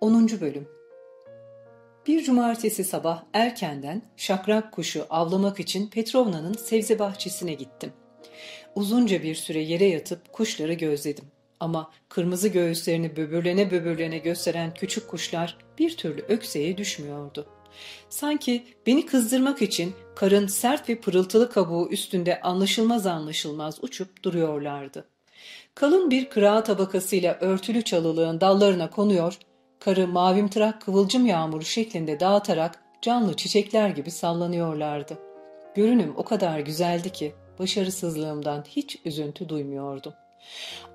10. Bölüm Bir cumartesi sabah erkenden şakrak kuşu avlamak için Petrovna'nın sebze bahçesine gittim. Uzunca bir süre yere yatıp kuşları gözledim. Ama kırmızı göğüslerini böbürlene böbürlene gösteren küçük kuşlar bir türlü ökseye düşmüyordu. Sanki beni kızdırmak için karın sert ve pırıltılı kabuğu üstünde anlaşılmaz anlaşılmaz uçup duruyorlardı. Kalın bir kıra tabakasıyla örtülü çalılığın dallarına konuyor, karı mavimtırak kıvılcım yağmuru şeklinde dağıtarak canlı çiçekler gibi sallanıyorlardı. Görünüm o kadar güzeldi ki başarısızlığımdan hiç üzüntü duymuyordum.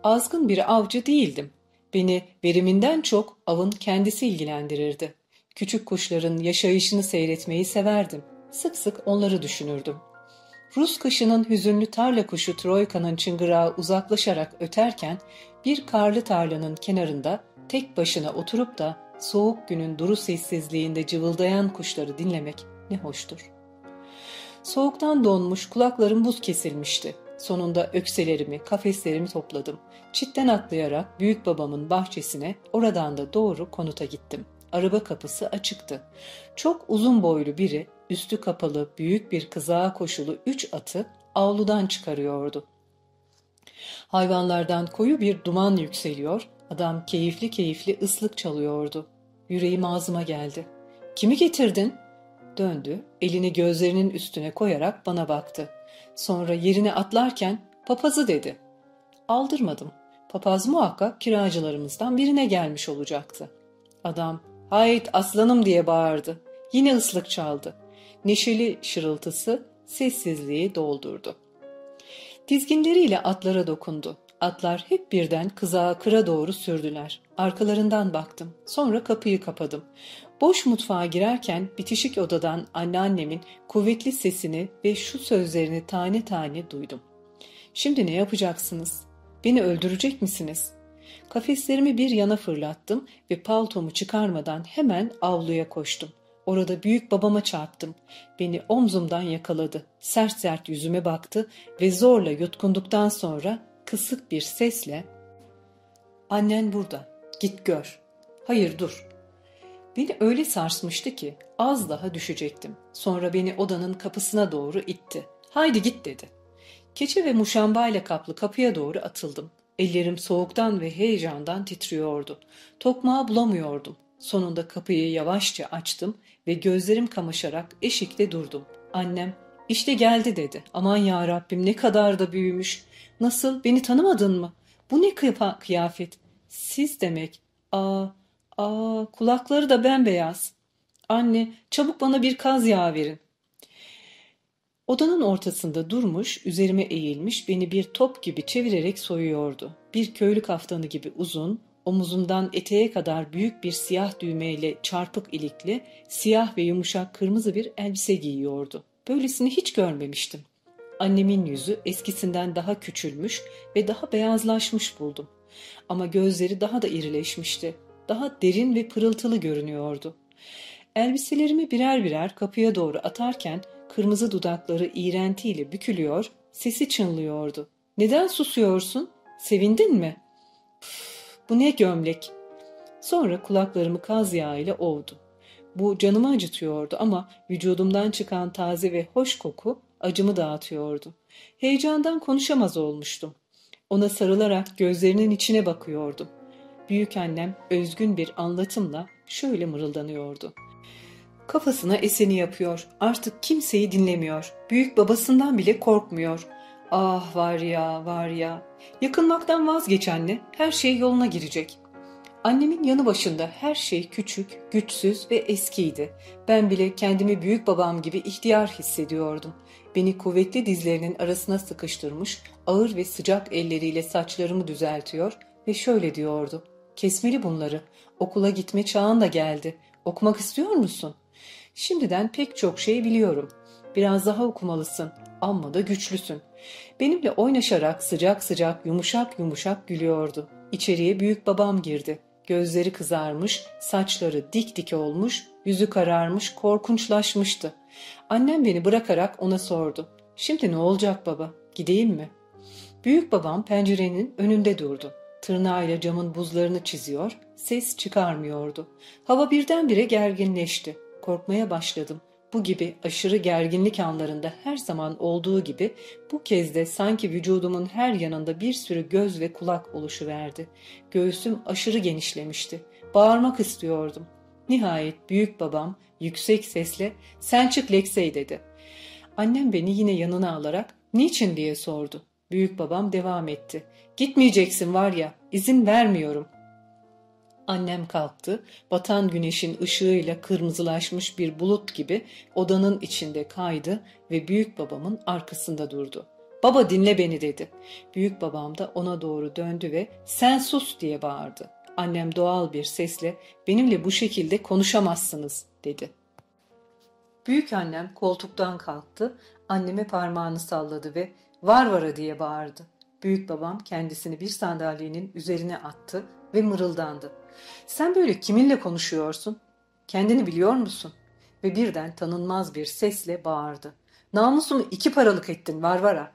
Azgın bir avcı değildim. Beni veriminden çok avın kendisi ilgilendirirdi. Küçük kuşların yaşayışını seyretmeyi severdim. Sık sık onları düşünürdüm. Rus kışının hüzünlü tarla kuşu Troika'nın çıngırağı uzaklaşarak öterken bir karlı tarlanın kenarında tek başına oturup da soğuk günün duru sessizliğinde cıvıldayan kuşları dinlemek ne hoştur. Soğuktan donmuş kulaklarım buz kesilmişti. Sonunda ökselerimi, kafeslerimi topladım. Çitten atlayarak büyük babamın bahçesine, oradan da doğru konuta gittim. Araba kapısı açıktı. Çok uzun boylu biri, üstü kapalı büyük bir kızağa koşulu üç atı avludan çıkarıyordu. Hayvanlardan koyu bir duman yükseliyor, adam keyifli keyifli ıslık çalıyordu. Yüreğim ağzıma geldi. Kimi getirdin? Döndü, elini gözlerinin üstüne koyarak bana baktı. Sonra yerine atlarken papazı dedi. Aldırmadım. Papaz muhakkak kiracılarımızdan birine gelmiş olacaktı. Adam hayt aslanım diye bağırdı. Yine ıslık çaldı. Neşeli şırıltısı sessizliği doldurdu. Dizginleriyle atlara dokundu. Atlar hep birden kızağa kıra doğru sürdüler. Arkalarından baktım. Sonra kapıyı kapadım. Boş mutfağa girerken bitişik odadan anneannemin kuvvetli sesini ve şu sözlerini tane tane duydum. Şimdi ne yapacaksınız? Beni öldürecek misiniz? Kafeslerimi bir yana fırlattım ve paltomu çıkarmadan hemen avluya koştum. Orada büyük babama çarptım. Beni omzumdan yakaladı. Sert sert yüzüme baktı ve zorla yutkunduktan sonra kısık bir sesle ''Annen burada. Git gör.'' ''Hayır dur. Beni öyle sarsmıştı ki az daha düşecektim. Sonra beni odanın kapısına doğru itti. Haydi git dedi. Keçe ve muşambayla kaplı kapıya doğru atıldım. Ellerim soğuktan ve heyecandan titriyordu. Tokmağı bulamıyordum. Sonunda kapıyı yavaşça açtım ve gözlerim kamaşarak eşikte durdum. Annem işte geldi dedi. Aman ya Rabbim ne kadar da büyümüş. Nasıl beni tanımadın mı? Bu ne kıyafet? Siz demek. Aa Aa, kulakları da bembeyaz. Anne, çabuk bana bir kaz yağı verin. Odanın ortasında durmuş, üzerime eğilmiş, beni bir top gibi çevirerek soyuyordu. Bir köylü kaftanı gibi uzun, omuzundan eteğe kadar büyük bir siyah düğmeyle çarpık ilikli, siyah ve yumuşak kırmızı bir elbise giyiyordu. Böylesini hiç görmemiştim. Annemin yüzü eskisinden daha küçülmüş ve daha beyazlaşmış buldum. Ama gözleri daha da irileşmişti daha derin ve pırıltılı görünüyordu. Elbiselerimi birer birer kapıya doğru atarken kırmızı dudakları iğrentiyle bükülüyor, sesi çınlıyordu. Neden susuyorsun? Sevindin mi? Bu ne gömlek? Sonra kulaklarımı kaz yağıyla ovdu. Bu canımı acıtıyordu ama vücudumdan çıkan taze ve hoş koku acımı dağıtıyordu. Heyecandan konuşamaz olmuştum. Ona sarılarak gözlerinin içine bakıyordum büyük annem özgün bir anlatımla şöyle mırıldanıyordu. Kafasına eseni yapıyor. Artık kimseyi dinlemiyor. Büyük babasından bile korkmuyor. Ah var ya var ya. Yakınmaktan vazgeç anne. Her şey yoluna girecek. Annemin yanı başında her şey küçük, güçsüz ve eskiydi. Ben bile kendimi büyük babam gibi ihtiyar hissediyordum. Beni kuvvetli dizlerinin arasına sıkıştırmış, ağır ve sıcak elleriyle saçlarımı düzeltiyor ve şöyle diyordu. Kesmeli bunları. Okula gitme çağın da geldi. Okumak istiyor musun? Şimdiden pek çok şey biliyorum. Biraz daha okumalısın. Amma da güçlüsün. Benimle oynaşarak sıcak sıcak yumuşak yumuşak gülüyordu. İçeriye büyük babam girdi. Gözleri kızarmış, saçları dik dik olmuş, yüzü kararmış, korkunçlaşmıştı. Annem beni bırakarak ona sordu. Şimdi ne olacak baba? Gideyim mi? Büyük babam pencerenin önünde durdu. Tırnağıyla camın buzlarını çiziyor, ses çıkarmıyordu. Hava birdenbire gerginleşti. Korkmaya başladım. Bu gibi aşırı gerginlik anlarında her zaman olduğu gibi bu kez de sanki vücudumun her yanında bir sürü göz ve kulak oluşuverdi. Göğsüm aşırı genişlemişti. Bağırmak istiyordum. Nihayet büyük babam yüksek sesle sen çık Leksey dedi. Annem beni yine yanına alarak niçin diye sordu. Büyük babam devam etti. Gitmeyeceksin var ya izin vermiyorum. Annem kalktı, batan güneşin ışığıyla kırmızılaşmış bir bulut gibi odanın içinde kaydı ve büyük babamın arkasında durdu. Baba dinle beni dedi. Büyük babam da ona doğru döndü ve sen sus diye bağırdı. Annem doğal bir sesle benimle bu şekilde konuşamazsınız dedi. Büyük annem koltuktan kalktı, anneme parmağını salladı ve var vara diye bağırdı. Büyük babam kendisini bir sandalyenin üzerine attı ve mırıldandı. Sen böyle kiminle konuşuyorsun? Kendini biliyor musun? Ve birden tanınmaz bir sesle bağırdı. Namusumu iki paralık ettin Varvara.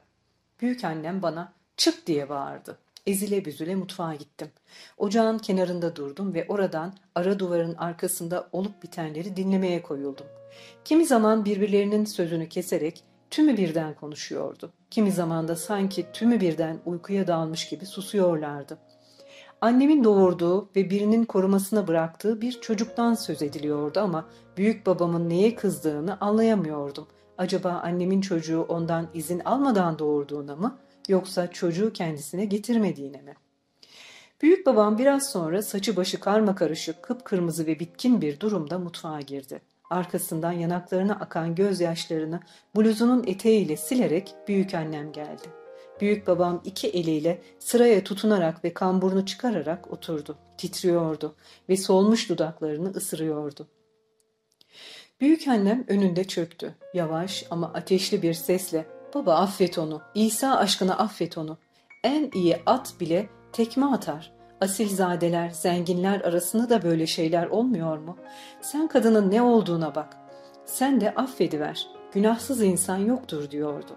Büyük annem bana çık diye bağırdı. Ezile büzüle mutfağa gittim. Ocağın kenarında durdum ve oradan ara duvarın arkasında olup bitenleri dinlemeye koyuldum. Kimi zaman birbirlerinin sözünü keserek tümü birden konuşuyordu. Kimi zaman da sanki tümü birden uykuya dalmış gibi susuyorlardı. Annemin doğurduğu ve birinin korumasına bıraktığı bir çocuktan söz ediliyordu ama büyük babamın neye kızdığını anlayamıyordum. Acaba annemin çocuğu ondan izin almadan doğurduğuna mı yoksa çocuğu kendisine getirmediğine mi? Büyük babam biraz sonra saçı başı karma karışık, kıpkırmızı ve bitkin bir durumda mutfağa girdi. Arkasından yanaklarına akan gözyaşlarını bluzunun eteğiyle silerek büyük annem geldi. Büyük babam iki eliyle sıraya tutunarak ve kamburunu çıkararak oturdu. Titriyordu ve solmuş dudaklarını ısırıyordu. Büyük annem önünde çöktü. Yavaş ama ateşli bir sesle ''Baba affet onu, İsa aşkına affet onu. En iyi at bile tekme atar. Asilzadeler, zenginler arasında da böyle şeyler olmuyor mu? Sen kadının ne olduğuna bak. Sen de affediver. Günahsız insan yoktur diyordu.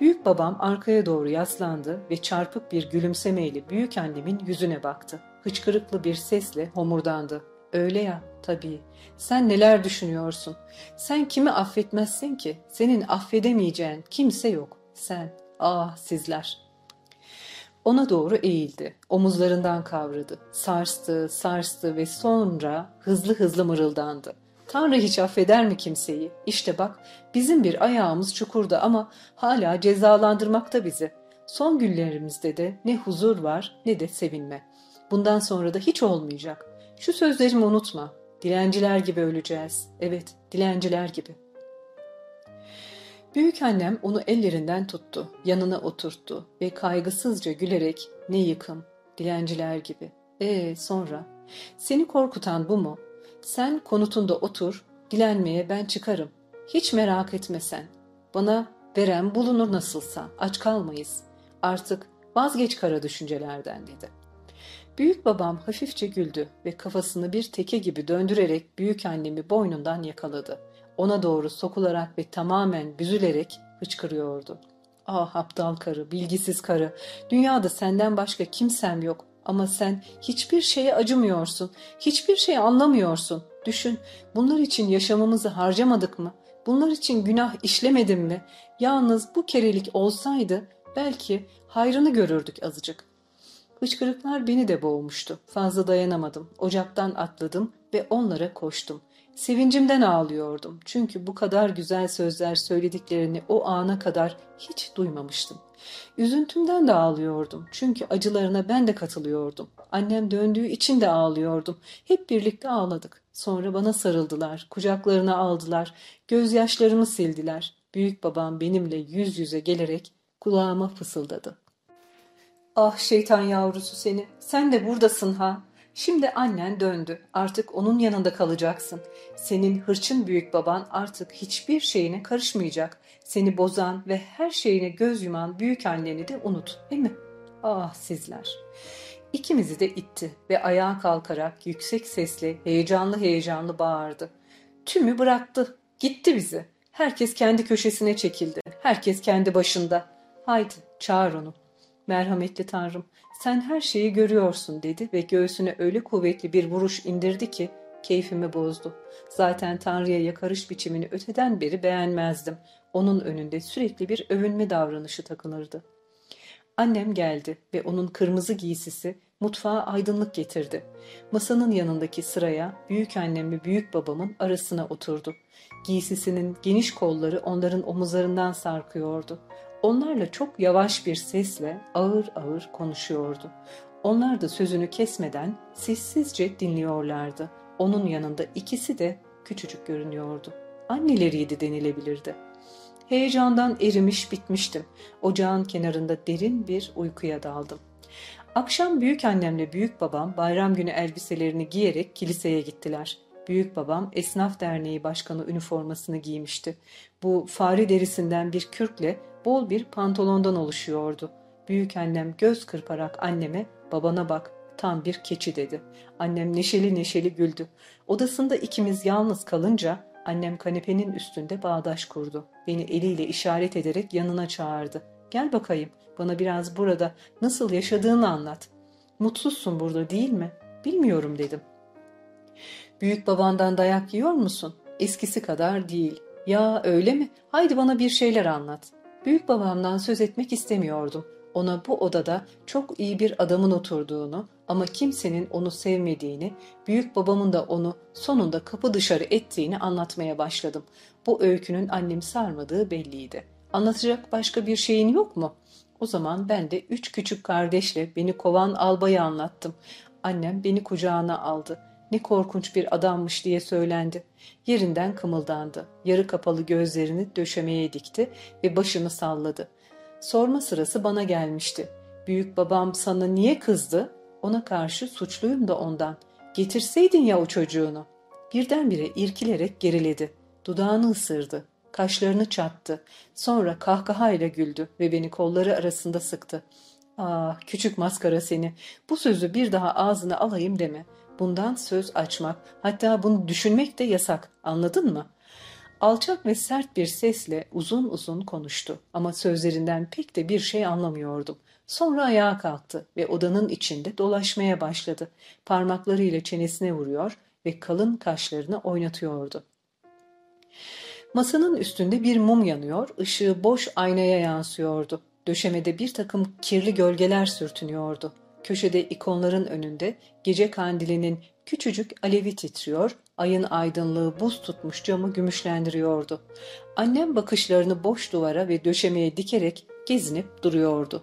Büyük babam arkaya doğru yaslandı ve çarpık bir gülümsemeyle büyük annemin yüzüne baktı. Hıçkırıklı bir sesle homurdandı. Öyle ya, tabii. Sen neler düşünüyorsun? Sen kimi affetmezsin ki? Senin affedemeyeceğin kimse yok. Sen, ah sizler. Ona doğru eğildi. Omuzlarından kavradı. Sarstı, sarstı ve sonra hızlı hızlı mırıldandı. Tanrı hiç affeder mi kimseyi? İşte bak bizim bir ayağımız çukurda ama hala cezalandırmakta bizi. Son günlerimizde de ne huzur var ne de sevinme. Bundan sonra da hiç olmayacak. Şu sözlerimi unutma. Dilenciler gibi öleceğiz. Evet, dilenciler gibi. Büyük annem onu ellerinden tuttu, yanına oturttu ve kaygısızca gülerek ne yıkım, dilenciler gibi. Ee sonra? Seni korkutan bu mu? Sen konutunda otur, dilenmeye ben çıkarım. Hiç merak etme sen. Bana veren bulunur nasılsa, aç kalmayız. Artık vazgeç kara düşüncelerden dedi. Büyük babam hafifçe güldü ve kafasını bir teke gibi döndürerek büyük annemi boynundan yakaladı. Ona doğru sokularak ve tamamen büzülerek hıçkırıyordu. Ah aptal karı, bilgisiz karı, dünyada senden başka kimsem yok. Ama sen hiçbir şeye acımıyorsun, hiçbir şey anlamıyorsun. Düşün, bunlar için yaşamımızı harcamadık mı? Bunlar için günah işlemedim mi? Yalnız bu kerelik olsaydı belki hayrını görürdük azıcık. Hıçkırıklar beni de boğmuştu. Fazla dayanamadım. Ocaktan atladım ve onlara koştum. Sevincimden ağlıyordum. Çünkü bu kadar güzel sözler söylediklerini o ana kadar hiç duymamıştım. Üzüntümden de ağlıyordum. Çünkü acılarına ben de katılıyordum. Annem döndüğü için de ağlıyordum. Hep birlikte ağladık. Sonra bana sarıldılar, kucaklarına aldılar, gözyaşlarımı sildiler. Büyük babam benimle yüz yüze gelerek kulağıma fısıldadı. Ah şeytan yavrusu seni, sen de buradasın ha. Şimdi annen döndü. Artık onun yanında kalacaksın. Senin hırçın büyük baban artık hiçbir şeyine karışmayacak. Seni bozan ve her şeyine göz yuman büyük anneni de unut, değil mi? Ah sizler. İkimizi de itti ve ayağa kalkarak yüksek sesle heyecanlı heyecanlı bağırdı. Tümü bıraktı. Gitti bizi. Herkes kendi köşesine çekildi. Herkes kendi başında. Haydi çağır onu. Merhametli Tanrım, sen her şeyi görüyorsun dedi ve göğsüne öyle kuvvetli bir vuruş indirdi ki keyfimi bozdu. Zaten Tanrı'ya yakarış biçimini öteden beri beğenmezdim. Onun önünde sürekli bir övünme davranışı takılırdı. Annem geldi ve onun kırmızı giysisi mutfağa aydınlık getirdi. Masanın yanındaki sıraya büyük annemle büyük babamın arasına oturdu. Giysisinin geniş kolları onların omuzlarından sarkıyordu. Onlarla çok yavaş bir sesle ağır ağır konuşuyordu. Onlar da sözünü kesmeden sessizce dinliyorlardı. Onun yanında ikisi de küçücük görünüyordu. Anneleriydi denilebilirdi. Heyecandan erimiş bitmiştim. Ocağın kenarında derin bir uykuya daldım. Akşam büyük annemle büyük babam bayram günü elbiselerini giyerek kiliseye gittiler. Büyük babam esnaf derneği başkanı üniformasını giymişti. Bu fare derisinden bir kürkle bol bir pantolondan oluşuyordu. Büyük annem göz kırparak anneme babana bak tam bir keçi dedi. Annem neşeli neşeli güldü. Odasında ikimiz yalnız kalınca annem kanepenin üstünde bağdaş kurdu. Beni eliyle işaret ederek yanına çağırdı. Gel bakayım bana biraz burada nasıl yaşadığını anlat. Mutsuzsun burada değil mi? Bilmiyorum dedim. Büyük babandan dayak yiyor musun? Eskisi kadar değil. Ya öyle mi? Haydi bana bir şeyler anlat. Büyük babamdan söz etmek istemiyordum. Ona bu odada çok iyi bir adamın oturduğunu ama kimsenin onu sevmediğini, büyük babamın da onu sonunda kapı dışarı ettiğini anlatmaya başladım. Bu öykünün annemi sarmadığı belliydi. Anlatacak başka bir şeyin yok mu? O zaman ben de üç küçük kardeşle beni kovan albayı anlattım. Annem beni kucağına aldı. Ne korkunç bir adammış diye söylendi. Yerinden kımıldandı. Yarı kapalı gözlerini döşemeye dikti ve başını salladı. Sorma sırası bana gelmişti. Büyük babam sana niye kızdı? Ona karşı suçluyum da ondan. Getirseydin ya o çocuğunu. Birdenbire irkilerek geriledi. Dudağını ısırdı. Kaşlarını çattı. Sonra kahkahayla güldü ve beni kolları arasında sıktı. Ah küçük maskara seni. Bu sözü bir daha ağzına alayım deme. Bundan söz açmak, hatta bunu düşünmek de yasak. Anladın mı? Alçak ve sert bir sesle uzun uzun konuştu ama sözlerinden pek de bir şey anlamıyordum. Sonra ayağa kalktı ve odanın içinde dolaşmaya başladı. Parmaklarıyla çenesine vuruyor ve kalın kaşlarını oynatıyordu. Masanın üstünde bir mum yanıyor, ışığı boş aynaya yansıyordu. Döşemede bir takım kirli gölgeler sürtünüyordu. Köşede ikonların önünde gece kandilinin küçücük alevi titriyor, ayın aydınlığı buz tutmuş camı gümüşlendiriyordu. Annem bakışlarını boş duvara ve döşemeye dikerek gezinip duruyordu.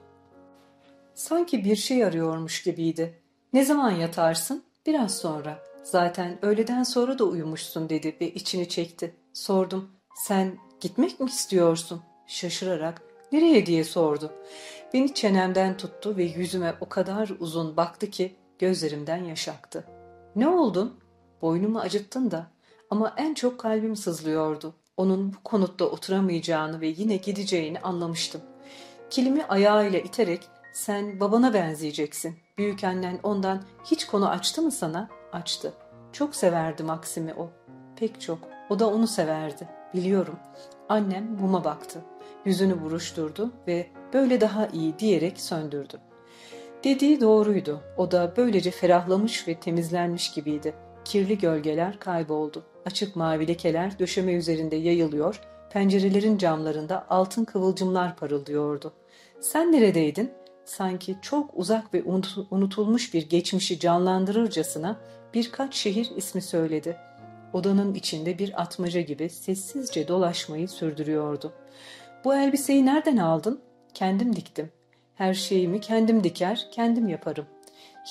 Sanki bir şey arıyormuş gibiydi. Ne zaman yatarsın? Biraz sonra. Zaten öğleden sonra da uyumuşsun dedi ve içini çekti. Sordum. Sen gitmek mi istiyorsun? Şaşırarak nereye diye sordu. Beni çenemden tuttu ve yüzüme o kadar uzun baktı ki gözlerimden yaş aktı. Ne oldun? Boynumu acıttın da ama en çok kalbim sızlıyordu. Onun bu konutta oturamayacağını ve yine gideceğini anlamıştım. Kilimi ayağıyla iterek sen babana benzeyeceksin. Büyük annen ondan hiç konu açtı mı sana? Açtı. Çok severdi Maksim'i o. Pek çok. O da onu severdi. Biliyorum. Annem muma baktı. Yüzünü buruşturdu ve böyle daha iyi diyerek söndürdü. Dediği doğruydu. O da böylece ferahlamış ve temizlenmiş gibiydi. Kirli gölgeler kayboldu. Açık mavi lekeler döşeme üzerinde yayılıyor, pencerelerin camlarında altın kıvılcımlar parıldıyordu. Sen neredeydin? Sanki çok uzak ve unutulmuş bir geçmişi canlandırırcasına birkaç şehir ismi söyledi. Odanın içinde bir atmaca gibi sessizce dolaşmayı sürdürüyordu. Bu elbiseyi nereden aldın? Kendim diktim. Her şeyimi kendim diker, kendim yaparım.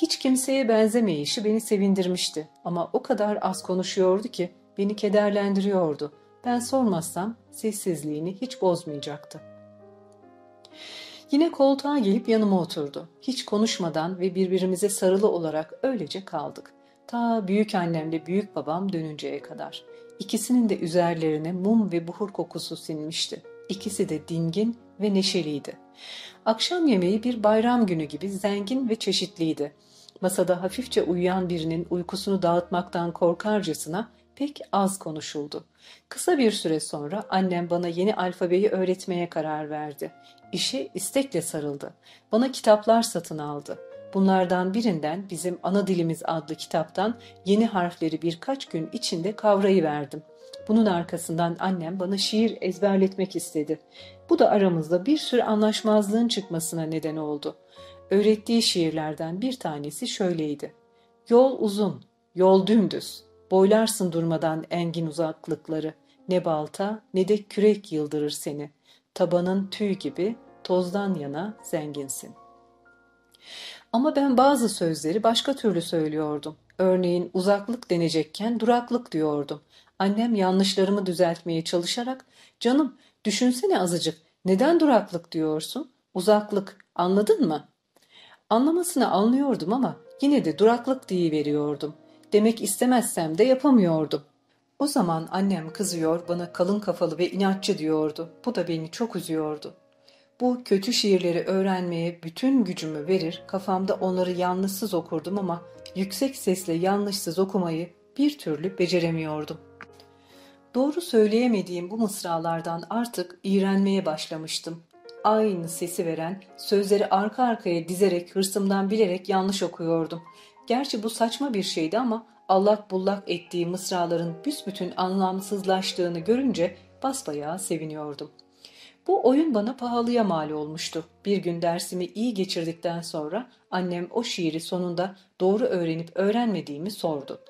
Hiç kimseye benzemeyişi beni sevindirmişti ama o kadar az konuşuyordu ki beni kederlendiriyordu. Ben sormazsam sessizliğini hiç bozmayacaktı. Yine koltuğa gelip yanıma oturdu. Hiç konuşmadan ve birbirimize sarılı olarak öylece kaldık. Ta büyük annemle büyük babam dönünceye kadar. İkisinin de üzerlerine mum ve buhur kokusu sinmişti. İkisi de dingin ve neşeliydi. Akşam yemeği bir bayram günü gibi zengin ve çeşitliydi. Masada hafifçe uyuyan birinin uykusunu dağıtmaktan korkarcasına pek az konuşuldu. Kısa bir süre sonra annem bana yeni alfabeyi öğretmeye karar verdi. İşe istekle sarıldı. Bana kitaplar satın aldı. Bunlardan birinden bizim Ana Dilimiz adlı kitaptan yeni harfleri birkaç gün içinde kavrayıverdim. Bunun arkasından annem bana şiir ezberletmek istedi. Bu da aramızda bir sürü anlaşmazlığın çıkmasına neden oldu. Öğrettiği şiirlerden bir tanesi şöyleydi. Yol uzun, yol dümdüz. Boylarsın durmadan engin uzaklıkları. Ne balta ne de kürek yıldırır seni. Tabanın tüy gibi tozdan yana zenginsin. Ama ben bazı sözleri başka türlü söylüyordum. Örneğin uzaklık denecekken duraklık diyordum. Annem yanlışlarımı düzeltmeye çalışarak canım düşünsene azıcık neden duraklık diyorsun? Uzaklık anladın mı? Anlamasını anlıyordum ama yine de duraklık veriyordum. Demek istemezsem de yapamıyordum. O zaman annem kızıyor, bana kalın kafalı ve inatçı diyordu. Bu da beni çok üzüyordu. Bu kötü şiirleri öğrenmeye bütün gücümü verir, kafamda onları yanlışsız okurdum ama yüksek sesle yanlışsız okumayı bir türlü beceremiyordum. Doğru söyleyemediğim bu mısralardan artık iğrenmeye başlamıştım. Aynı sesi veren, sözleri arka arkaya dizerek hırsımdan bilerek yanlış okuyordum. Gerçi bu saçma bir şeydi ama allak bullak ettiği mısraların büsbütün anlamsızlaştığını görünce basbayağı seviniyordum. Bu oyun bana pahalıya mal olmuştu. Bir gün dersimi iyi geçirdikten sonra annem o şiiri sonunda doğru öğrenip öğrenmediğimi sordu.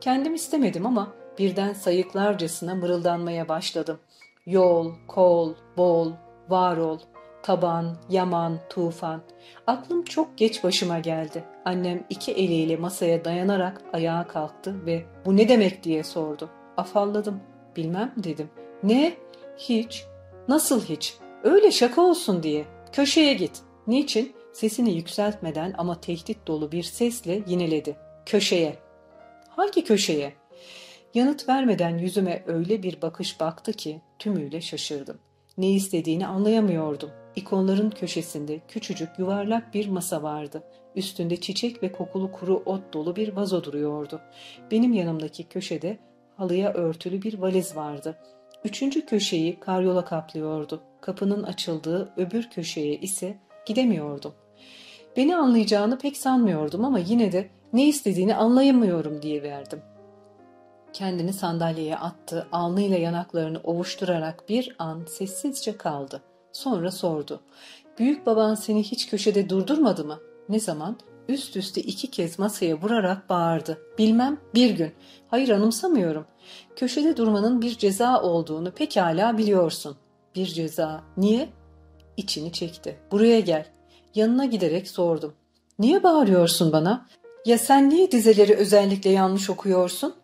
Kendim istemedim ama birden sayıklarcasına mırıldanmaya başladım. Yol, kol, bol, var ol, taban, yaman, tufan. Aklım çok geç başıma geldi. Annem iki eliyle masaya dayanarak ayağa kalktı ve bu ne demek diye sordu. Afalladım. Bilmem dedim. Ne? Hiç. Nasıl hiç? Öyle şaka olsun diye. Köşeye git. Niçin? Sesini yükseltmeden ama tehdit dolu bir sesle yineledi. Köşeye. Hangi köşeye? Yanıt vermeden yüzüme öyle bir bakış baktı ki tümüyle şaşırdım. Ne istediğini anlayamıyordum. İkonların köşesinde küçücük yuvarlak bir masa vardı. Üstünde çiçek ve kokulu kuru ot dolu bir vazo duruyordu. Benim yanımdaki köşede halıya örtülü bir valiz vardı. Üçüncü köşeyi karyola kaplıyordu. Kapının açıldığı öbür köşeye ise gidemiyordum. Beni anlayacağını pek sanmıyordum ama yine de ne istediğini anlayamıyorum diye verdim. Kendini sandalyeye attı, alnıyla yanaklarını ovuşturarak bir an sessizce kaldı. Sonra sordu. Büyük baban seni hiç köşede durdurmadı mı? Ne zaman? Üst üste iki kez masaya vurarak bağırdı. Bilmem bir gün. Hayır anımsamıyorum. Köşede durmanın bir ceza olduğunu pekala biliyorsun. Bir ceza. Niye? İçini çekti. Buraya gel. Yanına giderek sordum. Niye bağırıyorsun bana? Ya sen niye dizeleri özellikle yanlış okuyorsun?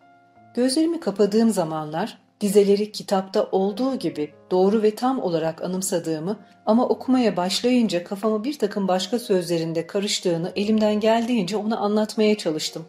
Gözlerimi kapadığım zamanlar dizeleri kitapta olduğu gibi doğru ve tam olarak anımsadığımı ama okumaya başlayınca kafamı bir takım başka sözlerinde karıştığını elimden geldiğince ona anlatmaya çalıştım.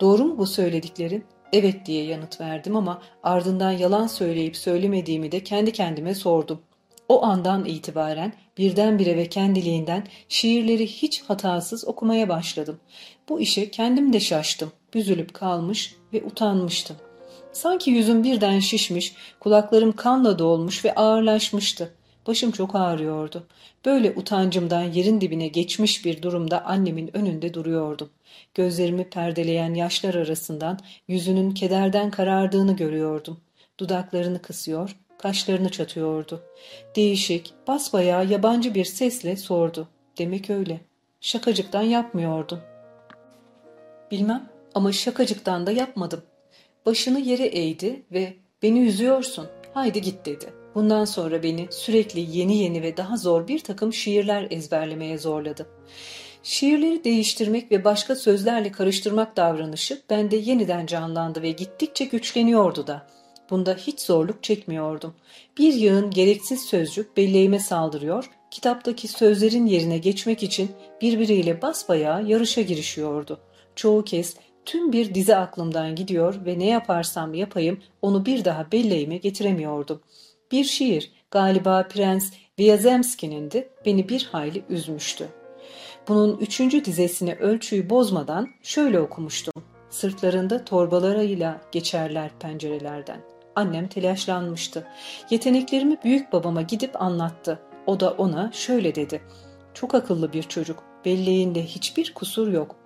Doğru mu bu söylediklerin? Evet diye yanıt verdim ama ardından yalan söyleyip söylemediğimi de kendi kendime sordum. O andan itibaren birdenbire ve kendiliğinden şiirleri hiç hatasız okumaya başladım. Bu işe kendim de şaştım, büzülüp kalmış ve utanmıştım. Sanki yüzüm birden şişmiş, kulaklarım kanla dolmuş ve ağırlaşmıştı. Başım çok ağrıyordu. Böyle utancımdan yerin dibine geçmiş bir durumda annemin önünde duruyordum. Gözlerimi perdeleyen yaşlar arasından yüzünün kederden karardığını görüyordum. Dudaklarını kısıyor, kaşlarını çatıyordu. Değişik, basbayağı yabancı bir sesle sordu. Demek öyle. Şakacıktan yapmıyordun. Bilmem ama şakacıktan da yapmadım. Başını yere eğdi ve beni üzüyorsun, haydi git dedi. Bundan sonra beni sürekli yeni yeni ve daha zor bir takım şiirler ezberlemeye zorladı. Şiirleri değiştirmek ve başka sözlerle karıştırmak davranışı bende yeniden canlandı ve gittikçe güçleniyordu da. Bunda hiç zorluk çekmiyordum. Bir yığın gereksiz sözcük belleğime saldırıyor, kitaptaki sözlerin yerine geçmek için birbiriyle basbayağı yarışa girişiyordu. Çoğu kez tüm bir dizi aklımdan gidiyor ve ne yaparsam yapayım onu bir daha belleğime getiremiyordum. Bir şiir, galiba Prens Vyazemski'nin de beni bir hayli üzmüştü. Bunun üçüncü dizesini ölçüyü bozmadan şöyle okumuştum. Sırtlarında torbalarıyla geçerler pencerelerden. Annem telaşlanmıştı. Yeteneklerimi büyük babama gidip anlattı. O da ona şöyle dedi. Çok akıllı bir çocuk. Belleğinde hiçbir kusur yok.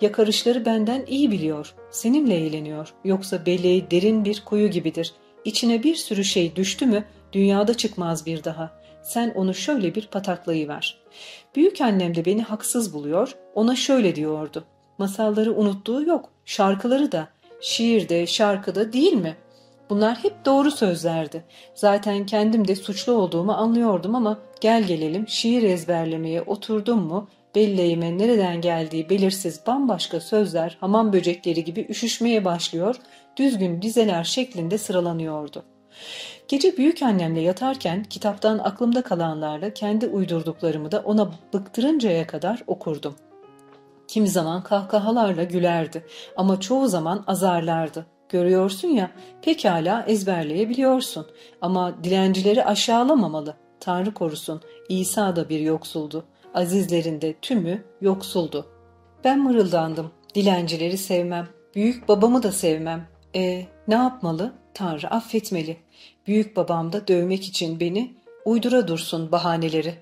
Yakarışları benden iyi biliyor. Seninle eğleniyor. Yoksa belleği derin bir kuyu gibidir. İçine bir sürü şey düştü mü dünyada çıkmaz bir daha. Sen onu şöyle bir pataklayıver. Büyük annem de beni haksız buluyor. Ona şöyle diyordu. Masalları unuttuğu yok. Şarkıları da. Şiirde, şarkıda değil mi?'' Bunlar hep doğru sözlerdi. Zaten kendim de suçlu olduğumu anlıyordum ama gel gelelim şiir ezberlemeye oturdum mu belleğime nereden geldiği belirsiz bambaşka sözler hamam böcekleri gibi üşüşmeye başlıyor, düzgün dizeler şeklinde sıralanıyordu. Gece büyük annemle yatarken kitaptan aklımda kalanlarla kendi uydurduklarımı da ona bıktırıncaya kadar okurdum. Kimi zaman kahkahalarla gülerdi ama çoğu zaman azarlardı. Görüyorsun ya, pekala ezberleyebiliyorsun ama dilencileri aşağılamamalı. Tanrı korusun, İsa da bir yoksuldu. Azizlerinde tümü yoksuldu. Ben mırıldandım. Dilencileri sevmem. Büyük babamı da sevmem. E ne yapmalı? Tanrı affetmeli. Büyük babam da dövmek için beni uydura dursun bahaneleri.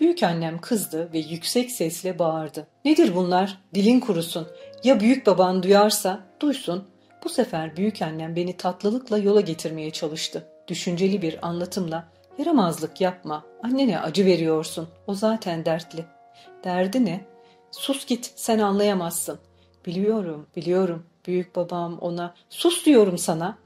Büyük annem kızdı ve yüksek sesle bağırdı. Nedir bunlar? Dilin kurusun. Ya büyük baban duyarsa? Duysun. Bu sefer büyük annem beni tatlılıkla yola getirmeye çalıştı. Düşünceli bir anlatımla yaramazlık yapma, annene acı veriyorsun, o zaten dertli. Derdi ne? Sus git, sen anlayamazsın. Biliyorum, biliyorum. Büyük babam ona, sus diyorum sana.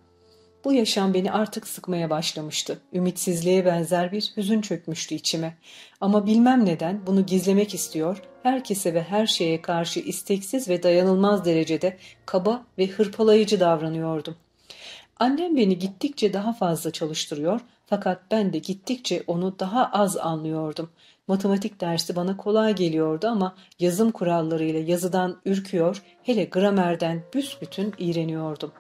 Bu yaşam beni artık sıkmaya başlamıştı. Ümitsizliğe benzer bir hüzün çökmüştü içime. Ama bilmem neden bunu gizlemek istiyor, herkese ve her şeye karşı isteksiz ve dayanılmaz derecede kaba ve hırpalayıcı davranıyordum. Annem beni gittikçe daha fazla çalıştırıyor fakat ben de gittikçe onu daha az anlıyordum. Matematik dersi bana kolay geliyordu ama yazım kurallarıyla yazıdan ürküyor, hele gramerden büsbütün iğreniyordum.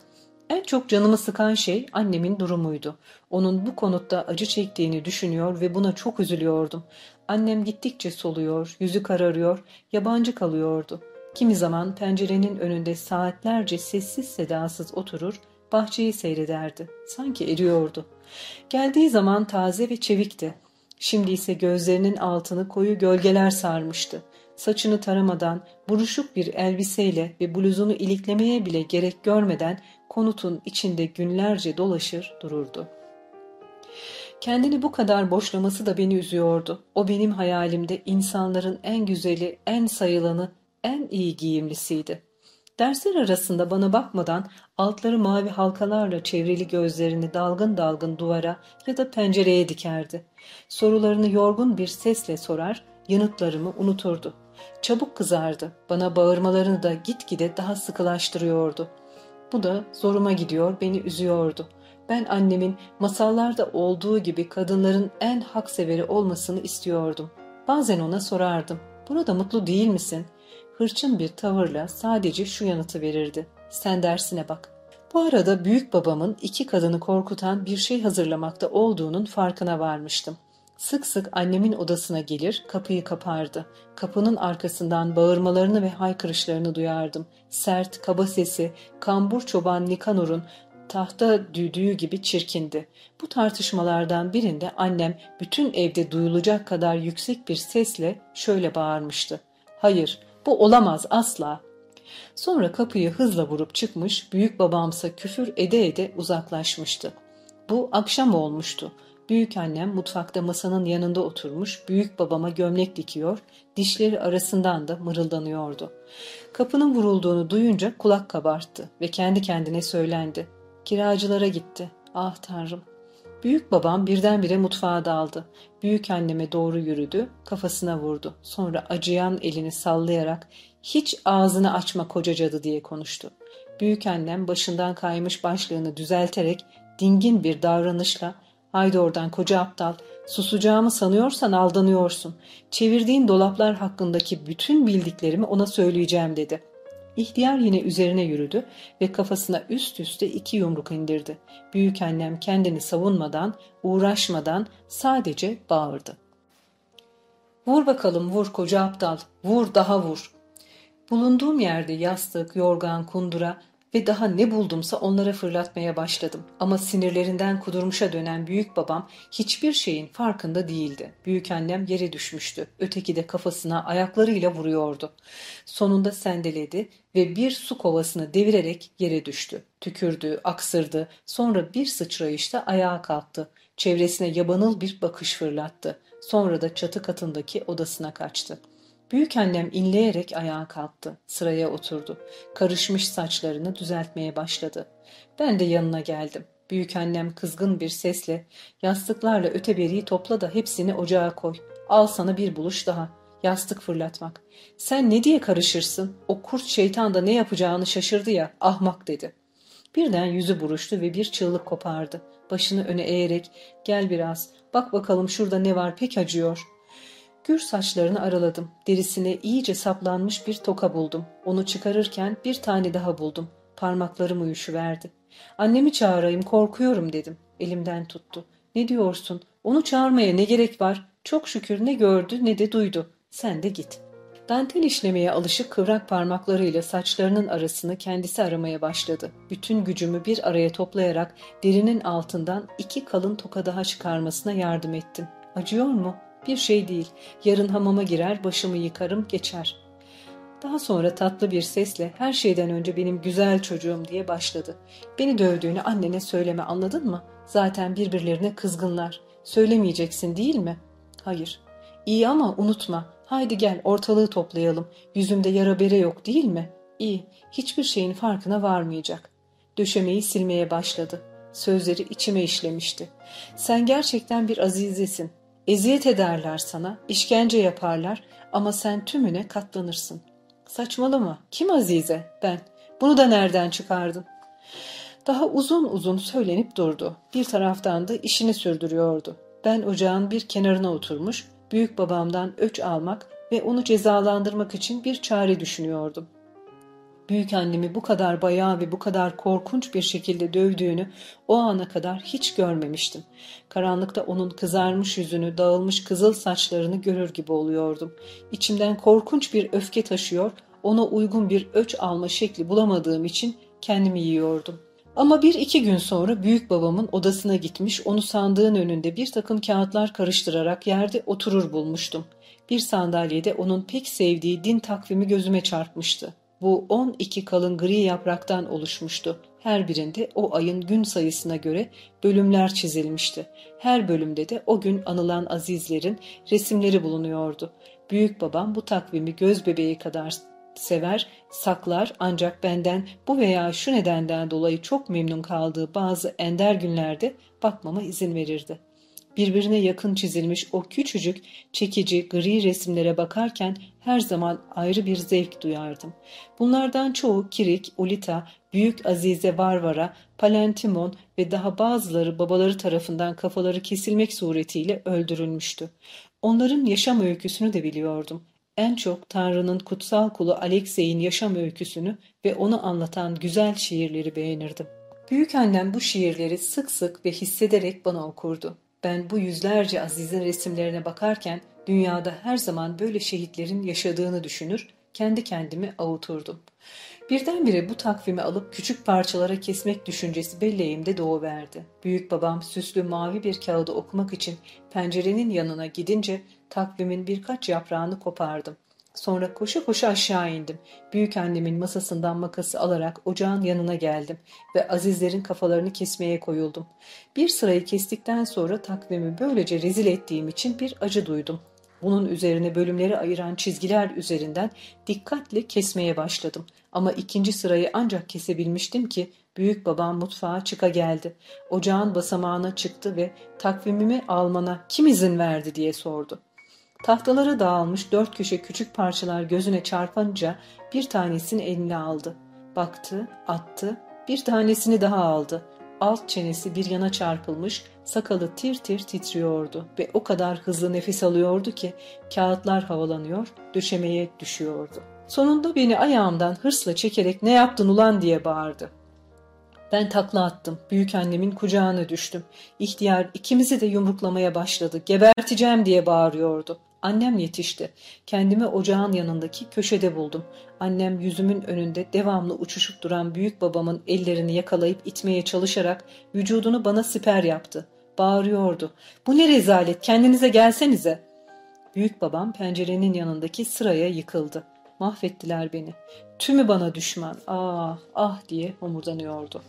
En çok canımı sıkan şey annemin durumuydu. Onun bu konutta acı çektiğini düşünüyor ve buna çok üzülüyordum. Annem gittikçe soluyor, yüzü kararıyor, yabancı kalıyordu. Kimi zaman pencerenin önünde saatlerce sessiz sedasız oturur, bahçeyi seyrederdi. Sanki eriyordu. Geldiği zaman taze ve çevikti. Şimdi ise gözlerinin altını koyu gölgeler sarmıştı. Saçını taramadan, buruşuk bir elbiseyle ve bluzunu iliklemeye bile gerek görmeden konutun içinde günlerce dolaşır dururdu. Kendini bu kadar boşlaması da beni üzüyordu. O benim hayalimde insanların en güzeli, en sayılanı, en iyi giyimlisiydi. Dersler arasında bana bakmadan altları mavi halkalarla çevrili gözlerini dalgın dalgın duvara ya da pencereye dikerdi. Sorularını yorgun bir sesle sorar, yanıtlarımı unuturdu. Çabuk kızardı. Bana bağırmalarını da gitgide daha sıkılaştırıyordu. Bu da zoruma gidiyor, beni üzüyordu. Ben annemin masallarda olduğu gibi kadınların en hakseveri olmasını istiyordum. Bazen ona sorardım. Burada mutlu değil misin? Hırçın bir tavırla sadece şu yanıtı verirdi. Sen dersine bak. Bu arada büyük babamın iki kadını korkutan bir şey hazırlamakta olduğunun farkına varmıştım. Sık sık annemin odasına gelir, kapıyı kapardı. Kapının arkasından bağırmalarını ve haykırışlarını duyardım. Sert, kaba sesi, kambur çoban Nikanur'un tahta düdüğü gibi çirkindi. Bu tartışmalardan birinde annem bütün evde duyulacak kadar yüksek bir sesle şöyle bağırmıştı. Hayır, bu olamaz asla. Sonra kapıyı hızla vurup çıkmış, büyük babamsa küfür ede ede uzaklaşmıştı. Bu akşam olmuştu. Büyük annem mutfakta masanın yanında oturmuş, büyük babama gömlek dikiyor, dişleri arasından da mırıldanıyordu. Kapının vurulduğunu duyunca kulak kabarttı ve kendi kendine söylendi. Kiracılara gitti. Ah tanrım. Büyük babam birdenbire mutfağa daldı. Büyük anneme doğru yürüdü, kafasına vurdu. Sonra acıyan elini sallayarak hiç ağzını açma koca cadı diye konuştu. Büyük annem başından kaymış başlığını düzelterek dingin bir davranışla Haydi oradan koca aptal. Susacağımı sanıyorsan aldanıyorsun. Çevirdiğin dolaplar hakkındaki bütün bildiklerimi ona söyleyeceğim dedi. İhtiyar yine üzerine yürüdü ve kafasına üst üste iki yumruk indirdi. Büyük annem kendini savunmadan, uğraşmadan sadece bağırdı. Vur bakalım vur koca aptal, vur daha vur. Bulunduğum yerde yastık, yorgan, kundura ve daha ne buldumsa onlara fırlatmaya başladım. Ama sinirlerinden kudurmuşa dönen büyük babam hiçbir şeyin farkında değildi. Büyük annem yere düşmüştü. Öteki de kafasına ayaklarıyla vuruyordu. Sonunda sendeledi ve bir su kovasını devirerek yere düştü. Tükürdü, aksırdı. Sonra bir sıçrayışta ayağa kalktı. Çevresine yabanıl bir bakış fırlattı. Sonra da çatı katındaki odasına kaçtı. Büyük annem inleyerek ayağa kalktı. Sıraya oturdu. Karışmış saçlarını düzeltmeye başladı. Ben de yanına geldim. Büyük annem kızgın bir sesle yastıklarla öteberiyi topla da hepsini ocağa koy. Al sana bir buluş daha. Yastık fırlatmak. Sen ne diye karışırsın? O kurt şeytan da ne yapacağını şaşırdı ya ahmak dedi. Birden yüzü buruştu ve bir çığlık kopardı. Başını öne eğerek gel biraz bak bakalım şurada ne var pek acıyor. Gür saçlarını araladım. Derisine iyice saplanmış bir toka buldum. Onu çıkarırken bir tane daha buldum. Parmaklarım uyuşuverdi. Annemi çağırayım korkuyorum dedim. Elimden tuttu. Ne diyorsun? Onu çağırmaya ne gerek var? Çok şükür ne gördü ne de duydu. Sen de git. Dantel işlemeye alışık kıvrak parmaklarıyla saçlarının arasını kendisi aramaya başladı. Bütün gücümü bir araya toplayarak derinin altından iki kalın toka daha çıkarmasına yardım ettim. Acıyor mu? Bir şey değil. Yarın hamama girer, başımı yıkarım, geçer. Daha sonra tatlı bir sesle her şeyden önce benim güzel çocuğum diye başladı. Beni dövdüğünü annene söyleme anladın mı? Zaten birbirlerine kızgınlar. Söylemeyeceksin değil mi? Hayır. İyi ama unutma. Haydi gel ortalığı toplayalım. Yüzümde yara bere yok değil mi? İyi. Hiçbir şeyin farkına varmayacak. Döşemeyi silmeye başladı. Sözleri içime işlemişti. Sen gerçekten bir azizesin. Eziyet ederler sana, işkence yaparlar ama sen tümüne katlanırsın. Saçmalama, kim Azize? Ben. Bunu da nereden çıkardın? Daha uzun uzun söylenip durdu. Bir taraftan da işini sürdürüyordu. Ben ocağın bir kenarına oturmuş, büyük babamdan öç almak ve onu cezalandırmak için bir çare düşünüyordum büyük annemi bu kadar bayağı ve bu kadar korkunç bir şekilde dövdüğünü o ana kadar hiç görmemiştim. Karanlıkta onun kızarmış yüzünü, dağılmış kızıl saçlarını görür gibi oluyordum. İçimden korkunç bir öfke taşıyor, ona uygun bir öç alma şekli bulamadığım için kendimi yiyordum. Ama bir iki gün sonra büyük babamın odasına gitmiş, onu sandığın önünde bir takım kağıtlar karıştırarak yerde oturur bulmuştum. Bir sandalyede onun pek sevdiği din takvimi gözüme çarpmıştı. Bu 12 kalın gri yapraktan oluşmuştu. Her birinde o ayın gün sayısına göre bölümler çizilmişti. Her bölümde de o gün anılan azizlerin resimleri bulunuyordu. Büyük babam bu takvimi göz bebeği kadar sever, saklar ancak benden bu veya şu nedenden dolayı çok memnun kaldığı bazı ender günlerde bakmama izin verirdi birbirine yakın çizilmiş o küçücük, çekici, gri resimlere bakarken her zaman ayrı bir zevk duyardım. Bunlardan çoğu Kirik, Ulita, Büyük Azize Varvara, Palentimon ve daha bazıları babaları tarafından kafaları kesilmek suretiyle öldürülmüştü. Onların yaşam öyküsünü de biliyordum. En çok Tanrı'nın kutsal kulu Alexey'in yaşam öyküsünü ve onu anlatan güzel şiirleri beğenirdim. Büyük annem bu şiirleri sık sık ve hissederek bana okurdu. Ben bu yüzlerce azizin resimlerine bakarken dünyada her zaman böyle şehitlerin yaşadığını düşünür, kendi kendimi avuturdum. Birdenbire bu takvimi alıp küçük parçalara kesmek düşüncesi belleğimde doğuverdi. Büyük babam süslü mavi bir kağıdı okumak için pencerenin yanına gidince takvimin birkaç yaprağını kopardım. Sonra koşa koşa aşağı indim. Büyük annemin masasından makası alarak ocağın yanına geldim ve azizlerin kafalarını kesmeye koyuldum. Bir sırayı kestikten sonra takvimi böylece rezil ettiğim için bir acı duydum. Bunun üzerine bölümleri ayıran çizgiler üzerinden dikkatle kesmeye başladım. Ama ikinci sırayı ancak kesebilmiştim ki büyük babam mutfağa çıka geldi. Ocağın basamağına çıktı ve takvimimi almana kim izin verdi diye sordu. Tahtalara dağılmış dört köşe küçük parçalar gözüne çarpanca bir tanesini eline aldı. Baktı, attı, bir tanesini daha aldı. Alt çenesi bir yana çarpılmış, sakalı tir tir titriyordu ve o kadar hızlı nefes alıyordu ki kağıtlar havalanıyor, döşemeye düşüyordu. Sonunda beni ayağımdan hırsla çekerek ne yaptın ulan diye bağırdı. Ben takla attım. Büyük annemin kucağına düştüm. İhtiyar ikimizi de yumruklamaya başladı. Geberteceğim diye bağırıyordu. Annem yetişti. Kendimi ocağın yanındaki köşede buldum. Annem yüzümün önünde devamlı uçuşup duran büyük babamın ellerini yakalayıp itmeye çalışarak vücudunu bana siper yaptı. Bağırıyordu. Bu ne rezalet kendinize gelsenize. Büyük babam pencerenin yanındaki sıraya yıkıldı. Mahvettiler beni. Tümü bana düşman. Ah ah diye homurdanıyordu.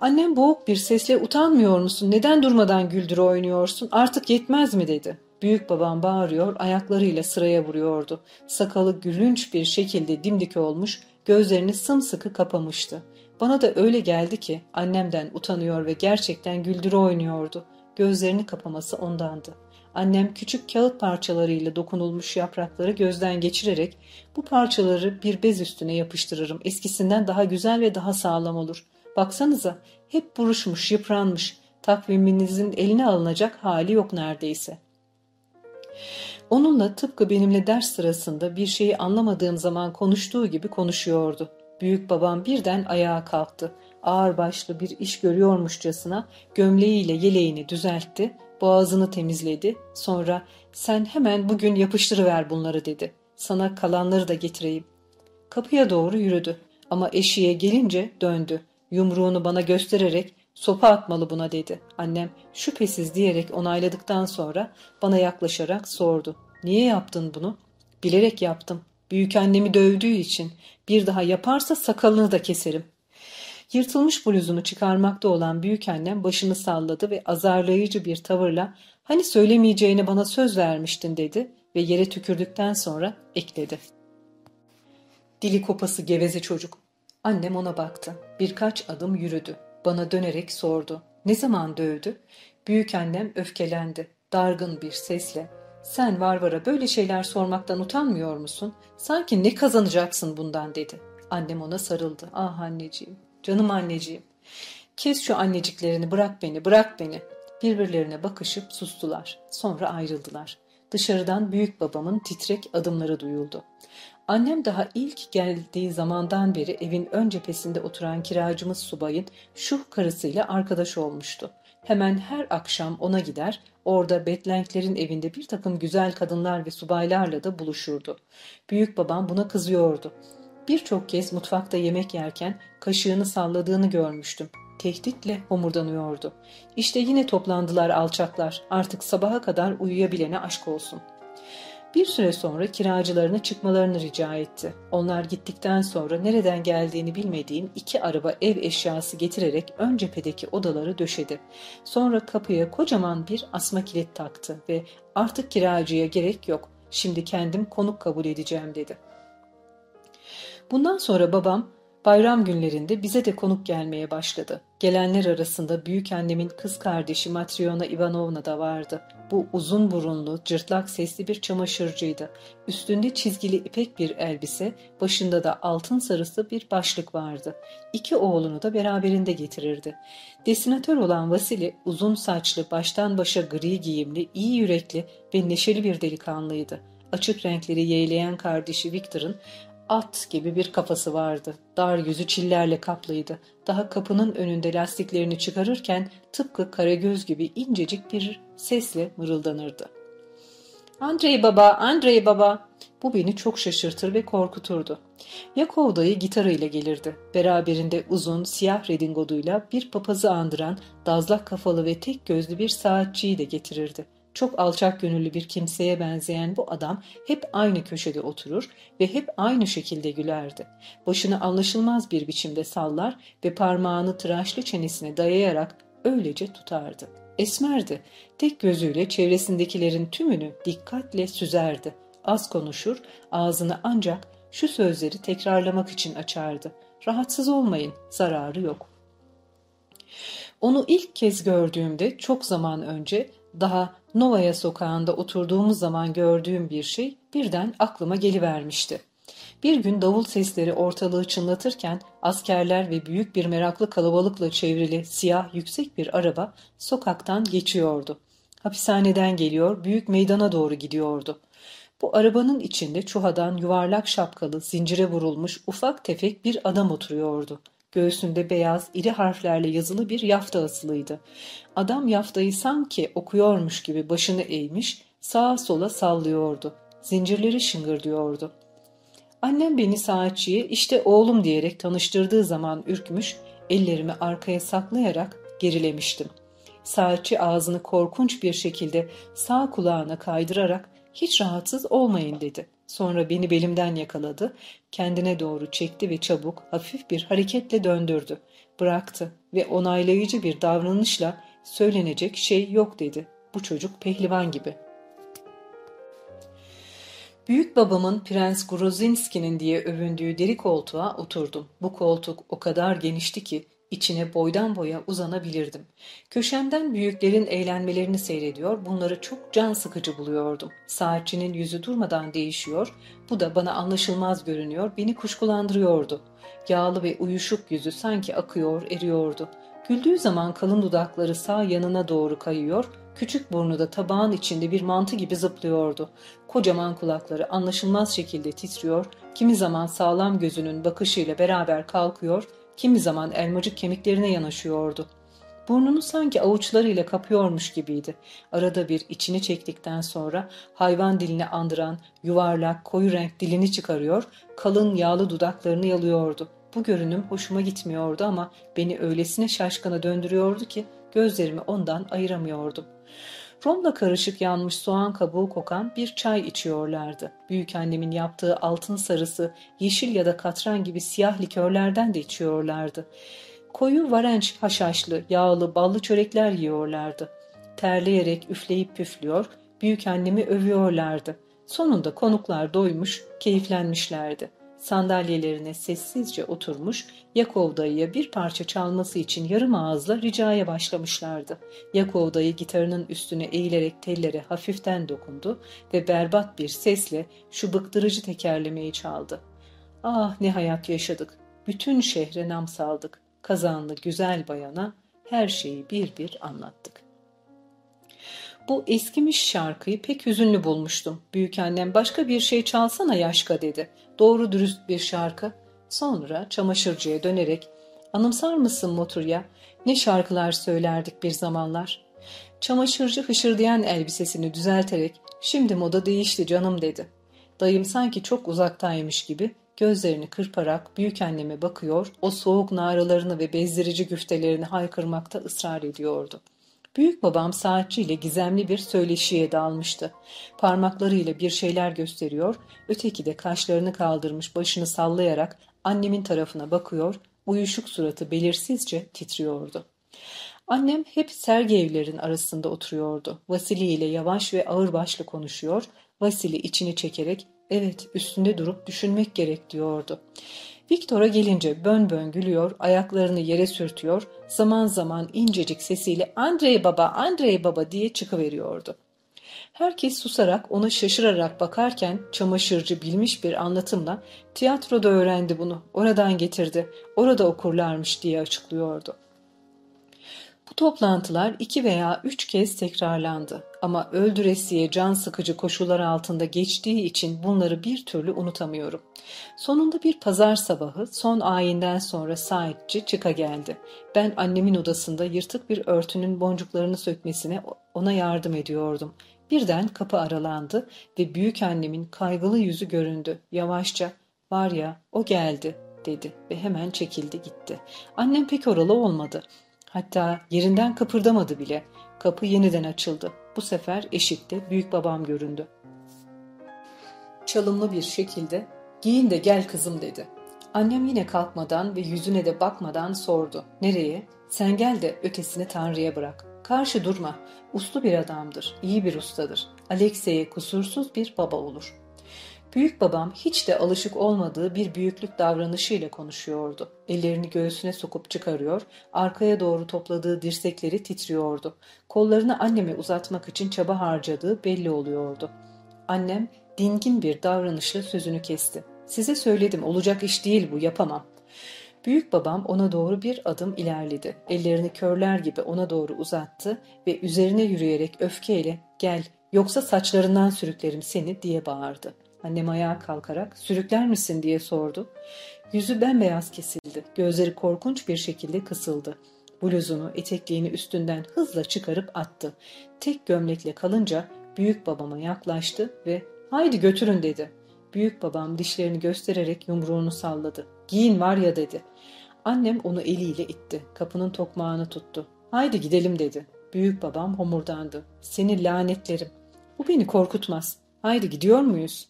Annem boğuk bir sesle utanmıyor musun? Neden durmadan güldür oynuyorsun? Artık yetmez mi dedi. Büyük babam bağırıyor, ayaklarıyla sıraya vuruyordu. Sakalı gülünç bir şekilde dimdik olmuş, gözlerini sımsıkı kapamıştı. Bana da öyle geldi ki annemden utanıyor ve gerçekten güldürü oynuyordu. Gözlerini kapaması ondandı. Annem küçük kağıt parçalarıyla dokunulmuş yaprakları gözden geçirerek bu parçaları bir bez üstüne yapıştırırım. Eskisinden daha güzel ve daha sağlam olur. Baksanıza hep buruşmuş, yıpranmış. Takviminizin eline alınacak hali yok neredeyse. Onunla tıpkı benimle ders sırasında bir şeyi anlamadığım zaman konuştuğu gibi konuşuyordu. Büyük babam birden ayağa kalktı. Ağır başlı bir iş görüyormuşçasına gömleğiyle yeleğini düzeltti, boğazını temizledi. Sonra sen hemen bugün yapıştırıver bunları dedi. Sana kalanları da getireyim. Kapıya doğru yürüdü ama eşiğe gelince döndü. Yumruğunu bana göstererek sopa atmalı buna dedi. Annem şüphesiz diyerek onayladıktan sonra bana yaklaşarak sordu. Niye yaptın bunu? Bilerek yaptım. Büyük annemi dövdüğü için. Bir daha yaparsa sakalını da keserim. Yırtılmış bluzunu çıkarmakta olan büyük annem başını salladı ve azarlayıcı bir tavırla hani söylemeyeceğine bana söz vermiştin dedi ve yere tükürdükten sonra ekledi. Dili kopası geveze çocuk. Annem ona baktı. Birkaç adım yürüdü. Bana dönerek sordu. Ne zaman dövdü? Büyük annem öfkelendi. Dargın bir sesle. Sen Varvara böyle şeyler sormaktan utanmıyor musun? Sanki ne kazanacaksın bundan dedi. Annem ona sarıldı. Ah anneciğim, canım anneciğim. Kes şu anneciklerini bırak beni, bırak beni. Birbirlerine bakışıp sustular. Sonra ayrıldılar. Dışarıdan büyük babamın titrek adımları duyuldu. Annem daha ilk geldiği zamandan beri evin ön cephesinde oturan kiracımız subayın şuh karısıyla arkadaş olmuştu. Hemen her akşam ona gider, orada Betlenklerin evinde bir takım güzel kadınlar ve subaylarla da buluşurdu. Büyük babam buna kızıyordu. Birçok kez mutfakta yemek yerken kaşığını salladığını görmüştüm. Tehditle homurdanıyordu. İşte yine toplandılar alçaklar. Artık sabaha kadar uyuyabilene aşk olsun.'' Bir süre sonra kiracılarına çıkmalarını rica etti. Onlar gittikten sonra nereden geldiğini bilmediğim iki araba ev eşyası getirerek ön cephedeki odaları döşedi. Sonra kapıya kocaman bir asma kilit taktı ve artık kiracıya gerek yok. Şimdi kendim konuk kabul edeceğim dedi. Bundan sonra babam Bayram günlerinde bize de konuk gelmeye başladı. Gelenler arasında büyük annemin kız kardeşi Matryona Ivanovna da vardı. Bu uzun burunlu, cırtlak sesli bir çamaşırcıydı. Üstünde çizgili ipek bir elbise, başında da altın sarısı bir başlık vardı. İki oğlunu da beraberinde getirirdi. Desinatör olan Vasili uzun saçlı, baştan başa gri giyimli, iyi yürekli ve neşeli bir delikanlıydı. Açık renkleri yeğleyen kardeşi Victor'ın At gibi bir kafası vardı. Dar yüzü çillerle kaplıydı. Daha kapının önünde lastiklerini çıkarırken tıpkı Karagöz gibi incecik bir sesle mırıldanırdı. Andrei baba, Andrei baba. Bu beni çok şaşırtır ve korkuturdu. Yakov dayı gitarıyla gelirdi. Beraberinde uzun, siyah redingoduyla bir papazı andıran, dazlak kafalı ve tek gözlü bir saatçiyi de getirirdi. Çok alçak gönüllü bir kimseye benzeyen bu adam hep aynı köşede oturur ve hep aynı şekilde gülerdi. Başını anlaşılmaz bir biçimde sallar ve parmağını tıraşlı çenesine dayayarak öylece tutardı. Esmerdi. Tek gözüyle çevresindekilerin tümünü dikkatle süzerdi. Az konuşur, ağzını ancak şu sözleri tekrarlamak için açardı. Rahatsız olmayın, zararı yok. Onu ilk kez gördüğümde çok zaman önce daha Novaya sokağında oturduğumuz zaman gördüğüm bir şey birden aklıma gelivermişti. Bir gün davul sesleri ortalığı çınlatırken askerler ve büyük bir meraklı kalabalıkla çevrili siyah yüksek bir araba sokaktan geçiyordu. Hapishaneden geliyor, büyük meydana doğru gidiyordu. Bu arabanın içinde çuhadan yuvarlak şapkalı, zincire vurulmuş ufak tefek bir adam oturuyordu. Göğsünde beyaz, iri harflerle yazılı bir yafta asılıydı. Adam yaftayı sanki okuyormuş gibi başını eğmiş, sağa sola sallıyordu. Zincirleri şıngırdıyordu. Annem beni saatçiye işte oğlum diyerek tanıştırdığı zaman ürkmüş, ellerimi arkaya saklayarak gerilemiştim. Saatçi ağzını korkunç bir şekilde sağ kulağına kaydırarak hiç rahatsız olmayın dedi. Sonra beni belimden yakaladı, kendine doğru çekti ve çabuk, hafif bir hareketle döndürdü. Bıraktı ve onaylayıcı bir davranışla söylenecek şey yok dedi. Bu çocuk pehlivan gibi. Büyük babamın Prens Grozinski'nin diye övündüğü deri koltuğa oturdum. Bu koltuk o kadar genişti ki içine boydan boya uzanabilirdim. Köşemden büyüklerin eğlenmelerini seyrediyor, bunları çok can sıkıcı buluyordum. Saatçinin yüzü durmadan değişiyor, bu da bana anlaşılmaz görünüyor, beni kuşkulandırıyordu. Yağlı ve uyuşuk yüzü sanki akıyor, eriyordu. Güldüğü zaman kalın dudakları sağ yanına doğru kayıyor, küçük burnu da tabağın içinde bir mantı gibi zıplıyordu. Kocaman kulakları anlaşılmaz şekilde titriyor, kimi zaman sağlam gözünün bakışıyla beraber kalkıyor, kimi zaman elmacık kemiklerine yanaşıyordu. Burnunu sanki avuçlarıyla kapıyormuş gibiydi. Arada bir içini çektikten sonra hayvan dilini andıran yuvarlak koyu renk dilini çıkarıyor, kalın yağlı dudaklarını yalıyordu. Bu görünüm hoşuma gitmiyordu ama beni öylesine şaşkına döndürüyordu ki gözlerimi ondan ayıramıyordum. Romla karışık yanmış soğan kabuğu kokan bir çay içiyorlardı. Büyük annemin yaptığı altın sarısı, yeşil ya da katran gibi siyah likörlerden de içiyorlardı. Koyu varenç haşhaşlı, yağlı, ballı çörekler yiyorlardı. Terleyerek üfleyip püflüyor, büyük annemi övüyorlardı. Sonunda konuklar doymuş, keyiflenmişlerdi sandalyelerine sessizce oturmuş Yakov dayıya bir parça çalması için yarım ağızla ricaya başlamışlardı. Yakov dayı gitarının üstüne eğilerek tellere hafiften dokundu ve berbat bir sesle şu bıktırıcı tekerlemeyi çaldı. Ah ne hayat yaşadık. Bütün şehre nam saldık. Kazanlı güzel bayana her şeyi bir bir anlattık. Bu eskimiş şarkıyı pek hüzünlü bulmuştum. Büyükannem başka bir şey çalsana Yaşka dedi. Doğru dürüst bir şarkı. Sonra çamaşırcıya dönerek anımsar mısın Moturya? Ne şarkılar söylerdik bir zamanlar. Çamaşırcı hışırdayan elbisesini düzelterek şimdi moda değişti canım dedi. Dayım sanki çok uzaktaymış gibi gözlerini kırparak büyük anneme bakıyor, o soğuk naralarını ve bezdirici güftelerini haykırmakta ısrar ediyordu. Büyük babam saatçiyle gizemli bir söyleşiye dalmıştı. Parmaklarıyla bir şeyler gösteriyor, öteki de kaşlarını kaldırmış başını sallayarak annemin tarafına bakıyor, uyuşuk suratı belirsizce titriyordu. Annem hep sergi evlerin arasında oturuyordu. Vasili ile yavaş ve ağırbaşlı konuşuyor, Vasili içini çekerek evet üstünde durup düşünmek gerek diyordu. Viktor'a gelince bön bön gülüyor, ayaklarını yere sürtüyor, zaman zaman incecik sesiyle Andrei baba, Andrei baba diye çıkıveriyordu. Herkes susarak ona şaşırarak bakarken çamaşırcı bilmiş bir anlatımla tiyatroda öğrendi bunu, oradan getirdi, orada okurlarmış diye açıklıyordu. Toplantılar iki veya üç kez tekrarlandı ama öldüresiye can sıkıcı koşullar altında geçtiği için bunları bir türlü unutamıyorum. Sonunda bir pazar sabahı son ayinden sonra sahipçi çıka geldi. Ben annemin odasında yırtık bir örtünün boncuklarını sökmesine ona yardım ediyordum. Birden kapı aralandı ve büyük annemin kaygılı yüzü göründü. Yavaşça var ya o geldi dedi ve hemen çekildi gitti. Annem pek oralı olmadı. Hatta yerinden kıpırdamadı bile. Kapı yeniden açıldı. Bu sefer eşikte büyük babam göründü. Çalımlı bir şekilde giyin de gel kızım dedi. Annem yine kalkmadan ve yüzüne de bakmadan sordu. Nereye? Sen gel de ötesini Tanrı'ya bırak. Karşı durma. Uslu bir adamdır, iyi bir ustadır. Alexey'e kusursuz bir baba olur. Büyük babam hiç de alışık olmadığı bir büyüklük davranışıyla konuşuyordu. Ellerini göğsüne sokup çıkarıyor, arkaya doğru topladığı dirsekleri titriyordu. Kollarını anneme uzatmak için çaba harcadığı belli oluyordu. Annem dingin bir davranışla sözünü kesti. Size söyledim olacak iş değil bu yapamam. Büyük babam ona doğru bir adım ilerledi. Ellerini körler gibi ona doğru uzattı ve üzerine yürüyerek öfkeyle gel yoksa saçlarından sürüklerim seni diye bağırdı. Annem ayağa kalkarak sürükler misin diye sordu. Yüzü bembeyaz kesildi. Gözleri korkunç bir şekilde kısıldı. Bluzunu, etekliğini üstünden hızla çıkarıp attı. Tek gömlekle kalınca büyük babama yaklaştı ve haydi götürün dedi. Büyük babam dişlerini göstererek yumruğunu salladı. Giyin var ya dedi. Annem onu eliyle itti. Kapının tokmağını tuttu. Haydi gidelim dedi. Büyük babam homurdandı. Seni lanetlerim. Bu beni korkutmaz. Haydi gidiyor muyuz?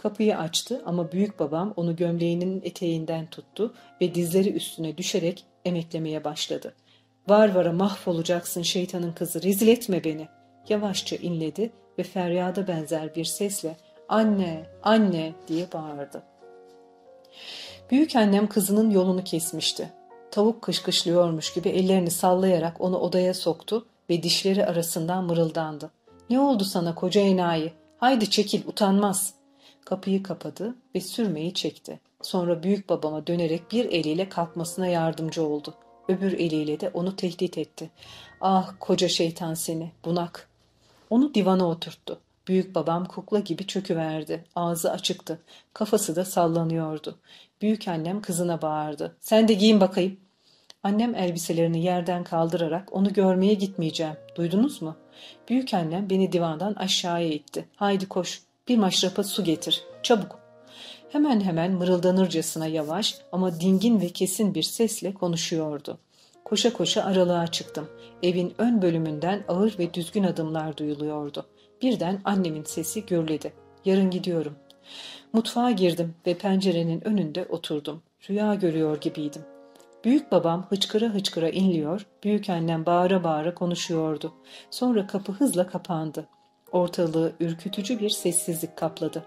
Kapıyı açtı ama büyük babam onu gömleğinin eteğinden tuttu ve dizleri üstüne düşerek emeklemeye başladı. Var vara mahvolacaksın şeytanın kızı rezil etme beni. Yavaşça inledi ve feryada benzer bir sesle anne anne diye bağırdı. Büyük annem kızının yolunu kesmişti. Tavuk kışkışlıyormuş gibi ellerini sallayarak onu odaya soktu ve dişleri arasından mırıldandı. Ne oldu sana koca enayi? Haydi çekil utanmaz. Kapıyı kapadı ve sürmeyi çekti. Sonra büyük babama dönerek bir eliyle kalkmasına yardımcı oldu. Öbür eliyle de onu tehdit etti. Ah koca şeytan seni, bunak. Onu divana oturttu. Büyük babam kukla gibi çöküverdi. Ağzı açıktı. Kafası da sallanıyordu. Büyük annem kızına bağırdı. Sen de giyin bakayım. Annem elbiselerini yerden kaldırarak onu görmeye gitmeyeceğim. Duydunuz mu? Büyük annem beni divandan aşağıya itti. Haydi koş. Bir maşrapa su getir. Çabuk. Hemen hemen mırıldanırcasına yavaş ama dingin ve kesin bir sesle konuşuyordu. Koşa koşa aralığa çıktım. Evin ön bölümünden ağır ve düzgün adımlar duyuluyordu. Birden annemin sesi gürledi. Yarın gidiyorum. Mutfağa girdim ve pencerenin önünde oturdum. Rüya görüyor gibiydim. Büyük babam hıçkıra hıçkıra inliyor, büyük annem bağıra bağıra konuşuyordu. Sonra kapı hızla kapandı. Ortalığı ürkütücü bir sessizlik kapladı.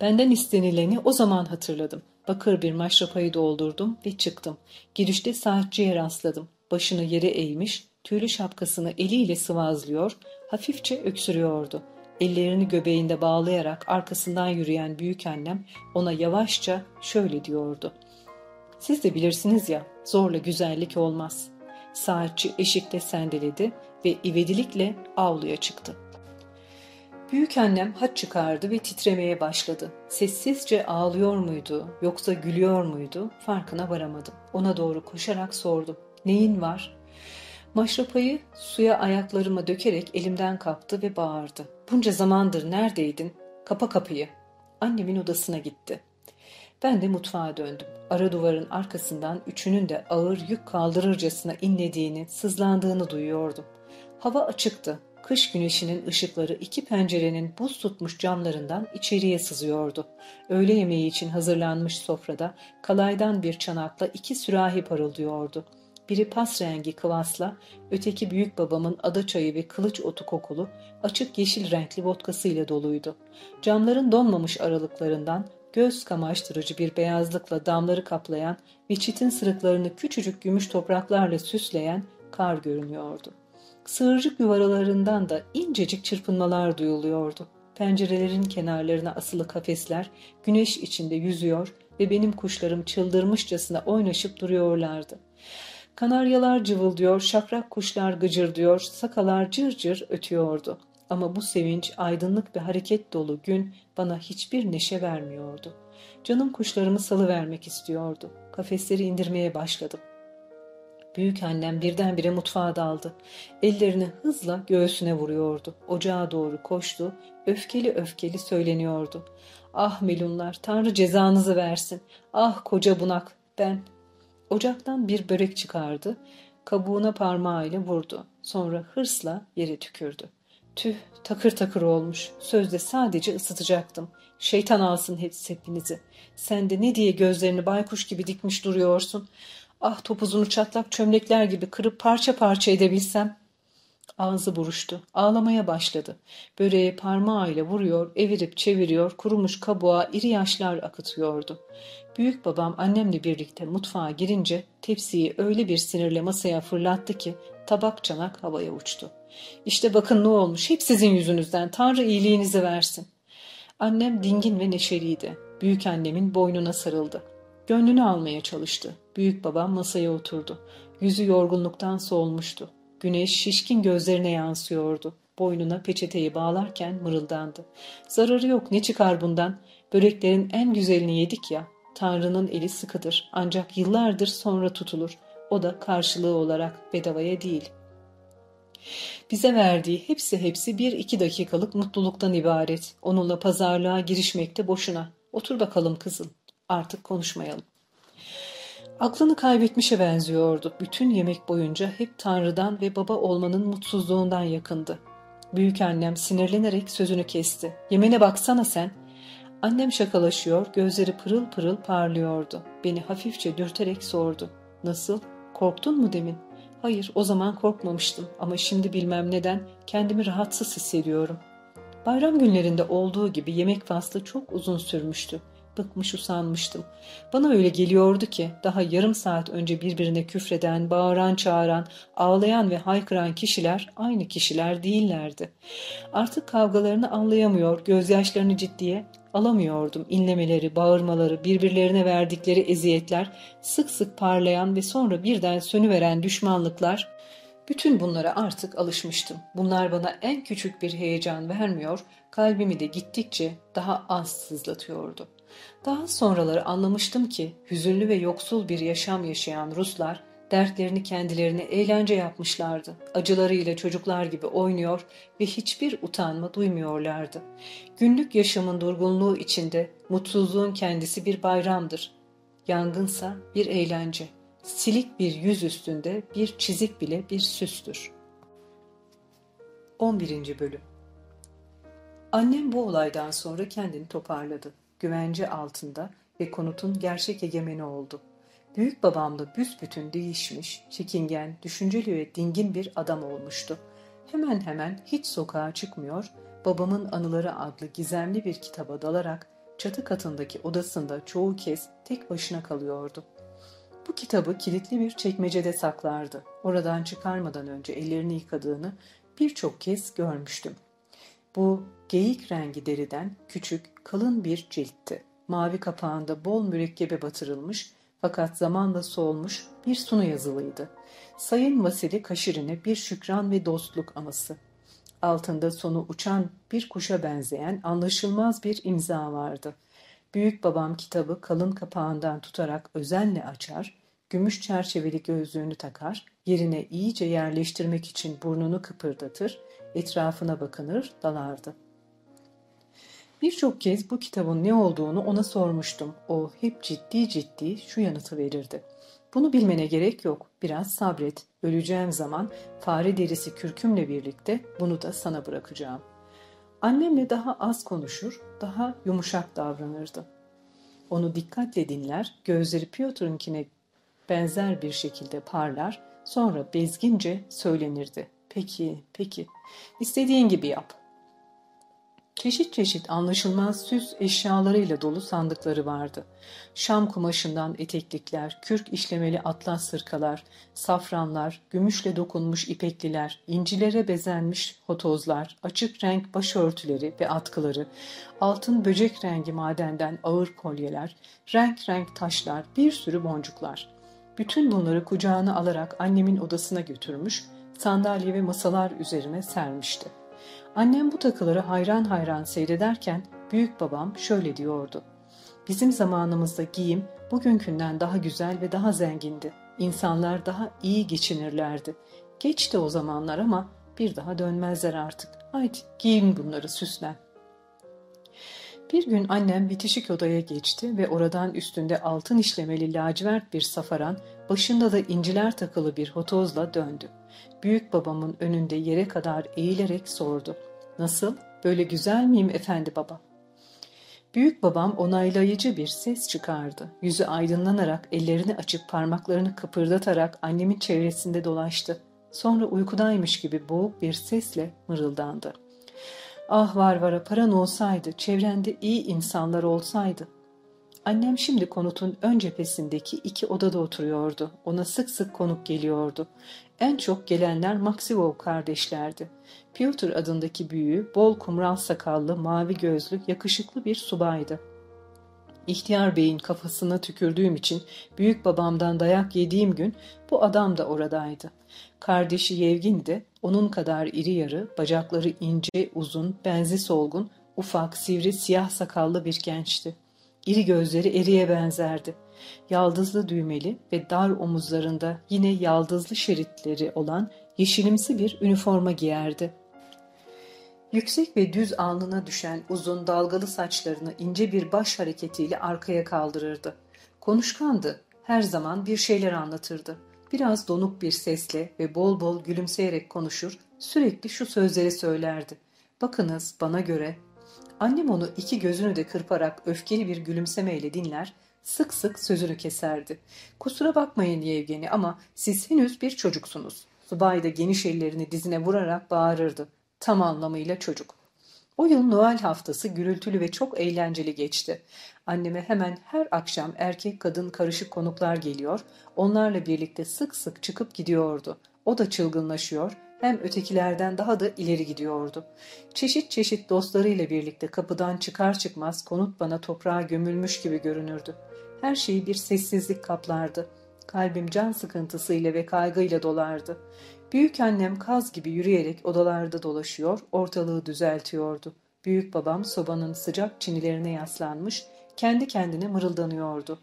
Benden istenileni o zaman hatırladım. Bakır bir maşrapayı doldurdum ve çıktım. Girişte saatçiye rastladım. Başını yere eğmiş, tüylü şapkasını eliyle sıvazlıyor, hafifçe öksürüyordu. Ellerini göbeğinde bağlayarak arkasından yürüyen büyük annem ona yavaşça şöyle diyordu. Siz de bilirsiniz ya, zorla güzellik olmaz. Saatçi eşikte sendeledi ve ivedilikle avluya çıktı. Büyük annem haç çıkardı ve titremeye başladı. Sessizce ağlıyor muydu yoksa gülüyor muydu farkına varamadım. Ona doğru koşarak sordum. Neyin var? Maşrapayı suya ayaklarıma dökerek elimden kaptı ve bağırdı. Bunca zamandır neredeydin? Kapa kapıyı. Annemin odasına gitti. Ben de mutfağa döndüm. Ara duvarın arkasından üçünün de ağır yük kaldırırcasına inlediğini, sızlandığını duyuyordum. Hava açıktı. Kış güneşinin ışıkları iki pencerenin buz tutmuş camlarından içeriye sızıyordu. Öğle yemeği için hazırlanmış sofrada kalaydan bir çanakla iki sürahi parıldıyordu. Biri pas rengi kıvasla, öteki büyük babamın ada çayı ve kılıç otu kokulu, açık yeşil renkli vodkasıyla doluydu. Camların donmamış aralıklarından göz kamaştırıcı bir beyazlıkla damları kaplayan ve çitin sırıklarını küçücük gümüş topraklarla süsleyen kar görünüyordu. Sığırcık yuvaralarından da incecik çırpınmalar duyuluyordu. Pencerelerin kenarlarına asılı kafesler güneş içinde yüzüyor ve benim kuşlarım çıldırmışçasına oynaşıp duruyorlardı. Kanaryalar cıvıldıyor, şakrak kuşlar gıcırdıyor, sakalar cır cır ötüyordu. Ama bu sevinç, aydınlık ve hareket dolu gün bana hiçbir neşe vermiyordu. Canım kuşlarımı salıvermek istiyordu. Kafesleri indirmeye başladım. Büyük annem birdenbire mutfağa daldı. Ellerini hızla göğsüne vuruyordu. Ocağa doğru koştu. Öfkeli öfkeli söyleniyordu. Ah melunlar, Tanrı cezanızı versin. Ah koca bunak, ben. Ocaktan bir börek çıkardı. Kabuğuna parmağıyla vurdu. Sonra hırsla yere tükürdü. Tüh, takır takır olmuş. Sözde sadece ısıtacaktım. Şeytan alsın hepinizi. Sen de ne diye gözlerini baykuş gibi dikmiş duruyorsun. Ah topuzunu çatlak çömlekler gibi kırıp parça parça edebilsem. Ağzı buruştu. Ağlamaya başladı. Böreğe parmağıyla vuruyor, evirip çeviriyor, kurumuş kabuğa iri yaşlar akıtıyordu. Büyük babam annemle birlikte mutfağa girince tepsiyi öyle bir sinirle masaya fırlattı ki tabak çanak havaya uçtu. İşte bakın ne olmuş, hep sizin yüzünüzden, Tanrı iyiliğinizi versin. Annem dingin ve neşeliydi. Büyük annemin boynuna sarıldı. Gönlünü almaya çalıştı. Büyük babam masaya oturdu. Yüzü yorgunluktan solmuştu. Güneş şişkin gözlerine yansıyordu. Boynuna peçeteyi bağlarken mırıldandı. Zararı yok ne çıkar bundan? Böreklerin en güzelini yedik ya. Tanrı'nın eli sıkıdır ancak yıllardır sonra tutulur. O da karşılığı olarak bedavaya değil. Bize verdiği hepsi hepsi bir iki dakikalık mutluluktan ibaret. Onunla pazarlığa girişmekte boşuna. Otur bakalım kızım. Artık konuşmayalım. Aklını kaybetmişe benziyordu. Bütün yemek boyunca hep Tanrı'dan ve baba olmanın mutsuzluğundan yakındı. Büyük annem sinirlenerek sözünü kesti. Yemene baksana sen. Annem şakalaşıyor, gözleri pırıl pırıl parlıyordu. Beni hafifçe dürterek sordu. Nasıl? Korktun mu demin? Hayır, o zaman korkmamıştım ama şimdi bilmem neden kendimi rahatsız hissediyorum. Bayram günlerinde olduğu gibi yemek faslı çok uzun sürmüştü. Bıkmış usanmıştım. Bana öyle geliyordu ki daha yarım saat önce birbirine küfreden, bağıran çağıran, ağlayan ve haykıran kişiler aynı kişiler değillerdi. Artık kavgalarını anlayamıyor, gözyaşlarını ciddiye alamıyordum. İnlemeleri, bağırmaları, birbirlerine verdikleri eziyetler, sık sık parlayan ve sonra birden sönüveren düşmanlıklar, bütün bunlara artık alışmıştım. Bunlar bana en küçük bir heyecan vermiyor, kalbimi de gittikçe daha az sızlatıyordu. Daha sonraları anlamıştım ki hüzünlü ve yoksul bir yaşam yaşayan Ruslar dertlerini kendilerine eğlence yapmışlardı. Acılarıyla çocuklar gibi oynuyor ve hiçbir utanma duymuyorlardı. Günlük yaşamın durgunluğu içinde mutsuzluğun kendisi bir bayramdır. Yangınsa bir eğlence. Silik bir yüz üstünde bir çizik bile bir süstür. 11. Bölüm Annem bu olaydan sonra kendini toparladı güvence altında ve konutun gerçek egemeni oldu. Büyük babam da büsbütün değişmiş, çekingen, düşünceli ve dingin bir adam olmuştu. Hemen hemen hiç sokağa çıkmıyor, babamın anıları adlı gizemli bir kitaba dalarak çatı katındaki odasında çoğu kez tek başına kalıyordu. Bu kitabı kilitli bir çekmecede saklardı. Oradan çıkarmadan önce ellerini yıkadığını birçok kez görmüştüm. Bu geyik rengi deriden küçük, kalın bir ciltti. Mavi kapağında bol mürekkebe batırılmış fakat zamanla soğumuş bir sunu yazılıydı. Sayın Vasili Kaşirine bir şükran ve dostluk aması. Altında sonu uçan bir kuşa benzeyen anlaşılmaz bir imza vardı. Büyük babam kitabı kalın kapağından tutarak özenle açar, gümüş çerçeveli gözlüğünü takar, yerine iyice yerleştirmek için burnunu kıpırdatır, etrafına bakınır, dalardı. Birçok kez bu kitabın ne olduğunu ona sormuştum. O hep ciddi ciddi şu yanıtı verirdi. Bunu bilmene gerek yok. Biraz sabret. Öleceğim zaman fare derisi kürkümle birlikte bunu da sana bırakacağım. Annemle daha az konuşur, daha yumuşak davranırdı. Onu dikkatle dinler, gözleri Piotr'unkine benzer bir şekilde parlar, sonra bezgince söylenirdi. Peki, peki. İstediğin gibi yap. Çeşit çeşit anlaşılmaz süs eşyalarıyla dolu sandıkları vardı. Şam kumaşından eteklikler, kürk işlemeli atlas sırkalar, safranlar, gümüşle dokunmuş ipekliler, incilere bezenmiş hotozlar, açık renk başörtüleri ve atkıları, altın böcek rengi madenden ağır kolyeler, renk renk taşlar, bir sürü boncuklar. Bütün bunları kucağına alarak annemin odasına götürmüş, sandalye ve masalar üzerine sermişti. Annem bu takıları hayran hayran seyrederken büyük babam şöyle diyordu. Bizim zamanımızda giyim bugünkünden daha güzel ve daha zengindi. İnsanlar daha iyi geçinirlerdi. Geçti o zamanlar ama bir daha dönmezler artık. Haydi giyin bunları süslen. Bir gün annem bitişik odaya geçti ve oradan üstünde altın işlemeli lacivert bir safaran, başında da inciler takılı bir hotozla döndü. Büyük babamın önünde yere kadar eğilerek sordu. Nasıl? Böyle güzel miyim efendi baba? Büyük babam onaylayıcı bir ses çıkardı. Yüzü aydınlanarak ellerini açıp parmaklarını kıpırdatarak annemin çevresinde dolaştı. Sonra uykudaymış gibi boğuk bir sesle mırıldandı. Ah Varvara paran olsaydı, çevrende iyi insanlar olsaydı. Annem şimdi konutun ön cephesindeki iki odada oturuyordu. Ona sık sık konuk geliyordu. En çok gelenler Maxivov kardeşlerdi. Piotr adındaki büyüğü, bol kumral sakallı, mavi gözlü, yakışıklı bir subaydı. İhtiyar Bey'in kafasına tükürdüğüm için büyük babamdan dayak yediğim gün bu adam da oradaydı. Kardeşi Yevgin de Onun kadar iri yarı, bacakları ince, uzun, benzi solgun, ufak, sivri, siyah sakallı bir gençti. İri gözleri eriye benzerdi. Yaldızlı düğmeli ve dar omuzlarında yine yaldızlı şeritleri olan yeşilimsi bir üniforma giyerdi. Yüksek ve düz alnına düşen uzun dalgalı saçlarını ince bir baş hareketiyle arkaya kaldırırdı. Konuşkandı, her zaman bir şeyler anlatırdı. Biraz donuk bir sesle ve bol bol gülümseyerek konuşur, sürekli şu sözleri söylerdi. Bakınız bana göre. Annem onu iki gözünü de kırparak öfkeli bir gülümsemeyle dinler, sık sık sözünü keserdi. Kusura bakmayın Yevgeni ama siz henüz bir çocuksunuz. Subay da geniş ellerini dizine vurarak bağırırdı. Tam anlamıyla çocuk. O yıl Noel haftası gürültülü ve çok eğlenceli geçti. Anneme hemen her akşam erkek kadın karışık konuklar geliyor, onlarla birlikte sık sık çıkıp gidiyordu. O da çılgınlaşıyor, hem ötekilerden daha da ileri gidiyordu. Çeşit çeşit dostlarıyla birlikte kapıdan çıkar çıkmaz konut bana toprağa gömülmüş gibi görünürdü. Her şeyi bir sessizlik kaplardı. Kalbim can sıkıntısıyla ve kaygıyla dolardı. Büyük annem kaz gibi yürüyerek odalarda dolaşıyor, ortalığı düzeltiyordu. Büyük babam sobanın sıcak çinilerine yaslanmış, kendi kendine mırıldanıyordu.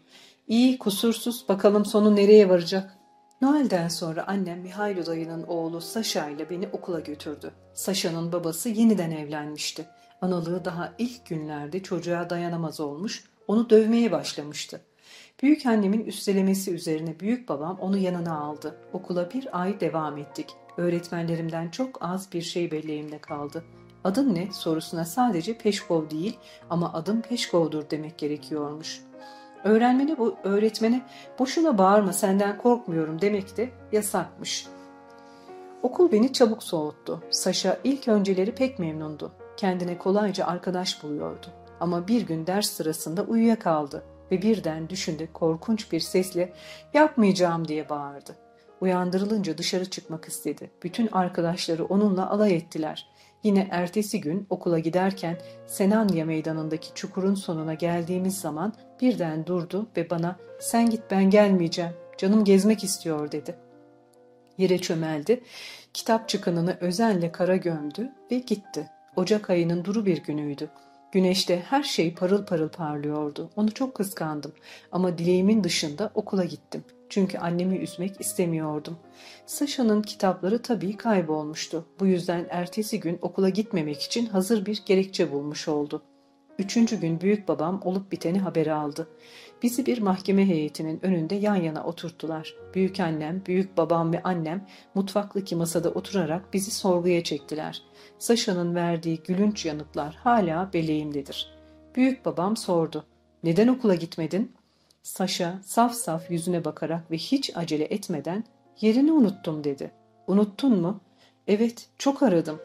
İyi, kusursuz, bakalım sonu nereye varacak? Noel'den sonra annem Mihailo dayının oğlu Sasha ile beni okula götürdü. Sasha'nın babası yeniden evlenmişti. Analığı daha ilk günlerde çocuğa dayanamaz olmuş, onu dövmeye başlamıştı. Büyük annemin üstelemesi üzerine büyük babam onu yanına aldı. Okula bir ay devam ettik. Öğretmenlerimden çok az bir şey belleğimde kaldı. Adın ne sorusuna sadece Peşkov değil ama adım Peşkov'dur demek gerekiyormuş. Öğrenmene bu öğretmene boşuna bağırma senden korkmuyorum demek de yasakmış. Okul beni çabuk soğuttu. Saşa ilk önceleri pek memnundu. Kendine kolayca arkadaş buluyordu. Ama bir gün ders sırasında uyuyakaldı ve birden düşündü korkunç bir sesle yapmayacağım diye bağırdı. Uyandırılınca dışarı çıkmak istedi. Bütün arkadaşları onunla alay ettiler. Yine ertesi gün okula giderken Senanya meydanındaki çukurun sonuna geldiğimiz zaman birden durdu ve bana sen git ben gelmeyeceğim canım gezmek istiyor dedi. Yere çömeldi, kitap çıkınını özenle kara gömdü ve gitti. Ocak ayının duru bir günüydü. Güneşte her şey parıl parıl parlıyordu. Onu çok kıskandım ama dileğimin dışında okula gittim. Çünkü annemi üzmek istemiyordum. Sasha'nın kitapları tabii kaybolmuştu. Bu yüzden ertesi gün okula gitmemek için hazır bir gerekçe bulmuş oldu. Üçüncü gün büyük babam olup biteni haberi aldı. Bizi bir mahkeme heyetinin önünde yan yana oturttular. Büyük annem, büyük babam ve annem mutfaktaki masada oturarak bizi sorguya çektiler. Sasha'nın verdiği gülünç yanıtlar hala beleğimdedir. Büyük babam sordu. Neden okula gitmedin? Saşa saf saf yüzüne bakarak ve hiç acele etmeden yerini unuttum dedi. Unuttun mu? Evet çok aradım.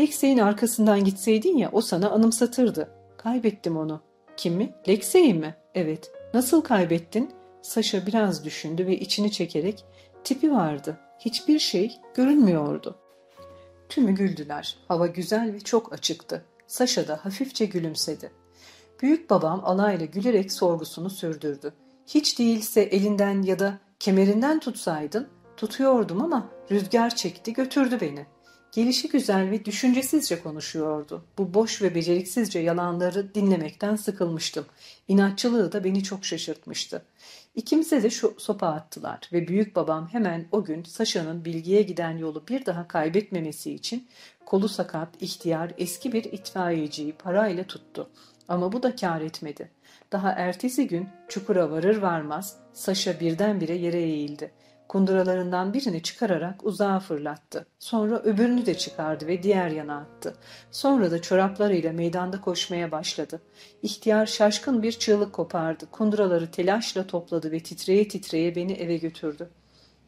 Lexey'in arkasından gitseydin ya o sana anımsatırdı. Kaybettim onu. Kimi? Lexey'i mi? Evet. Nasıl kaybettin? Saşa biraz düşündü ve içini çekerek tipi vardı. Hiçbir şey görünmüyordu. Tümü güldüler. Hava güzel ve çok açıktı. Saşa da hafifçe gülümsedi. Büyük babam alayla gülerek sorgusunu sürdürdü. Hiç değilse elinden ya da kemerinden tutsaydın, tutuyordum ama rüzgar çekti götürdü beni. Gelişi güzel ve düşüncesizce konuşuyordu. Bu boş ve beceriksizce yalanları dinlemekten sıkılmıştım. İnatçılığı da beni çok şaşırtmıştı. İkimize de şu sopa attılar ve büyük babam hemen o gün Saşa'nın bilgiye giden yolu bir daha kaybetmemesi için kolu sakat, ihtiyar, eski bir itfaiyeciyi parayla tuttu. Ama bu da kar etmedi. Daha ertesi gün çukura varır varmaz Saşa birdenbire yere eğildi. Kunduralarından birini çıkararak uzağa fırlattı. Sonra öbürünü de çıkardı ve diğer yana attı. Sonra da çoraplarıyla meydanda koşmaya başladı. İhtiyar şaşkın bir çığlık kopardı. Kunduraları telaşla topladı ve titreye titreye beni eve götürdü.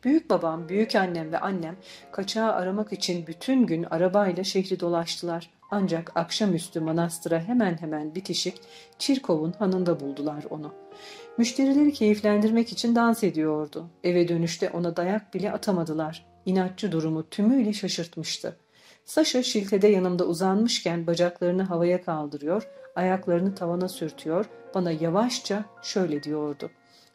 Büyük babam, büyük annem ve annem kaçağı aramak için bütün gün arabayla şehri dolaştılar. Ancak akşamüstü manastıra hemen hemen bitişik Çirkov'un hanında buldular onu. Müşterileri keyiflendirmek için dans ediyordu. Eve dönüşte ona dayak bile atamadılar. İnatçı durumu tümüyle şaşırtmıştı. Saşa şiltede yanımda uzanmışken bacaklarını havaya kaldırıyor, ayaklarını tavana sürtüyor, bana yavaşça şöyle diyordu.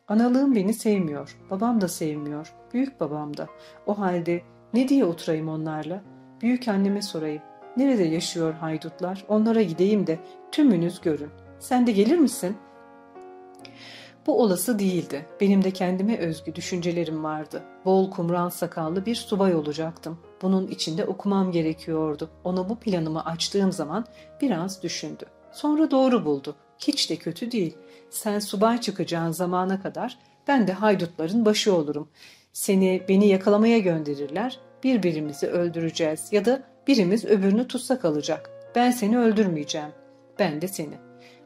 Analığım beni sevmiyor, babam da sevmiyor, büyük babam da. O halde Ne diye oturayım onlarla? Büyük anneme sorayım. Nerede yaşıyor haydutlar? Onlara gideyim de tümünüz görün. Sen de gelir misin? Bu olası değildi. Benim de kendime özgü düşüncelerim vardı. Bol kumral sakallı bir subay olacaktım. Bunun içinde okumam gerekiyordu. Ona bu planımı açtığım zaman biraz düşündü. Sonra doğru buldu. Hiç de kötü değil. Sen subay çıkacağın zamana kadar ben de haydutların başı olurum. Seni beni yakalamaya gönderirler. Birbirimizi öldüreceğiz ya da birimiz öbürünü tutsak alacak. Ben seni öldürmeyeceğim. Ben de seni.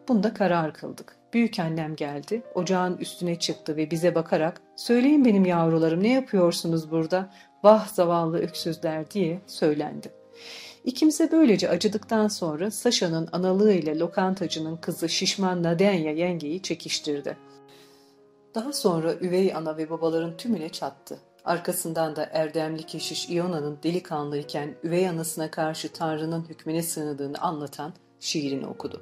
Bunda karar kıldık. Büyük annem geldi, ocağın üstüne çıktı ve bize bakarak ''Söyleyin benim yavrularım ne yapıyorsunuz burada? Vah zavallı öksüzler'' diye söylendi. İkimize böylece acıdıktan sonra Saşa'nın analığıyla lokantacının kızı şişman Nadenya yengeyi çekiştirdi. Daha sonra üvey ana ve babaların tümüne çattı. Arkasından da erdemli keşiş İona'nın delikanlıyken üvey anasına karşı Tanrı'nın hükmüne sığındığını anlatan şiirini okudu.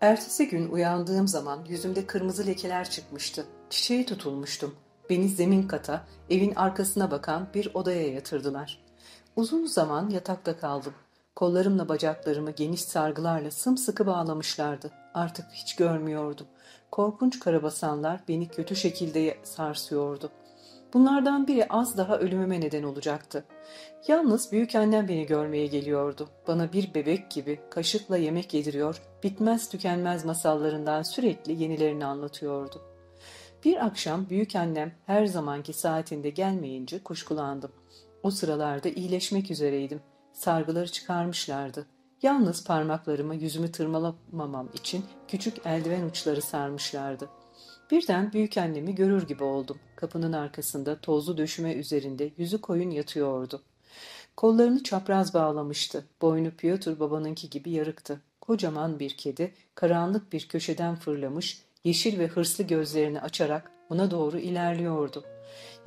Ertesi gün uyandığım zaman yüzümde kırmızı lekeler çıkmıştı. Çiçeğe tutulmuştum. Beni zemin kata, evin arkasına bakan bir odaya yatırdılar. Uzun zaman yatakta kaldım. Kollarımla bacaklarımı geniş sargılarla sımsıkı bağlamışlardı. Artık hiç görmüyordum. Korkunç karabasanlar beni kötü şekilde sarsıyordu. Bunlardan biri az daha ölümüme neden olacaktı. Yalnız büyük annem beni görmeye geliyordu. Bana bir bebek gibi kaşıkla yemek yediriyor, bitmez tükenmez masallarından sürekli yenilerini anlatıyordu. Bir akşam büyük annem her zamanki saatinde gelmeyince kuşkulandım. O sıralarda iyileşmek üzereydim. Sargıları çıkarmışlardı. Yalnız parmaklarıma yüzümü tırmalamamam için küçük eldiven uçları sarmışlardı. Birden büyük annemi görür gibi oldum. Kapının arkasında tozlu döşüme üzerinde yüzü koyun yatıyordu. Kollarını çapraz bağlamıştı. Boynu Piotr babanınki gibi yarıktı. Kocaman bir kedi karanlık bir köşeden fırlamış, yeşil ve hırslı gözlerini açarak ona doğru ilerliyordu.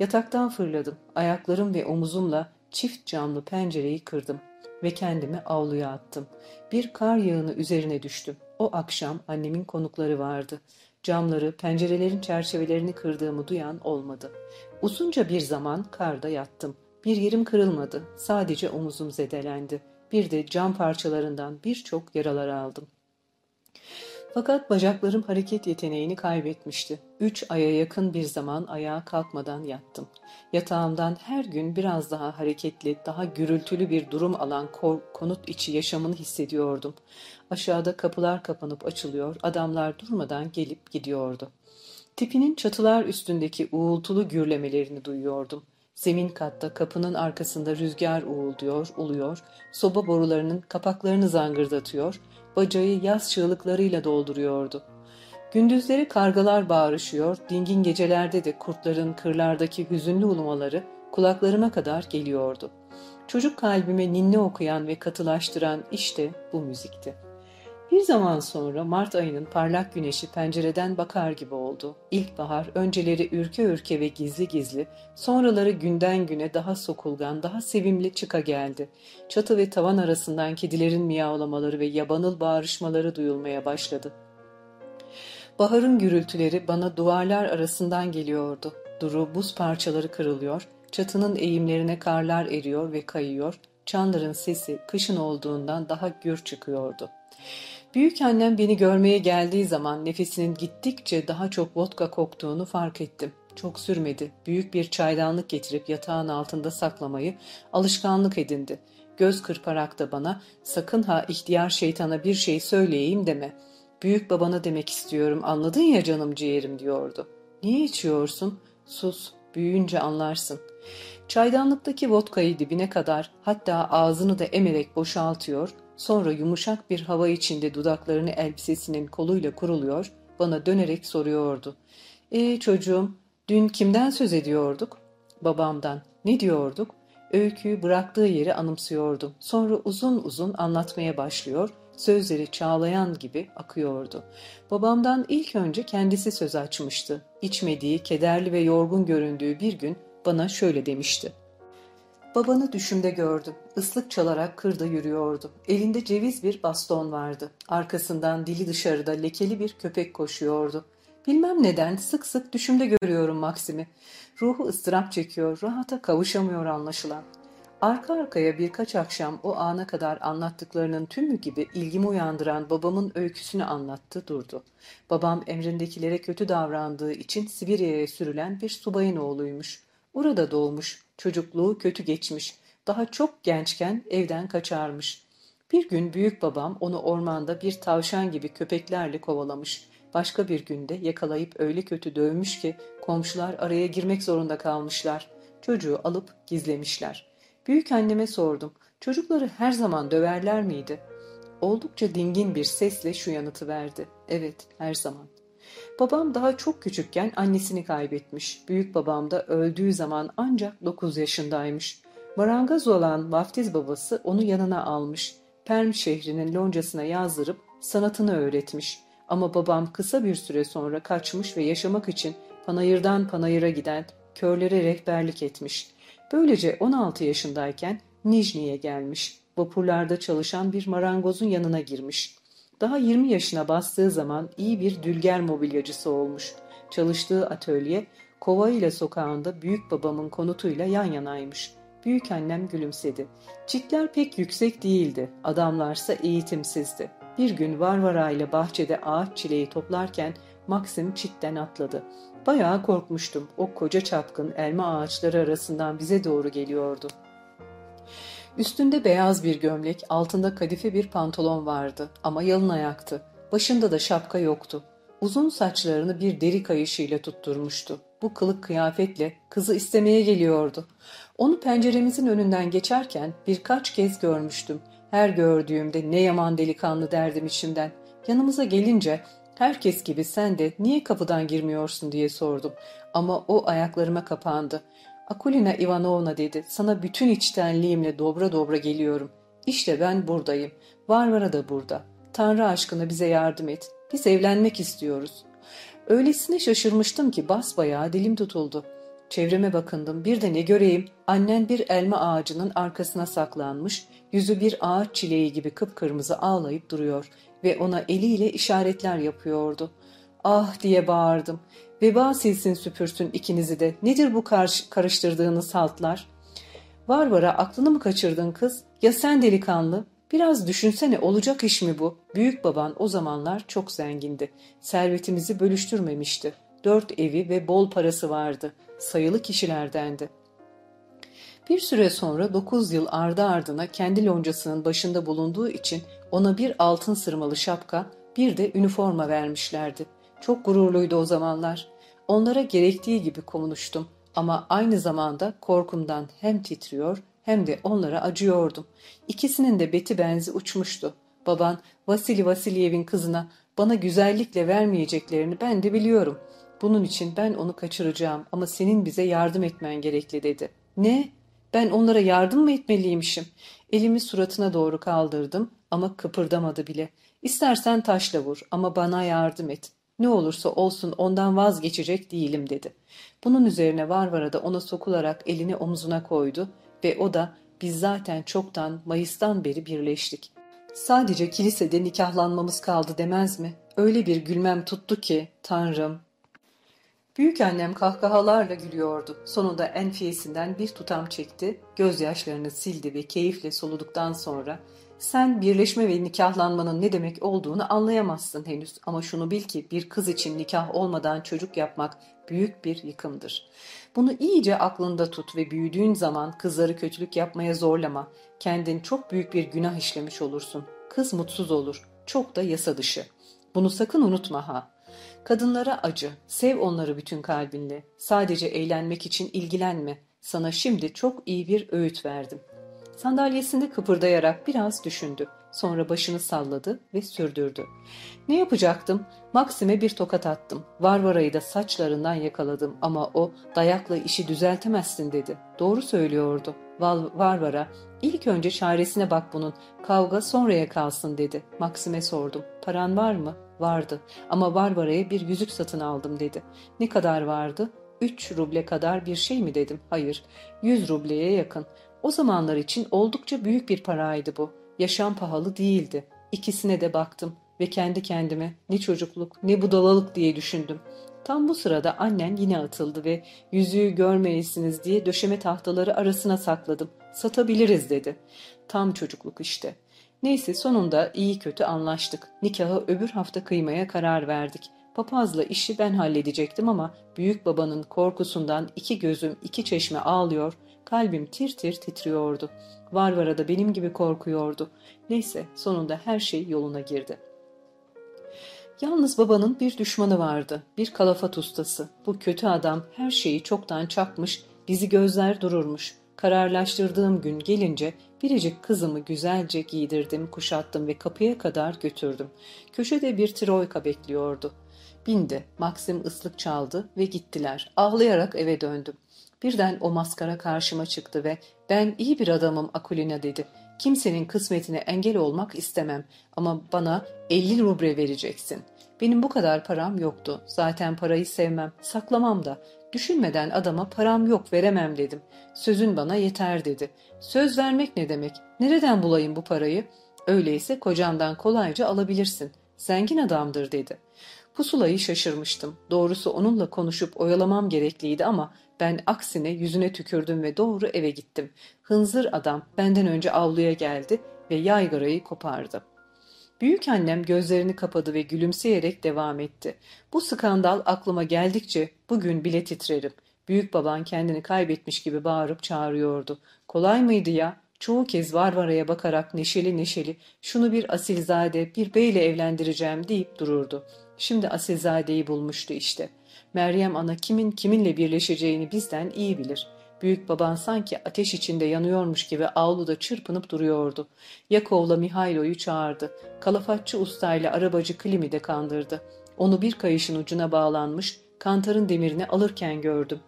Yataktan fırladım. Ayaklarım ve omuzumla çift camlı pencereyi kırdım ve kendimi avluya attım. Bir kar yağını üzerine düştüm. O akşam annemin konukları vardı. Camları, pencerelerin çerçevelerini kırdığımı duyan olmadı. Uzunca bir zaman karda yattım. Bir yerim kırılmadı. Sadece omuzum zedelendi. Bir de cam parçalarından birçok yaralar aldım. Fakat bacaklarım hareket yeteneğini kaybetmişti. Üç aya yakın bir zaman ayağa kalkmadan yattım. Yatağımdan her gün biraz daha hareketli, daha gürültülü bir durum alan konut içi yaşamını hissediyordum. Aşağıda kapılar kapanıp açılıyor, adamlar durmadan gelip gidiyordu. Tipinin çatılar üstündeki uğultulu gürlemelerini duyuyordum. Zemin katta kapının arkasında rüzgar uğulduyor, uluyor, soba borularının kapaklarını zangırdatıyor, bacayı yaz çığlıklarıyla dolduruyordu. Gündüzleri kargalar bağırışıyor, dingin gecelerde de kurtların kırlardaki hüzünlü ulumaları kulaklarıma kadar geliyordu. Çocuk kalbime ninni okuyan ve katılaştıran işte bu müzikti. Bir zaman sonra Mart ayının parlak güneşi pencereden bakar gibi oldu. İlkbahar önceleri ürke ürke ve gizli gizli, sonraları günden güne daha sokulgan, daha sevimli çıka geldi. Çatı ve tavan arasından kedilerin miyavlamaları ve yabanıl bağırışmaları duyulmaya başladı. Baharın gürültüleri bana duvarlar arasından geliyordu. Duru buz parçaları kırılıyor, çatının eğimlerine karlar eriyor ve kayıyor, çanların sesi kışın olduğundan daha gür çıkıyordu.'' Büyük annem beni görmeye geldiği zaman nefesinin gittikçe daha çok vodka koktuğunu fark ettim. Çok sürmedi. Büyük bir çaydanlık getirip yatağın altında saklamayı alışkanlık edindi. Göz kırparak da bana sakın ha ihtiyar şeytana bir şey söyleyeyim deme. Büyük babana demek istiyorum anladın ya canım ciğerim diyordu. Niye içiyorsun? Sus büyüyünce anlarsın. Çaydanlıktaki vodkayı dibine kadar hatta ağzını da emerek boşaltıyor Sonra yumuşak bir hava içinde dudaklarını elbisesinin koluyla kuruluyor, bana dönerek soruyordu. ''Ee çocuğum, dün kimden söz ediyorduk?'' ''Babamdan. Ne diyorduk?'' Öyküyü bıraktığı yeri anımsıyordum. Sonra uzun uzun anlatmaya başlıyor, sözleri çağlayan gibi akıyordu. Babamdan ilk önce kendisi söz açmıştı. İçmediği, kederli ve yorgun göründüğü bir gün bana şöyle demişti. Babanı düşümde gördüm. Islık çalarak kırda yürüyordu. Elinde ceviz bir baston vardı. Arkasından dili dışarıda lekeli bir köpek koşuyordu. Bilmem neden sık sık düşümde görüyorum Maksim'i. Ruhu ıstırap çekiyor, rahata kavuşamıyor anlaşılan. Arka arkaya birkaç akşam o ana kadar anlattıklarının tümü gibi ilgimi uyandıran babamın öyküsünü anlattı durdu. Babam emrindekilere kötü davrandığı için Sibirya'ya sürülen bir subayın oğluymuş. Orada doğmuş, çocukluğu kötü geçmiş. Daha çok gençken evden kaçarmış. Bir gün büyük babam onu ormanda bir tavşan gibi köpeklerle kovalamış. Başka bir günde yakalayıp öyle kötü dövmüş ki komşular araya girmek zorunda kalmışlar. Çocuğu alıp gizlemişler. Büyük anneme sordum. Çocukları her zaman döverler miydi? Oldukça dingin bir sesle şu yanıtı verdi. Evet, her zaman. Babam daha çok küçükken annesini kaybetmiş. Büyük babam da öldüğü zaman ancak 9 yaşındaymış. Marangoz olan vaftiz babası onu yanına almış. Perm şehrinin loncasına yazdırıp sanatını öğretmiş. Ama babam kısa bir süre sonra kaçmış ve yaşamak için panayırdan panayıra giden körlere rehberlik etmiş. Böylece 16 yaşındayken Nijni'ye gelmiş. Vapurlarda çalışan bir marangozun yanına girmiş. Daha 20 yaşına bastığı zaman iyi bir dülger mobilyacısı olmuş. Çalıştığı atölye Kova ile sokağında büyük babamın konutuyla yan yanaymış. Büyük annem gülümsedi. Çitler pek yüksek değildi, adamlarsa eğitimsizdi. Bir gün Varvara ile bahçede ağaç çileği toplarken Maxim çitten atladı. Bayağı korkmuştum. O koca çapkın elma ağaçları arasından bize doğru geliyordu. Üstünde beyaz bir gömlek, altında kadife bir pantolon vardı ama yalın ayaktı. Başında da şapka yoktu. Uzun saçlarını bir deri kayışıyla tutturmuştu. Bu kılık kıyafetle kızı istemeye geliyordu. Onu penceremizin önünden geçerken birkaç kez görmüştüm. Her gördüğümde ne yaman delikanlı derdim içimden. Yanımıza gelince herkes gibi sen de niye kapıdan girmiyorsun diye sordum. Ama o ayaklarıma kapandı. Akulina Ivanovna dedi, sana bütün içtenliğimle dobra dobra geliyorum. İşte ben buradayım. Varvara da burada. Tanrı aşkına bize yardım et. Biz evlenmek istiyoruz. Öylesine şaşırmıştım ki basbayağı dilim tutuldu. Çevreme bakındım. Bir de ne göreyim? Annen bir elma ağacının arkasına saklanmış, yüzü bir ağaç çileği gibi kıpkırmızı ağlayıp duruyor ve ona eliyle işaretler yapıyordu. Ah diye bağırdım. Veba silsin süpürsün ikinizi de. Nedir bu karış karıştırdığınız haltlar? Varvara aklını mı kaçırdın kız? Ya sen delikanlı? Biraz düşünsene olacak iş mi bu? Büyük baban o zamanlar çok zengindi. Servetimizi bölüştürmemişti. Dört evi ve bol parası vardı. Sayılı kişilerdendi. Bir süre sonra dokuz yıl ardı ardına kendi loncasının başında bulunduğu için ona bir altın sırmalı şapka, bir de üniforma vermişlerdi. Çok gururluydu o zamanlar. Onlara gerektiği gibi konuştum ama aynı zamanda korkumdan hem titriyor hem de onlara acıyordum. İkisinin de beti benzi uçmuştu. Baban Vasili Vasilyev'in kızına bana güzellikle vermeyeceklerini ben de biliyorum. Bunun için ben onu kaçıracağım ama senin bize yardım etmen gerekli dedi. Ne? Ben onlara yardım mı etmeliymişim? Elimi suratına doğru kaldırdım ama kıpırdamadı bile. İstersen taşla vur ama bana yardım et. Ne olursa olsun ondan vazgeçecek değilim dedi. Bunun üzerine Varvara da ona sokularak elini omzuna koydu ve o da biz zaten çoktan Mayıs'tan beri birleştik. Sadece kilisede nikahlanmamız kaldı demez mi? Öyle bir gülmem tuttu ki Tanrım. Büyük annem kahkahalarla gülüyordu. Sonunda enfiyesinden bir tutam çekti, gözyaşlarını sildi ve keyifle soluduktan sonra sen birleşme ve nikahlanmanın ne demek olduğunu anlayamazsın henüz ama şunu bil ki bir kız için nikah olmadan çocuk yapmak büyük bir yıkımdır. Bunu iyice aklında tut ve büyüdüğün zaman kızları kötülük yapmaya zorlama. Kendin çok büyük bir günah işlemiş olursun. Kız mutsuz olur. Çok da yasa dışı. Bunu sakın unutma ha. Kadınlara acı, sev onları bütün kalbinle. Sadece eğlenmek için ilgilenme. Sana şimdi çok iyi bir öğüt verdim.'' Sandalyesinde kıpırdayarak biraz düşündü. Sonra başını salladı ve sürdürdü. Ne yapacaktım? Maksim'e bir tokat attım. Varvara'yı da saçlarından yakaladım ama o dayakla işi düzeltemezsin dedi. Doğru söylüyordu. Val Varvara ilk önce çaresine bak bunun. Kavga sonraya kalsın dedi. Maksim'e sordum. Paran var mı? Vardı. Ama Varvara'ya bir yüzük satın aldım dedi. Ne kadar vardı? Üç ruble kadar bir şey mi dedim. Hayır. Yüz rubleye yakın. O zamanlar için oldukça büyük bir paraydı bu. Yaşam pahalı değildi. İkisine de baktım. ve kendi kendime ne çocukluk ne budalalık diye düşündüm. Tam bu sırada annen yine atıldı ve yüzüğü görmeyesiniz diye döşeme tahtaları arasına sakladım. Satabiliriz dedi. Tam çocukluk işte. Neyse sonunda iyi kötü anlaştık. Nikahı öbür hafta kıymaya karar verdik. Papazla işi ben halledecektim ama büyük babanın korkusundan iki gözüm iki çeşme ağlıyor, kalbim tir tir titriyordu. Varvara da benim gibi korkuyordu. Neyse sonunda her şey yoluna girdi. Yalnız babanın bir düşmanı vardı, bir kalafat ustası. Bu kötü adam her şeyi çoktan çakmış, bizi gözler dururmuş. Kararlaştırdığım gün gelince biricik kızımı güzelce giydirdim, kuşattım ve kapıya kadar götürdüm. Köşede bir troika bekliyordu. Bindi, Maxim ıslık çaldı ve gittiler. Ağlayarak eve döndüm. Birden o maskara karşıma çıktı ve ben iyi bir adamım Akulina dedi. Kimsenin kısmetine engel olmak istemem ama bana 50 rubre vereceksin. Benim bu kadar param yoktu. Zaten parayı sevmem, saklamam da. Düşünmeden adama param yok veremem dedim. Sözün bana yeter dedi. Söz vermek ne demek? Nereden bulayım bu parayı? Öyleyse kocandan kolayca alabilirsin. Zengin adamdır dedi. Pusulayı şaşırmıştım. Doğrusu onunla konuşup oyalamam gerekliydi ama ben aksine yüzüne tükürdüm ve doğru eve gittim. Hınzır adam benden önce avluya geldi ve yaygarayı kopardı. Büyük annem gözlerini kapadı ve gülümseyerek devam etti. Bu skandal aklıma geldikçe bugün bile titrerim. Büyük baban kendini kaybetmiş gibi bağırıp çağırıyordu. Kolay mıydı ya? Çoğu kez Varvara'ya bakarak neşeli neşeli şunu bir asilzade bir beyle evlendireceğim deyip dururdu. Şimdi asilzadeyi bulmuştu işte. Meryem ana kimin kiminle birleşeceğini bizden iyi bilir. Büyük baban sanki ateş içinde yanıyormuş gibi avluda çırpınıp duruyordu. Yakov'la Mihailo'yu çağırdı. Kalafatçı ustayla arabacı Klimi de kandırdı. Onu bir kayışın ucuna bağlanmış, kantarın demirini alırken gördüm.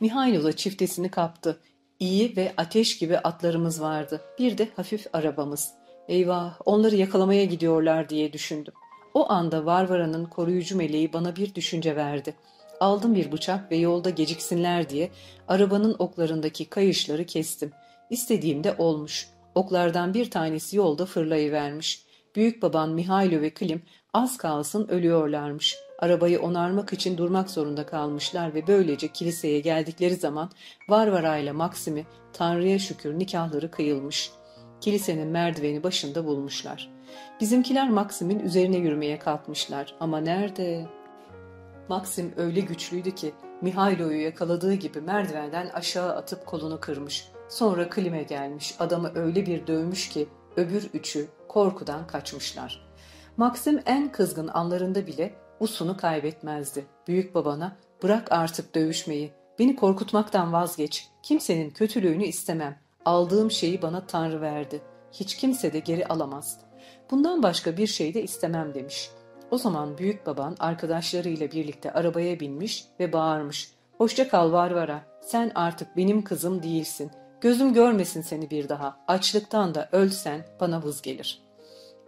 Mihailo da çiftesini kaptı. İyi ve ateş gibi atlarımız vardı. Bir de hafif arabamız. Eyvah onları yakalamaya gidiyorlar diye düşündüm. O anda Varvara'nın koruyucu meleği bana bir düşünce verdi. Aldım bir bıçak ve yolda geciksinler diye arabanın oklarındaki kayışları kestim. İstediğimde olmuş. Oklardan bir tanesi yolda fırlayıvermiş. Büyük baban Mihailo ve Klim az kalsın ölüyorlarmış. Arabayı onarmak için durmak zorunda kalmışlar ve böylece kiliseye geldikleri zaman Varvara ile Maksim'i Tanrı'ya şükür nikahları kıyılmış. Kilisenin merdiveni başında bulmuşlar. Bizimkiler Maksim'in üzerine yürümeye kalkmışlar ama nerede? Maxim öyle güçlüydü ki Mihailo'yu yakaladığı gibi merdivenden aşağı atıp kolunu kırmış. Sonra klime gelmiş. Adamı öyle bir dövmüş ki öbür üçü korkudan kaçmışlar. Maxim en kızgın anlarında bile usunu kaybetmezdi. Büyük babana bırak artık dövüşmeyi. Beni korkutmaktan vazgeç. Kimsenin kötülüğünü istemem. Aldığım şeyi bana Tanrı verdi. Hiç kimse de geri alamaz. Bundan başka bir şey de istemem demiş. O zaman büyük baban arkadaşlarıyla birlikte arabaya binmiş ve bağırmış. Hoşça kal Varvara, sen artık benim kızım değilsin. Gözüm görmesin seni bir daha. Açlıktan da ölsen bana vız gelir.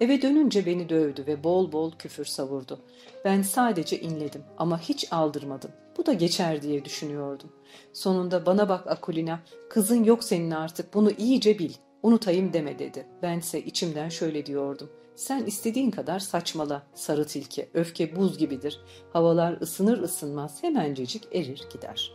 Eve dönünce beni dövdü ve bol bol küfür savurdu. Ben sadece inledim ama hiç aldırmadım. Bu da geçer diye düşünüyordum. Sonunda bana bak Akulina, kızın yok senin artık bunu iyice bil. Unutayım deme dedi. Bense içimden şöyle diyordum. Sen istediğin kadar saçmala sarı tilki. Öfke buz gibidir. Havalar ısınır ısınmaz hemencecik erir gider.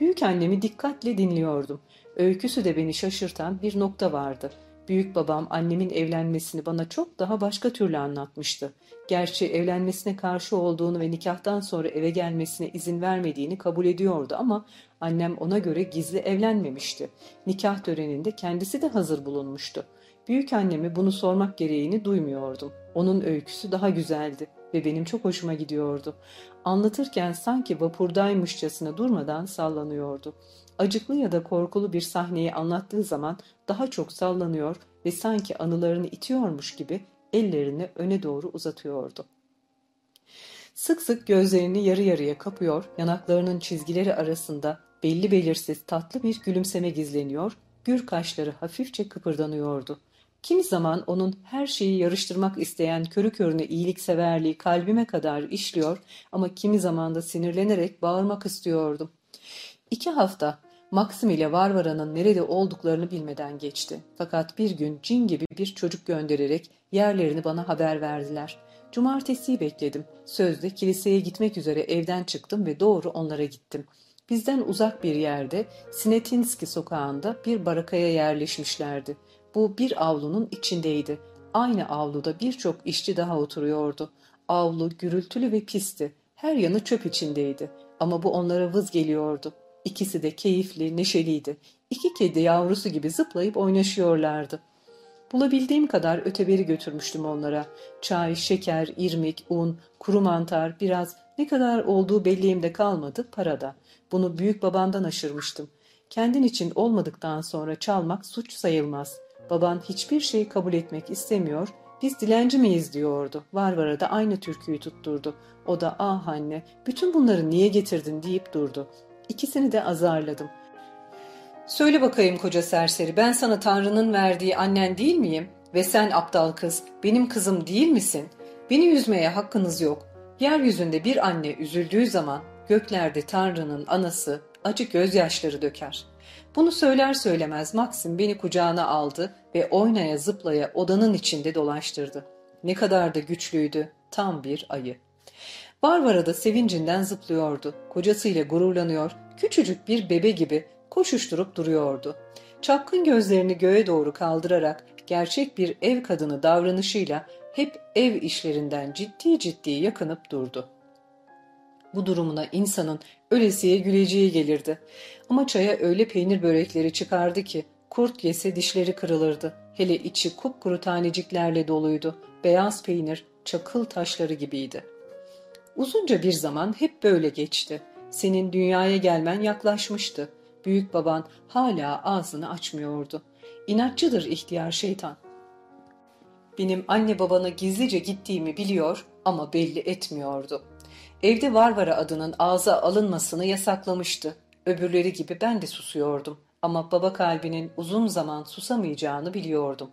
Büyük annemi dikkatle dinliyordum. Öyküsü de beni şaşırtan bir nokta vardı. Büyük babam annemin evlenmesini bana çok daha başka türlü anlatmıştı. Gerçi evlenmesine karşı olduğunu ve nikahtan sonra eve gelmesine izin vermediğini kabul ediyordu ama annem ona göre gizli evlenmemişti. Nikah töreninde kendisi de hazır bulunmuştu. Büyük annemi bunu sormak gereğini duymuyordum. Onun öyküsü daha güzeldi ve benim çok hoşuma gidiyordu. Anlatırken sanki vapurdaymışçasına durmadan sallanıyordu. Acıklı ya da korkulu bir sahneyi anlattığı zaman daha çok sallanıyor ve sanki anılarını itiyormuş gibi ellerini öne doğru uzatıyordu. Sık sık gözlerini yarı yarıya kapıyor, yanaklarının çizgileri arasında belli belirsiz tatlı bir gülümseme gizleniyor, gür kaşları hafifçe kıpırdanıyordu. Kimi zaman onun her şeyi yarıştırmak isteyen körü körüne iyilikseverliği kalbime kadar işliyor ama kimi zaman da sinirlenerek bağırmak istiyordum. İki hafta Maxim ile Varvara'nın nerede olduklarını bilmeden geçti. Fakat bir gün cin gibi bir çocuk göndererek yerlerini bana haber verdiler. Cumartesiyi bekledim. Sözde kiliseye gitmek üzere evden çıktım ve doğru onlara gittim. Bizden uzak bir yerde Sinetinski sokağında bir barakaya yerleşmişlerdi. Bu bir avlunun içindeydi. Aynı avluda birçok işçi daha oturuyordu. Avlu gürültülü ve pisti. Her yanı çöp içindeydi. Ama bu onlara vız geliyordu. İkisi de keyifli, neşeliydi. İki kedi yavrusu gibi zıplayıp oynaşıyorlardı. Bulabildiğim kadar öteberi götürmüştüm onlara. Çay, şeker, irmik, un, kuru mantar, biraz ne kadar olduğu belliğimde kalmadı, parada. Bunu büyük babamdan aşırmıştım. Kendin için olmadıktan sonra çalmak suç sayılmaz. Baban hiçbir şeyi kabul etmek istemiyor, biz dilenci miyiz diyordu. Varvara da aynı türküyü tutturdu. O da ah anne bütün bunları niye getirdin deyip durdu. İkisini de azarladım. Söyle bakayım koca serseri ben sana Tanrı'nın verdiği annen değil miyim? Ve sen aptal kız benim kızım değil misin? Beni üzmeye hakkınız yok. Yeryüzünde bir anne üzüldüğü zaman göklerde Tanrı'nın anası acı gözyaşları döker. Bunu söyler söylemez Maxim beni kucağına aldı ve oynaya zıplaya odanın içinde dolaştırdı. Ne kadar da güçlüydü, tam bir ayı. Varvara da sevincinden zıplıyordu. Kocasıyla gururlanıyor, küçücük bir bebe gibi koşuşturup duruyordu. Çapkın gözlerini göğe doğru kaldırarak gerçek bir ev kadını davranışıyla hep ev işlerinden ciddi ciddi yakınıp durdu. Bu durumuna insanın ölesiye güleceği gelirdi. Ama çaya öyle peynir börekleri çıkardı ki kurt yese dişleri kırılırdı. Hele içi kupkuru taneciklerle doluydu. Beyaz peynir çakıl taşları gibiydi. Uzunca bir zaman hep böyle geçti. Senin dünyaya gelmen yaklaşmıştı. Büyük baban hala ağzını açmıyordu. İnatçıdır ihtiyar şeytan. Benim anne babana gizlice gittiğimi biliyor ama belli etmiyordu. Evde Varvara adının ağza alınmasını yasaklamıştı. Öbürleri gibi ben de susuyordum ama baba kalbinin uzun zaman susamayacağını biliyordum.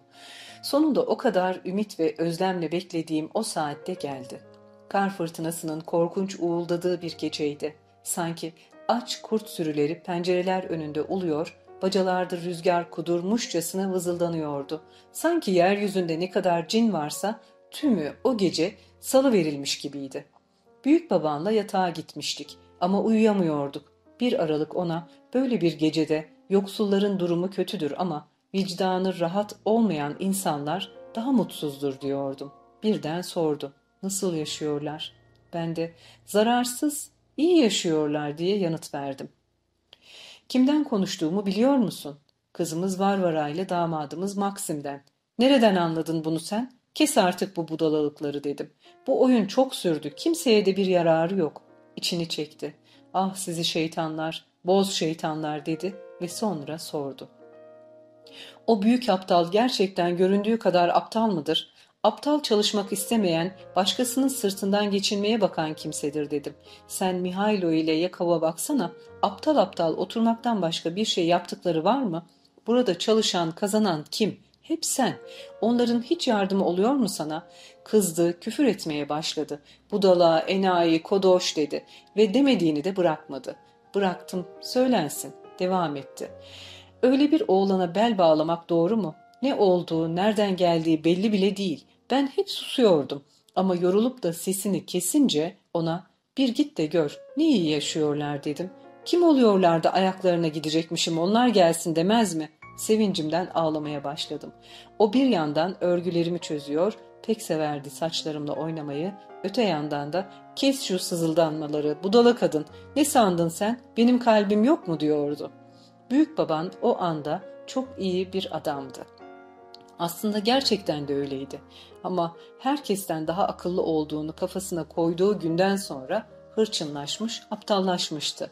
Sonunda o kadar ümit ve özlemle beklediğim o saatte geldi. Kar fırtınasının korkunç uğuldadığı bir geceydi. Sanki aç kurt sürüleri pencereler önünde uluyor, bacalarda rüzgar kudurmuşçasına vızıldanıyordu. Sanki yeryüzünde ne kadar cin varsa tümü o gece salı verilmiş gibiydi. Büyük babanla yatağa gitmiştik ama uyuyamıyorduk. Bir aralık ona böyle bir gecede yoksulların durumu kötüdür ama vicdanı rahat olmayan insanlar daha mutsuzdur diyordum. Birden sordu. Nasıl yaşıyorlar? Ben de zararsız, iyi yaşıyorlar diye yanıt verdim. Kimden konuştuğumu biliyor musun? Kızımız Varvara ile damadımız Maksim'den. Nereden anladın bunu sen? Kes artık bu budalalıkları dedim. Bu oyun çok sürdü. Kimseye de bir yararı yok. İçini çekti. Ah sizi şeytanlar, boz şeytanlar dedi ve sonra sordu. O büyük aptal gerçekten göründüğü kadar aptal mıdır? Aptal çalışmak istemeyen, başkasının sırtından geçinmeye bakan kimsedir dedim. Sen Mihailo ile Yakov'a baksana, aptal aptal oturmaktan başka bir şey yaptıkları var mı? Burada çalışan, kazanan kim? Hep sen. Onların hiç yardımı oluyor mu sana? Kızdı, küfür etmeye başladı. Budala, enayi, kodoş dedi ve demediğini de bırakmadı. Bıraktım, söylensin. Devam etti. Öyle bir oğlana bel bağlamak doğru mu? Ne olduğu, nereden geldiği belli bile değil. Ben hep susuyordum. Ama yorulup da sesini kesince ona bir git de gör ne iyi yaşıyorlar dedim. Kim oluyorlar da ayaklarına gidecekmişim onlar gelsin demez mi? Sevincimden ağlamaya başladım. O bir yandan örgülerimi çözüyor, pek severdi saçlarımla oynamayı, öte yandan da kes şu sızıldanmaları, budala kadın, ne sandın sen, benim kalbim yok mu diyordu. Büyük baban o anda çok iyi bir adamdı. Aslında gerçekten de öyleydi. Ama herkesten daha akıllı olduğunu kafasına koyduğu günden sonra hırçınlaşmış, aptallaşmıştı.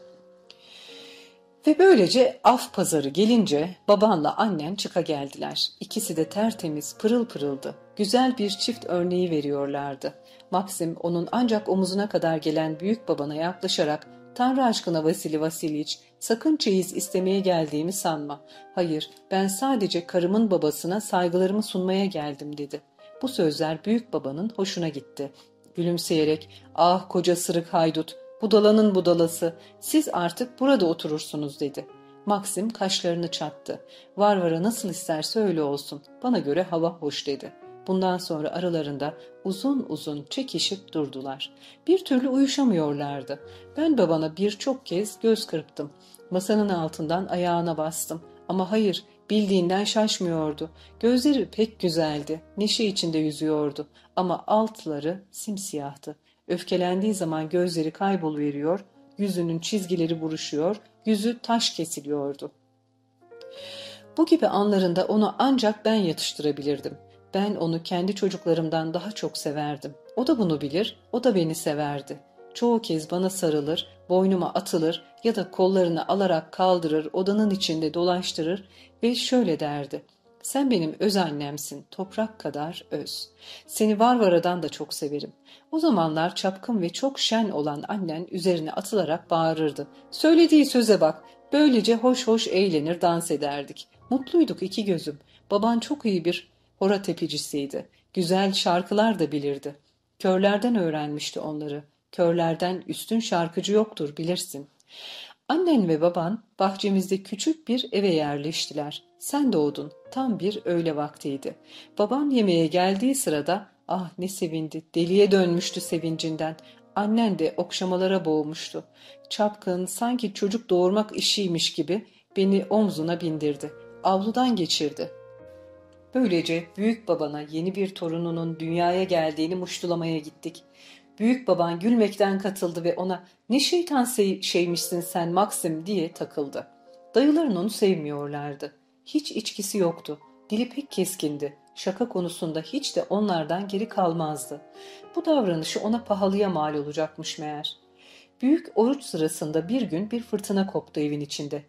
Ve böylece af pazarı gelince babanla annen çıka geldiler. İkisi de tertemiz, pırıl pırıldı. Güzel bir çift örneği veriyorlardı. Maxim onun ancak omuzuna kadar gelen büyük babana yaklaşarak Tanrı aşkına Vasili Vasiliç, sakın çeyiz istemeye geldiğimi sanma. Hayır, ben sadece karımın babasına saygılarımı sunmaya geldim dedi. Bu sözler büyük babanın hoşuna gitti. Gülümseyerek, ah koca sırık haydut, budalanın budalası, siz artık burada oturursunuz dedi. Maxim kaşlarını çattı. Varvara nasıl isterse öyle olsun. Bana göre hava hoş dedi. Bundan sonra aralarında uzun uzun çekişip durdular. Bir türlü uyuşamıyorlardı. Ben babana birçok kez göz kırptım. Masanın altından ayağına bastım. Ama hayır, bildiğinden şaşmıyordu. Gözleri pek güzeldi. Neşe içinde yüzüyordu. Ama altları simsiyahtı. Öfkelendiği zaman gözleri kayboluveriyor, yüzünün çizgileri buruşuyor, yüzü taş kesiliyordu. Bu gibi anlarında onu ancak ben yatıştırabilirdim. Ben onu kendi çocuklarımdan daha çok severdim. O da bunu bilir, o da beni severdi. Çoğu kez bana sarılır, boynuma atılır ya da kollarını alarak kaldırır, odanın içinde dolaştırır ve şöyle derdi. Sen benim öz annemsin, toprak kadar öz. Seni Varvara'dan da çok severim. O zamanlar çapkın ve çok şen olan annen üzerine atılarak bağırırdı. Söylediği söze bak, böylece hoş hoş eğlenir, dans ederdik. Mutluyduk iki gözüm. Baban çok iyi bir hora tepicisiydi. Güzel şarkılar da bilirdi. Körlerden öğrenmişti onları. Körlerden üstün şarkıcı yoktur bilirsin. Annen ve baban bahçemizde küçük bir eve yerleştiler. Sen doğdun. Tam bir öğle vaktiydi. Babam yemeğe geldiği sırada ah ne sevindi. Deliye dönmüştü sevincinden. Annen de okşamalara boğmuştu. Çapkın sanki çocuk doğurmak işiymiş gibi beni omzuna bindirdi. Avludan geçirdi. Böylece büyük babana yeni bir torununun dünyaya geldiğini muştulamaya gittik. Büyük baban gülmekten katıldı ve ona ne şeytan şeymişsin sen Maxim diye takıldı. Dayıların onu sevmiyorlardı. Hiç içkisi yoktu. Dili pek keskindi. Şaka konusunda hiç de onlardan geri kalmazdı. Bu davranışı ona pahalıya mal olacakmış meğer. Büyük oruç sırasında bir gün bir fırtına koptu evin içinde.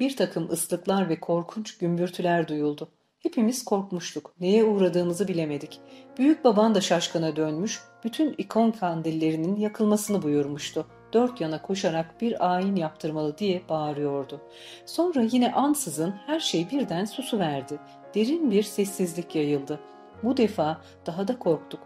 Bir takım ıslıklar ve korkunç gümbürtüler duyuldu. Hepimiz korkmuştuk. Neye uğradığımızı bilemedik. Büyük baban da şaşkına dönmüş, bütün ikon kandillerinin yakılmasını buyurmuştu. Dört yana koşarak bir ayin yaptırmalı diye bağırıyordu. Sonra yine ansızın her şey birden susu verdi. Derin bir sessizlik yayıldı. Bu defa daha da korktuk.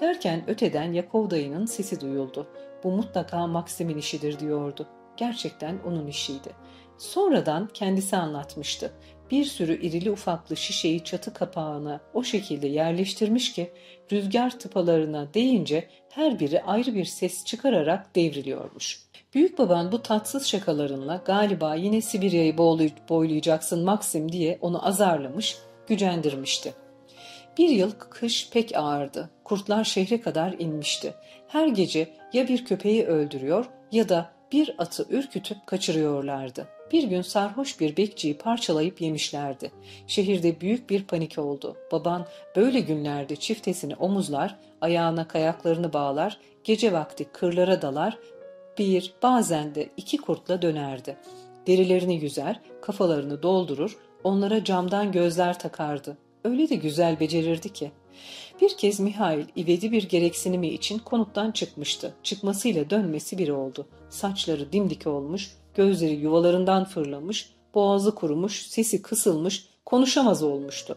Derken öteden Yakov dayının sesi duyuldu. Bu mutlaka Maksim'in işidir diyordu. Gerçekten onun işiydi. Sonradan kendisi anlatmıştı bir sürü irili ufaklı şişeyi çatı kapağına o şekilde yerleştirmiş ki rüzgar tıpalarına değince her biri ayrı bir ses çıkararak devriliyormuş. Büyük baban bu tatsız şakalarınla galiba yine Sibirya'yı boylayacaksın Maxim diye onu azarlamış, gücendirmişti. Bir yıl kış pek ağırdı. Kurtlar şehre kadar inmişti. Her gece ya bir köpeği öldürüyor ya da bir atı ürkütüp kaçırıyorlardı. Bir gün sarhoş bir bekçiyi parçalayıp yemişlerdi. Şehirde büyük bir panik oldu. Baban böyle günlerde çiftesini omuzlar, ayağına kayaklarını bağlar, gece vakti kırlara dalar, bir bazen de iki kurtla dönerdi. Derilerini yüzer, kafalarını doldurur, onlara camdan gözler takardı. Öyle de güzel becerirdi ki. Bir kez Mihail ivedi bir gereksinimi için konuttan çıkmıştı. Çıkmasıyla dönmesi bir oldu. Saçları dimdik olmuş, gözleri yuvalarından fırlamış, boğazı kurumuş, sesi kısılmış, konuşamaz olmuştu.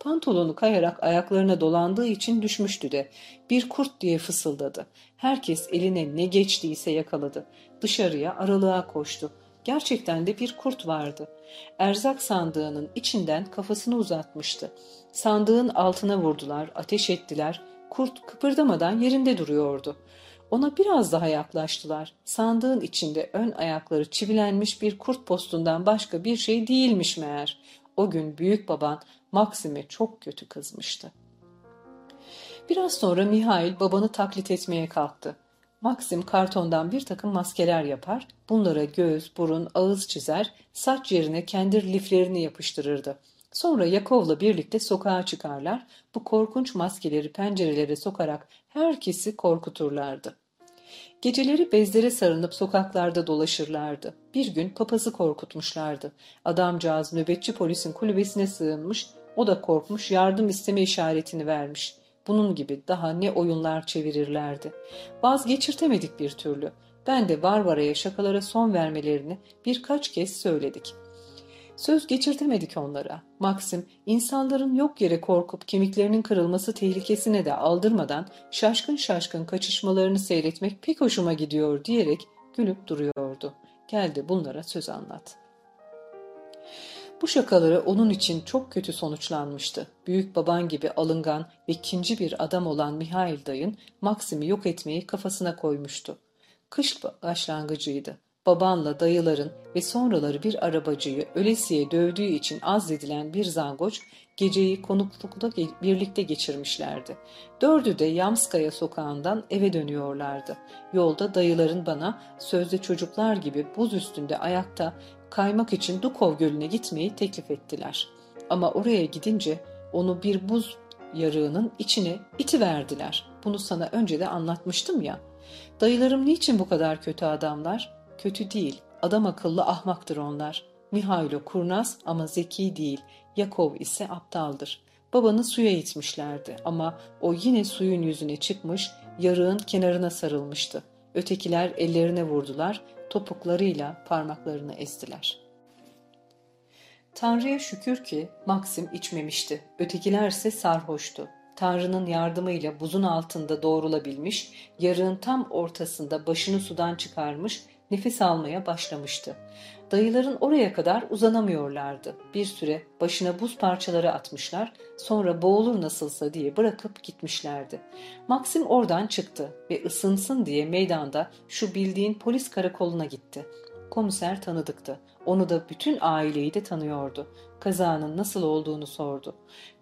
Pantolonu kayarak ayaklarına dolandığı için düşmüştü de. Bir kurt diye fısıldadı. Herkes eline ne geçtiyse yakaladı. Dışarıya aralığa koştu. Gerçekten de bir kurt vardı. Erzak sandığının içinden kafasını uzatmıştı. Sandığın altına vurdular, ateş ettiler. Kurt kıpırdamadan yerinde duruyordu. Ona biraz daha yaklaştılar. Sandığın içinde ön ayakları çivilenmiş bir kurt postundan başka bir şey değilmiş meğer. O gün büyük baban Maksim'e çok kötü kızmıştı. Biraz sonra Mihail babanı taklit etmeye kalktı. Maxim kartondan bir takım maskeler yapar, bunlara göz, burun, ağız çizer, saç yerine kendi liflerini yapıştırırdı. Sonra Yakov'la birlikte sokağa çıkarlar, bu korkunç maskeleri pencerelere sokarak herkesi korkuturlardı. Geceleri bezlere sarınıp sokaklarda dolaşırlardı. Bir gün papazı korkutmuşlardı. Adamcağız nöbetçi polisin kulübesine sığınmış, o da korkmuş yardım isteme işaretini vermiş. Bunun gibi daha ne oyunlar çevirirlerdi. Vazgeçirtemedik bir türlü. Ben de Varvara'ya şakalara son vermelerini birkaç kez söyledik. Söz geçirtemedik onlara. Maxim, insanların yok yere korkup kemiklerinin kırılması tehlikesine de aldırmadan şaşkın şaşkın kaçışmalarını seyretmek pek hoşuma gidiyor diyerek gülüp duruyordu. Geldi bunlara söz anlat.'' Bu şakaları onun için çok kötü sonuçlanmıştı. Büyük baban gibi alıngan ve ikinci bir adam olan Mihail dayın Maksim'i yok etmeyi kafasına koymuştu. Kış başlangıcıydı. Babanla dayıların ve sonraları bir arabacıyı ölesiye dövdüğü için azledilen bir zangoç geceyi konuklukta birlikte geçirmişlerdi. Dördü de Yamskaya sokağından eve dönüyorlardı. Yolda dayıların bana sözde çocuklar gibi buz üstünde ayakta kaymak için Dukov Gölü'ne gitmeyi teklif ettiler. Ama oraya gidince onu bir buz yarığının içine iti verdiler. Bunu sana önce de anlatmıştım ya. Dayılarım niçin bu kadar kötü adamlar? Kötü değil, adam akıllı ahmaktır onlar. Mihailo kurnaz ama zeki değil, Yakov ise aptaldır. Babanı suya itmişlerdi ama o yine suyun yüzüne çıkmış, yarığın kenarına sarılmıştı. Ötekiler ellerine vurdular, topuklarıyla parmaklarını ezdiler. Tanrı'ya şükür ki Maxim içmemişti. Ötekilerse sarhoştu. Tanrı'nın yardımıyla buzun altında doğrulabilmiş, yarığın tam ortasında başını sudan çıkarmış, nefes almaya başlamıştı. Dayıların oraya kadar uzanamıyorlardı. Bir süre başına buz parçaları atmışlar, sonra boğulur nasılsa diye bırakıp gitmişlerdi. Maxim oradan çıktı ve ısınsın diye meydanda şu bildiğin polis karakoluna gitti. Komiser tanıdıktı. Onu da bütün aileyi de tanıyordu. Kazanın nasıl olduğunu sordu.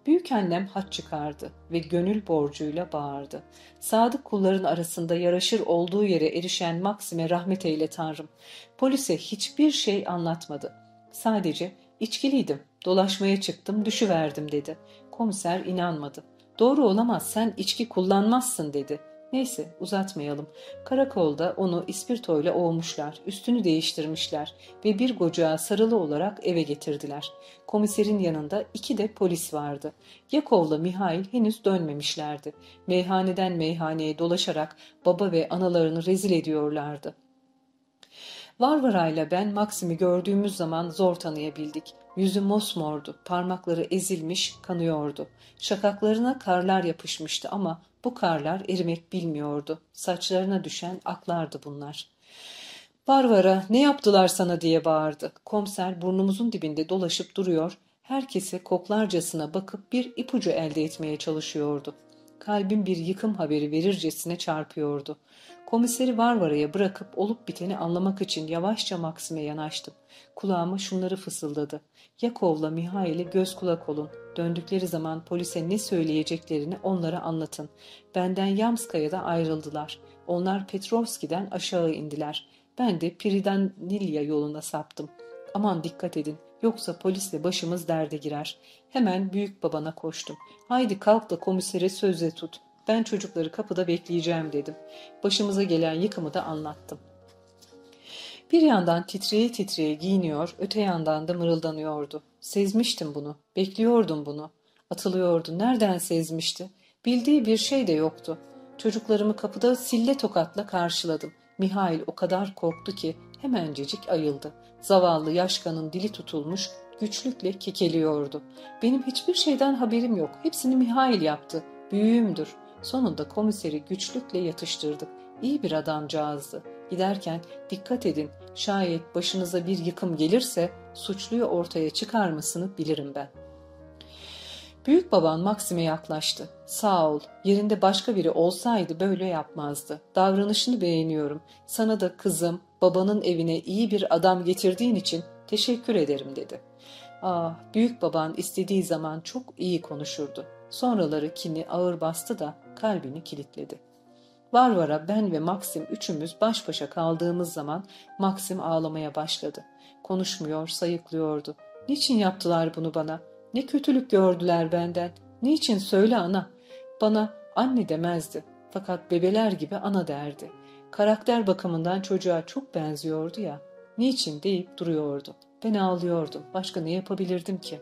Büyükannem haç çıkardı ve gönül borcuyla bağırdı. Sadık kulların arasında yaraşır olduğu yere erişen Maksim'e rahmet eyle Tanrım. Polise hiçbir şey anlatmadı. Sadece içkiliydim, dolaşmaya çıktım, düşüverdim dedi. Komiser inanmadı. Doğru olamaz sen içki kullanmazsın dedi. Neyse uzatmayalım. Karakolda onu ispirtoyla oğmuşlar, üstünü değiştirmişler ve bir gocağa sarılı olarak eve getirdiler. Komiserin yanında iki de polis vardı. Yakov'la Mihail henüz dönmemişlerdi. Meyhaneden meyhaneye dolaşarak baba ve analarını rezil ediyorlardı. Varvara'yla ben Maksim'i gördüğümüz zaman zor tanıyabildik. Yüzü mosmordu, parmakları ezilmiş, kanıyordu. Şakaklarına karlar yapışmıştı ama bu karlar erimek bilmiyordu. Saçlarına düşen aklardı bunlar. Varvara ne yaptılar sana diye bağırdı. Komiser burnumuzun dibinde dolaşıp duruyor, herkese koklarcasına bakıp bir ipucu elde etmeye çalışıyordu. Kalbim bir yıkım haberi verircesine çarpıyordu. Komiseri Varvara'ya bırakıp olup biteni anlamak için yavaşça Maksim'e yanaştım. Kulağıma şunları fısıldadı. Yakov'la Mihail'e göz kulak olun. Döndükleri zaman polise ne söyleyeceklerini onlara anlatın. Benden Yamska'ya ayrıldılar. Onlar Petrovski'den aşağı indiler. Ben de Pridanilya yoluna saptım. Aman dikkat edin. Yoksa polisle başımız derde girer. Hemen büyük babana koştum. Haydi kalk da komisere sözle tut. Ben çocukları kapıda bekleyeceğim dedim. Başımıza gelen yıkımı da anlattım. Bir yandan titreye titreye giyiniyor, öte yandan da mırıldanıyordu. Sezmiştim bunu, bekliyordum bunu. Atılıyordu, nereden sezmişti? Bildiği bir şey de yoktu. Çocuklarımı kapıda sille tokatla karşıladım. Mihail o kadar korktu ki hemencecik ayıldı. Zavallı yaşkanın dili tutulmuş, güçlükle kekeliyordu. Benim hiçbir şeyden haberim yok. Hepsini Mihail yaptı. Büyüğümdür. Sonunda komiseri güçlükle yatıştırdık. İyi bir adamcağızdı. Giderken dikkat edin şayet başınıza bir yıkım gelirse suçluyu ortaya çıkarmasını bilirim ben. Büyük baban Maksim'e yaklaştı. Sağ ol, yerinde başka biri olsaydı böyle yapmazdı. Davranışını beğeniyorum. Sana da kızım, babanın evine iyi bir adam getirdiğin için teşekkür ederim dedi. Ah, büyük baban istediği zaman çok iyi konuşurdu. Sonraları kini ağır bastı da kalbini kilitledi. Varvara, ben ve Maxim üçümüz baş başa kaldığımız zaman Maxim ağlamaya başladı. Konuşmuyor, sayıklıyordu. Niçin yaptılar bunu bana? Ne kötülük gördüler benden. Niçin söyle ana? Bana anne demezdi. Fakat bebeler gibi ana derdi. Karakter bakımından çocuğa çok benziyordu ya. Niçin deyip duruyordu. Ben ağlıyordum. Başka ne yapabilirdim ki?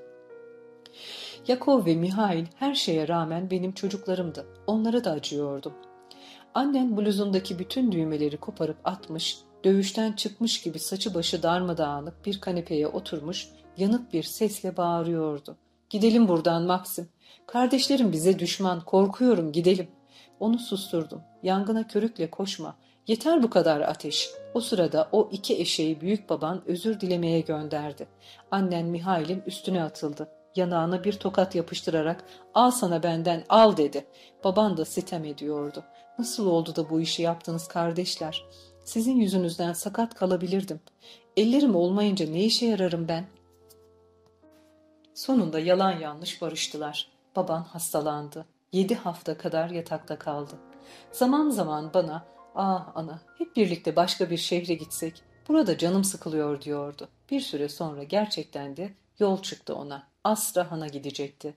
Yakov ve Mihail her şeye rağmen benim çocuklarımdı. Onlara da acıyordum. Annen bluzundaki bütün düğmeleri koparıp atmış, dövüşten çıkmış gibi saçı başı darmadağınık bir kanepeye oturmuş, yanık bir sesle bağırıyordu. Gidelim buradan Maxim. Kardeşlerim bize düşman, korkuyorum gidelim. Onu susturdum. Yangına körükle koşma. Yeter bu kadar ateş. O sırada o iki eşeği büyük baban özür dilemeye gönderdi. Annen Mihail'in üstüne atıldı. Yanağına bir tokat yapıştırarak al sana benden al dedi. Baban da sitem ediyordu. Nasıl oldu da bu işi yaptınız kardeşler? Sizin yüzünüzden sakat kalabilirdim. Ellerim olmayınca ne işe yararım ben? Sonunda yalan yanlış barıştılar. Baban hastalandı. Yedi hafta kadar yatakta kaldı. Zaman zaman bana, ah ana hep birlikte başka bir şehre gitsek, burada canım sıkılıyor diyordu. Bir süre sonra gerçekten de yol çıktı ona. Astrahan'a gidecekti.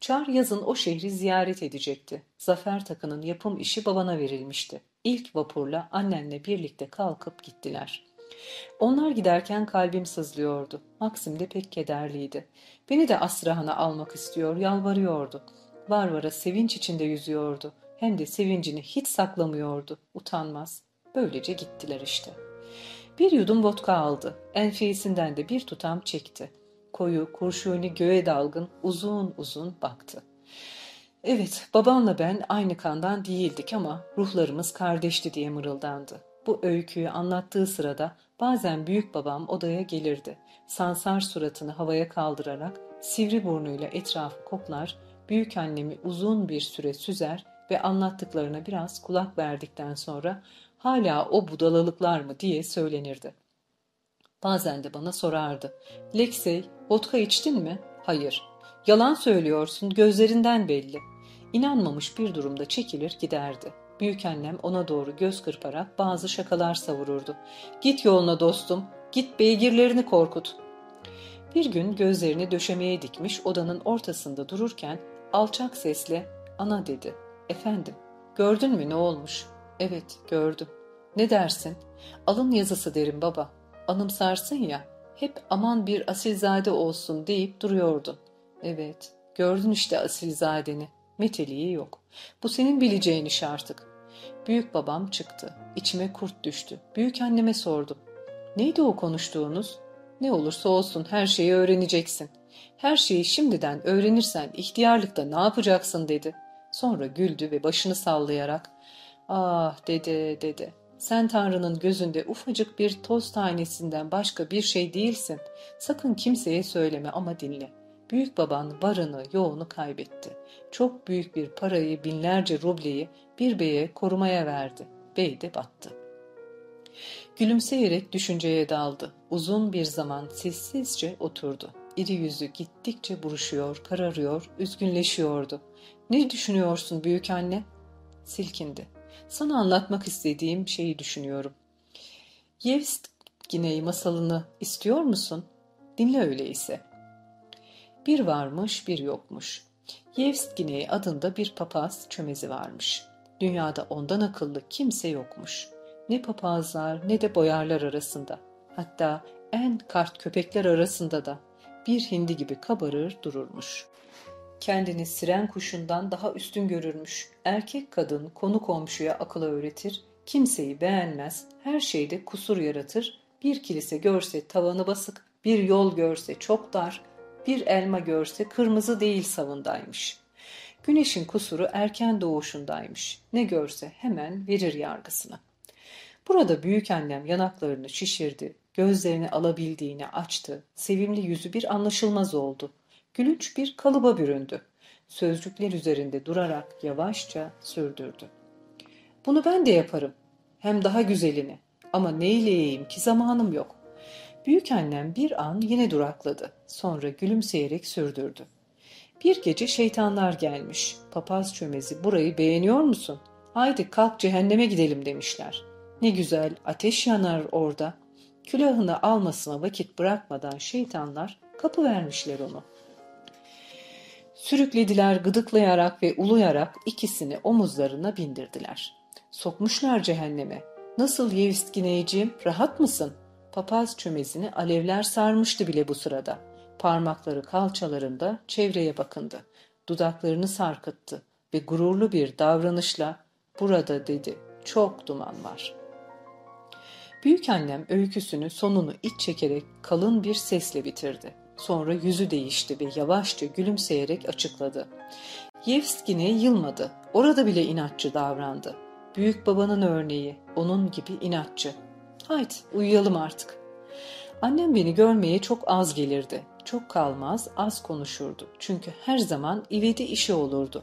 Çar yazın o şehri ziyaret edecekti. Zafer takının yapım işi babana verilmişti. İlk vapurla annenle birlikte kalkıp gittiler. Onlar giderken kalbim sızlıyordu. Maksim de pek kederliydi. Beni de Astrahan'a almak istiyor, yalvarıyordu. Varvara sevinç içinde yüzüyordu. Hem de sevincini hiç saklamıyordu. Utanmaz. Böylece gittiler işte. Bir yudum vodka aldı. Enfiyesinden de bir tutam çekti. Koyu, kurşuni göğe dalgın uzun uzun baktı. Evet, babanla ben aynı kandan değildik ama ruhlarımız kardeşti diye mırıldandı. Bu öyküyü anlattığı sırada bazen büyük babam odaya gelirdi. Sansar suratını havaya kaldırarak sivri burnuyla etrafı koklar, büyük annemi uzun bir süre süzer ve anlattıklarına biraz kulak verdikten sonra hala o budalalıklar mı diye söylenirdi. Bazen de bana sorardı. Leksey, vodka içtin mi? Hayır. Yalan söylüyorsun, gözlerinden belli. İnanmamış bir durumda çekilir giderdi. Büyükannem ona doğru göz kırparak bazı şakalar savururdu. Git yoluna dostum, git beygirlerini korkut. Bir gün gözlerini döşemeye dikmiş odanın ortasında dururken alçak sesle ana dedi. Efendim, gördün mü ne olmuş? Evet, gördüm. Ne dersin? Alın yazısı derim baba. Anımsarsın ya, hep aman bir asilzade olsun deyip duruyordun. Evet, gördün işte asilzadeni. Meteliği yok. Bu senin bileceğin iş artık. Büyük babam çıktı. İçime kurt düştü. Büyük anneme sordum. Neydi o konuştuğunuz? Ne olursa olsun her şeyi öğreneceksin. Her şeyi şimdiden öğrenirsen ihtiyarlıkta ne yapacaksın dedi. Sonra güldü ve başını sallayarak ah dede dede sen Tanrı'nın gözünde ufacık bir toz tanesinden başka bir şey değilsin. Sakın kimseye söyleme ama dinle. Büyük baban varını yoğunu kaybetti. Çok büyük bir parayı binlerce rubleyi bir beye korumaya verdi. Bey de battı. Gülümseyerek düşünceye daldı. Uzun bir zaman sessizce oturdu. İri yüzü gittikçe buruşuyor, kararıyor, üzgünleşiyordu. Ne düşünüyorsun büyük anne? Silkindi. Sana anlatmak istediğim şeyi düşünüyorum. Yevst Giney masalını istiyor musun? Dinle öyleyse. Bir varmış bir yokmuş. Yevst Giney adında bir papaz çömezi varmış. Dünyada ondan akıllı kimse yokmuş. Ne papazlar ne de boyarlar arasında. Hatta en kart köpekler arasında da bir hindi gibi kabarır dururmuş. Kendini siren kuşundan daha üstün görürmüş. Erkek kadın konu komşuya akıl öğretir, kimseyi beğenmez, her şeyde kusur yaratır, bir kilise görse tavanı basık, bir yol görse çok dar, bir elma görse kırmızı değil savundaymış. Güneşin kusuru erken doğuşundaymış. Ne görse hemen verir yargısını. Burada büyük annem yanaklarını şişirdi, gözlerini alabildiğini açtı, sevimli yüzü bir anlaşılmaz oldu. Gülünç bir kalıba büründü. Sözcükler üzerinde durarak yavaşça sürdürdü. Bunu ben de yaparım. Hem daha güzelini. Ama neyleyeyim ki zamanım yok. Büyük annem bir an yine durakladı. Sonra gülümseyerek sürdürdü. Bir gece şeytanlar gelmiş. Papaz çömezi burayı beğeniyor musun? Haydi kalk cehenneme gidelim demişler. Ne güzel ateş yanar orada. Külahını almasına vakit bırakmadan şeytanlar kapı vermişler onu. Sürüklediler gıdıklayarak ve uluyarak ikisini omuzlarına bindirdiler. Sokmuşlar cehenneme. Nasıl Yevist Gineyciğim rahat mısın? Papaz çömezini alevler sarmıştı bile bu sırada. Parmakları kalçalarında çevreye bakındı. Dudaklarını sarkıttı ve gururlu bir davranışla burada dedi çok duman var. Büyük annem öyküsünü sonunu iç çekerek kalın bir sesle bitirdi. Sonra yüzü değişti ve yavaşça gülümseyerek açıkladı. Yevskine yılmadı. Orada bile inatçı davrandı. Büyük babanın örneği, onun gibi inatçı. Haydi uyuyalım artık. Annem beni görmeye çok az gelirdi. Çok kalmaz, az konuşurdu. Çünkü her zaman ivedi işi olurdu.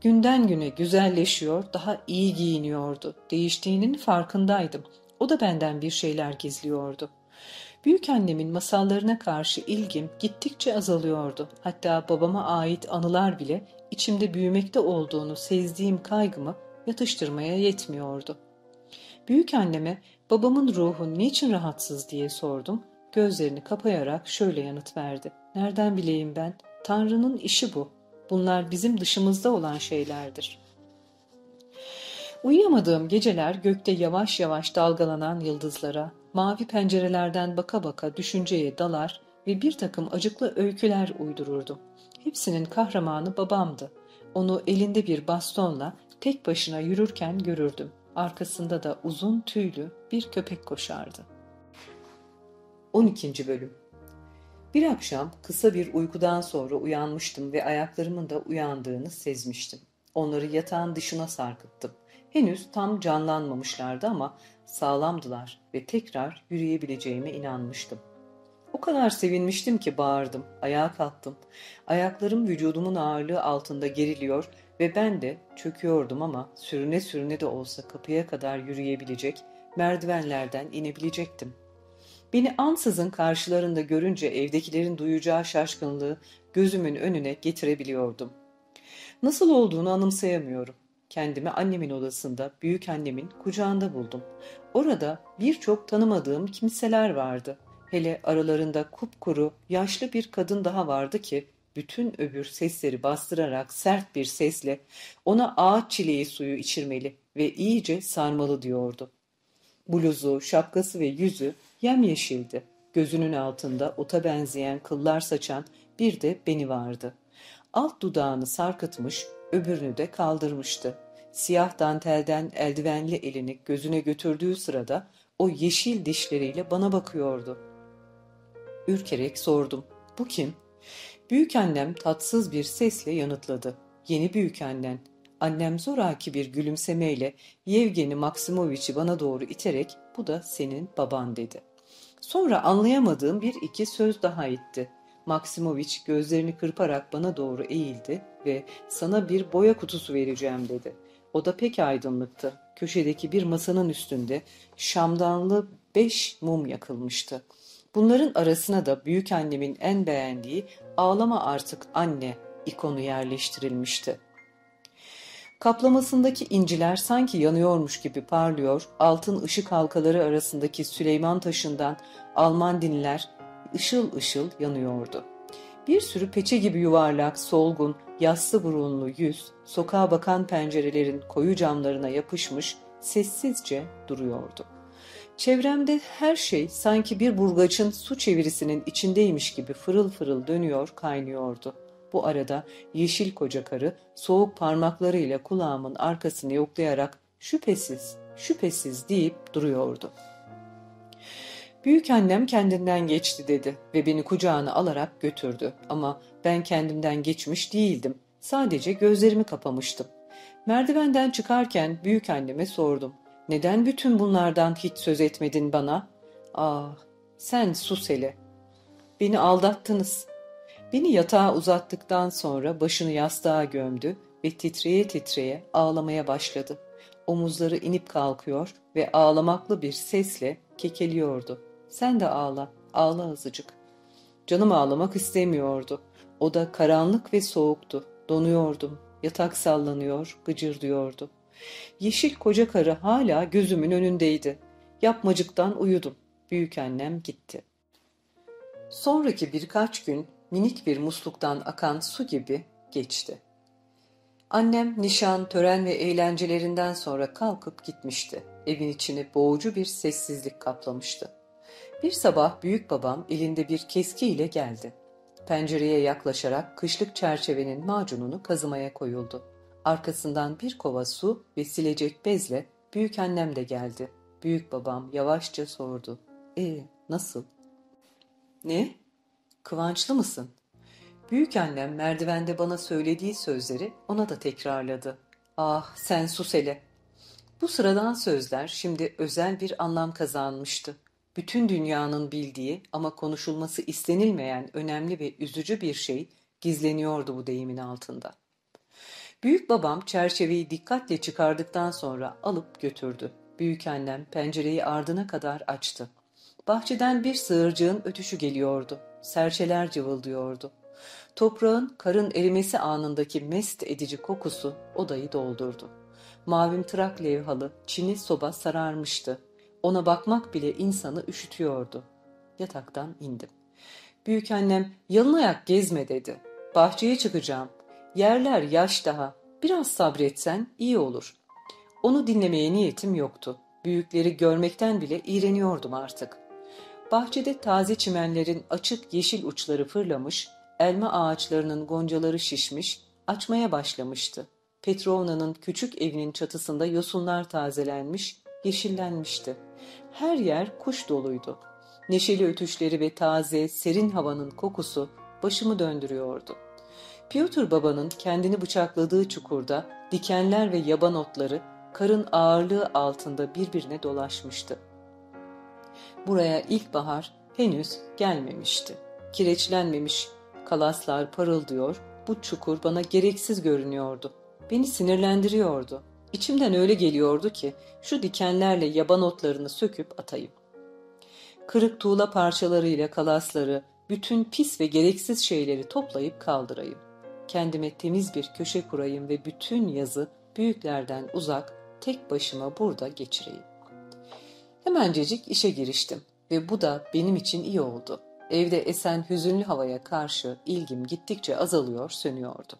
Günden güne güzelleşiyor, daha iyi giyiniyordu. Değiştiğinin farkındaydım. O da benden bir şeyler gizliyordu. Büyük annemin masallarına karşı ilgim gittikçe azalıyordu. Hatta babama ait anılar bile içimde büyümekte olduğunu sezdiğim kaygımı yatıştırmaya yetmiyordu. Büyük anneme babamın ruhu niçin rahatsız diye sordum. Gözlerini kapayarak şöyle yanıt verdi. Nereden bileyim ben? Tanrı'nın işi bu. Bunlar bizim dışımızda olan şeylerdir. Uyuyamadığım geceler gökte yavaş yavaş dalgalanan yıldızlara, mavi pencerelerden baka baka düşünceye dalar ve bir takım acıklı öyküler uydururdum. Hepsinin kahramanı babamdı. Onu elinde bir bastonla tek başına yürürken görürdüm. Arkasında da uzun tüylü bir köpek koşardı. 12. Bölüm Bir akşam kısa bir uykudan sonra uyanmıştım ve ayaklarımın da uyandığını sezmiştim. Onları yatağın dışına sarkıttım. Henüz tam canlanmamışlardı ama sağlamdılar ve tekrar yürüyebileceğime inanmıştım. O kadar sevinmiştim ki bağırdım, ayağa kalktım. Ayaklarım vücudumun ağırlığı altında geriliyor ve ben de çöküyordum ama sürüne sürüne de olsa kapıya kadar yürüyebilecek, merdivenlerden inebilecektim. Beni ansızın karşılarında görünce evdekilerin duyacağı şaşkınlığı gözümün önüne getirebiliyordum. Nasıl olduğunu anımsayamıyorum. Kendimi annemin odasında, büyük annemin kucağında buldum. Orada birçok tanımadığım kimseler vardı. Hele aralarında kupkuru, yaşlı bir kadın daha vardı ki bütün öbür sesleri bastırarak sert bir sesle ona ağaç çileği suyu içirmeli ve iyice sarmalı diyordu. Bluzu, şapkası ve yüzü yemyeşildi. Gözünün altında ota benzeyen kıllar saçan bir de beni vardı. Alt dudağını sarkıtmış, öbürünü de kaldırmıştı. Siyah dantelden eldivenli elini gözüne götürdüğü sırada o yeşil dişleriyle bana bakıyordu. Ürkerek sordum. Bu kim? Büyük annem tatsız bir sesle yanıtladı. Yeni büyük annen. Annem zoraki bir gülümsemeyle Yevgeni Maksimoviç'i bana doğru iterek bu da senin baban dedi. Sonra anlayamadığım bir iki söz daha etti. Maksimoviç gözlerini kırparak bana doğru eğildi ve sana bir boya kutusu vereceğim dedi. O da pek aydınlıktı. Köşedeki bir masanın üstünde şamdanlı beş mum yakılmıştı. Bunların arasına da büyük annemin en beğendiği ağlama artık anne ikonu yerleştirilmişti. Kaplamasındaki inciler sanki yanıyormuş gibi parlıyor, altın ışık halkaları arasındaki Süleyman taşından Alman dinler ışıl ışıl yanıyordu. Bir sürü peçe gibi yuvarlak, solgun, yassı burunlu yüz, sokağa bakan pencerelerin koyu camlarına yapışmış, sessizce duruyordu. Çevremde her şey sanki bir burgaçın su çevirisinin içindeymiş gibi fırıl fırıl dönüyor, kaynıyordu. Bu arada yeşil koca karı soğuk parmaklarıyla kulağımın arkasını yoklayarak şüphesiz, şüphesiz deyip duruyordu. Büyük annem kendinden geçti dedi ve beni kucağına alarak götürdü. Ama ben kendimden geçmiş değildim. Sadece gözlerimi kapamıştım. Merdivenden çıkarken büyük anneme sordum. Neden bütün bunlardan hiç söz etmedin bana? Ah, sen sus hele. Beni aldattınız. Beni yatağa uzattıktan sonra başını yastığa gömdü ve titreye titreye ağlamaya başladı. Omuzları inip kalkıyor ve ağlamaklı bir sesle kekeliyordu. Sen de ağla, ağla azıcık. Canım ağlamak istemiyordu. O da karanlık ve soğuktu. Donuyordum. Yatak sallanıyor, gıcır diyordu. Yeşil koca karı hala gözümün önündeydi. Yapmacıktan uyudum. Büyük annem gitti. Sonraki birkaç gün minik bir musluktan akan su gibi geçti. Annem nişan, tören ve eğlencelerinden sonra kalkıp gitmişti. Evin içini boğucu bir sessizlik kaplamıştı. Bir sabah büyük babam elinde bir keski ile geldi. Pencereye yaklaşarak kışlık çerçevenin macununu kazımaya koyuldu. Arkasından bir kova su ve silecek bezle büyük annem de geldi. Büyük babam yavaşça sordu. E nasıl? Ne? Kıvançlı mısın? Büyük annem merdivende bana söylediği sözleri ona da tekrarladı. Ah sen sus hele. Bu sıradan sözler şimdi özel bir anlam kazanmıştı. Bütün dünyanın bildiği ama konuşulması istenilmeyen önemli ve üzücü bir şey gizleniyordu bu deyimin altında. Büyük babam çerçeveyi dikkatle çıkardıktan sonra alıp götürdü. Büyük annem pencereyi ardına kadar açtı. Bahçeden bir sığırcığın ötüşü geliyordu. Serçeler cıvıldıyordu. Toprağın karın erimesi anındaki mest edici kokusu odayı doldurdu. Mavim tırak levhalı, çini soba sararmıştı. Ona bakmak bile insanı üşütüyordu. Yataktan indim. Büyük annem yalın ayak gezme dedi. Bahçeye çıkacağım. Yerler yaş daha. Biraz sabretsen iyi olur. Onu dinlemeye niyetim yoktu. Büyükleri görmekten bile iğreniyordum artık. Bahçede taze çimenlerin açık yeşil uçları fırlamış, elma ağaçlarının goncaları şişmiş, açmaya başlamıştı. Petrovna'nın küçük evinin çatısında yosunlar tazelenmiş, yeşillenmişti. Her yer kuş doluydu. Neşeli ötüşleri ve taze, serin havanın kokusu başımı döndürüyordu. Piotr babanın kendini bıçakladığı çukurda dikenler ve yaban otları karın ağırlığı altında birbirine dolaşmıştı. Buraya ilkbahar henüz gelmemişti. Kireçlenmemiş kalaslar parıldıyor, bu çukur bana gereksiz görünüyordu. Beni sinirlendiriyordu. İçimden öyle geliyordu ki şu dikenlerle yaban otlarını söküp atayım. Kırık tuğla parçalarıyla kalasları, bütün pis ve gereksiz şeyleri toplayıp kaldırayım. Kendime temiz bir köşe kurayım ve bütün yazı büyüklerden uzak tek başıma burada geçireyim. Hemencecik işe giriştim ve bu da benim için iyi oldu. Evde esen hüzünlü havaya karşı ilgim gittikçe azalıyor, sönüyordu.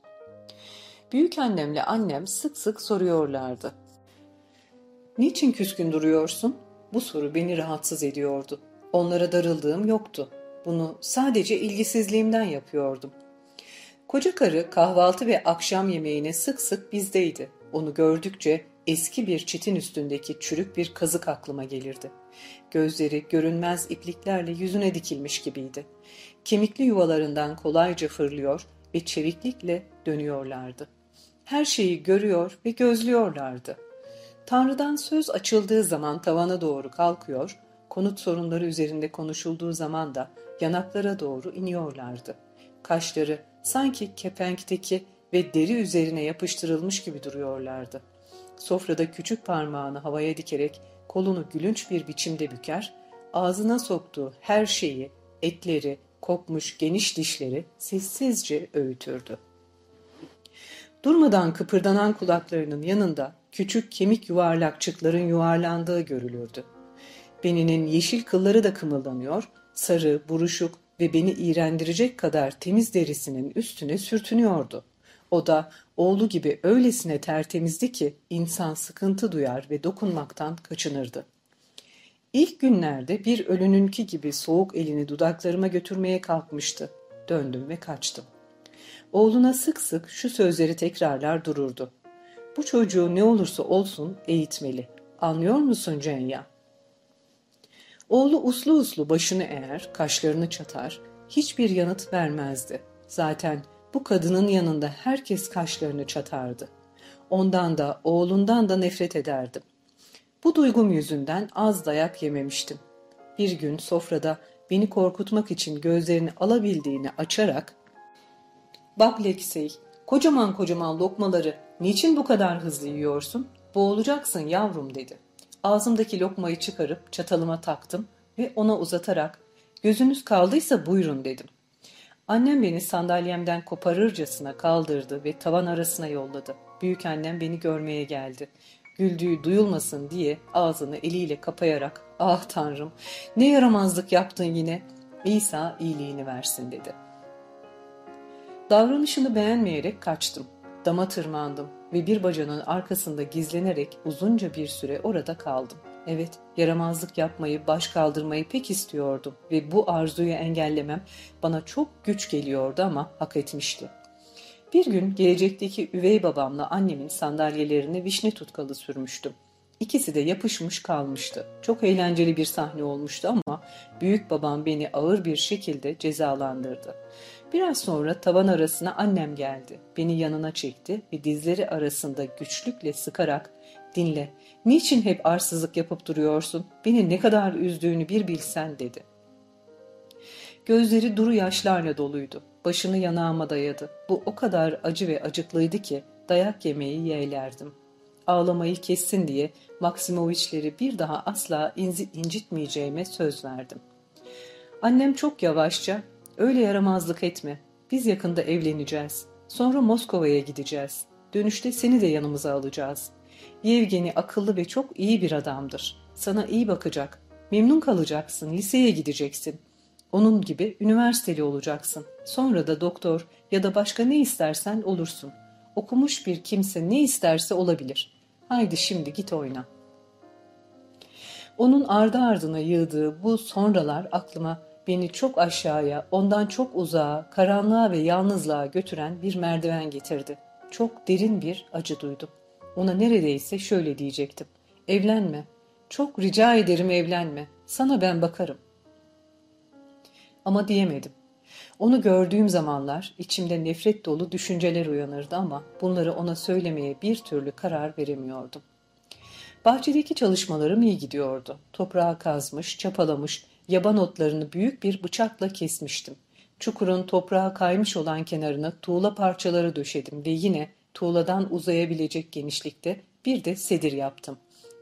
Büyük annemle annem sık sık soruyorlardı. Niçin küskün duruyorsun? Bu soru beni rahatsız ediyordu. Onlara darıldığım yoktu. Bunu sadece ilgisizliğimden yapıyordum. Koca karı kahvaltı ve akşam yemeğine sık sık bizdeydi. Onu gördükçe eski bir çitin üstündeki çürük bir kazık aklıma gelirdi. Gözleri görünmez ipliklerle yüzüne dikilmiş gibiydi. Kemikli yuvalarından kolayca fırlıyor ve çeviklikle dönüyorlardı. Her şeyi görüyor ve gözlüyorlardı. Tanrı'dan söz açıldığı zaman tavana doğru kalkıyor, konut sorunları üzerinde konuşulduğu zaman da yanaklara doğru iniyorlardı. Kaşları sanki kepenkteki ve deri üzerine yapıştırılmış gibi duruyorlardı. Sofrada küçük parmağını havaya dikerek kolunu gülünç bir biçimde büker, ağzına soktuğu her şeyi, etleri, kopmuş geniş dişleri sessizce öğütürdü. Durmadan kıpırdanan kulaklarının yanında küçük kemik yuvarlakçıkların yuvarlandığı görülürdü. Beninin yeşil kılları da kımıldanıyor, sarı, buruşuk ve beni iğrendirecek kadar temiz derisinin üstüne sürtünüyordu. O da oğlu gibi öylesine tertemizdi ki insan sıkıntı duyar ve dokunmaktan kaçınırdı. İlk günlerde bir ölününki gibi soğuk elini dudaklarıma götürmeye kalkmıştı. Döndüm ve kaçtım. Oğluna sık sık şu sözleri tekrarlar dururdu. Bu çocuğu ne olursa olsun eğitmeli. Anlıyor musun Cenya? Oğlu uslu uslu başını eğer, kaşlarını çatar, hiçbir yanıt vermezdi. Zaten bu kadının yanında herkes kaşlarını çatardı. Ondan da oğlundan da nefret ederdim. Bu duygum yüzünden az dayak yememiştim. Bir gün sofrada beni korkutmak için gözlerini alabildiğini açarak ''Bak Leksey, kocaman kocaman lokmaları niçin bu kadar hızlı yiyorsun? Boğulacaksın yavrum.'' dedi. Ağzımdaki lokmayı çıkarıp çatalıma taktım ve ona uzatarak ''Gözünüz kaldıysa buyurun.'' dedim. Annem beni sandalyemden koparırcasına kaldırdı ve tavan arasına yolladı. Büyük annem beni görmeye geldi. Güldüğü duyulmasın diye ağzını eliyle kapayarak ''Ah tanrım ne yaramazlık yaptın yine. İsa iyiliğini versin.'' dedi. Davranışını beğenmeyerek kaçtım. Dama tırmandım ve bir bacanın arkasında gizlenerek uzunca bir süre orada kaldım. Evet, yaramazlık yapmayı, baş kaldırmayı pek istiyordum ve bu arzuyu engellemem bana çok güç geliyordu ama hak etmişti. Bir gün gelecekteki üvey babamla annemin sandalyelerine vişne tutkalı sürmüştüm. İkisi de yapışmış kalmıştı. Çok eğlenceli bir sahne olmuştu ama büyük babam beni ağır bir şekilde cezalandırdı. Biraz sonra tavan arasına annem geldi. Beni yanına çekti ve dizleri arasında güçlükle sıkarak Dinle, niçin hep arsızlık yapıp duruyorsun? Beni ne kadar üzdüğünü bir bilsen dedi. Gözleri duru yaşlarla doluydu. Başını yanağıma dayadı. Bu o kadar acı ve acıklıydı ki dayak yemeyi yeğlerdim. Ağlamayı kessin diye Maksimoviçleri bir daha asla incitmeyeceğime söz verdim. Annem çok yavaşça, öyle yaramazlık etme, biz yakında evleneceğiz. Sonra Moskova'ya gideceğiz. Dönüşte seni de yanımıza alacağız. Yevgeni akıllı ve çok iyi bir adamdır. Sana iyi bakacak. Memnun kalacaksın, liseye gideceksin. Onun gibi üniversiteli olacaksın. Sonra da doktor ya da başka ne istersen olursun. Okumuş bir kimse ne isterse olabilir. Haydi şimdi git oyna. Onun ardı ardına yığdığı bu sonralar aklıma beni çok aşağıya, ondan çok uzağa, karanlığa ve yalnızlığa götüren bir merdiven getirdi. Çok derin bir acı duydum. Ona neredeyse şöyle diyecektim. Evlenme. Çok rica ederim evlenme. Sana ben bakarım. Ama diyemedim. Onu gördüğüm zamanlar içimde nefret dolu düşünceler uyanırdı ama bunları ona söylemeye bir türlü karar veremiyordum. Bahçedeki çalışmalarım iyi gidiyordu. Toprağı kazmış, çapalamış, yaban otlarını büyük bir bıçakla kesmiştim. Çukurun toprağa kaymış olan kenarına tuğla parçaları döşedim ve yine tuğladan uzayabilecek genişlikte bir de sedir yaptım.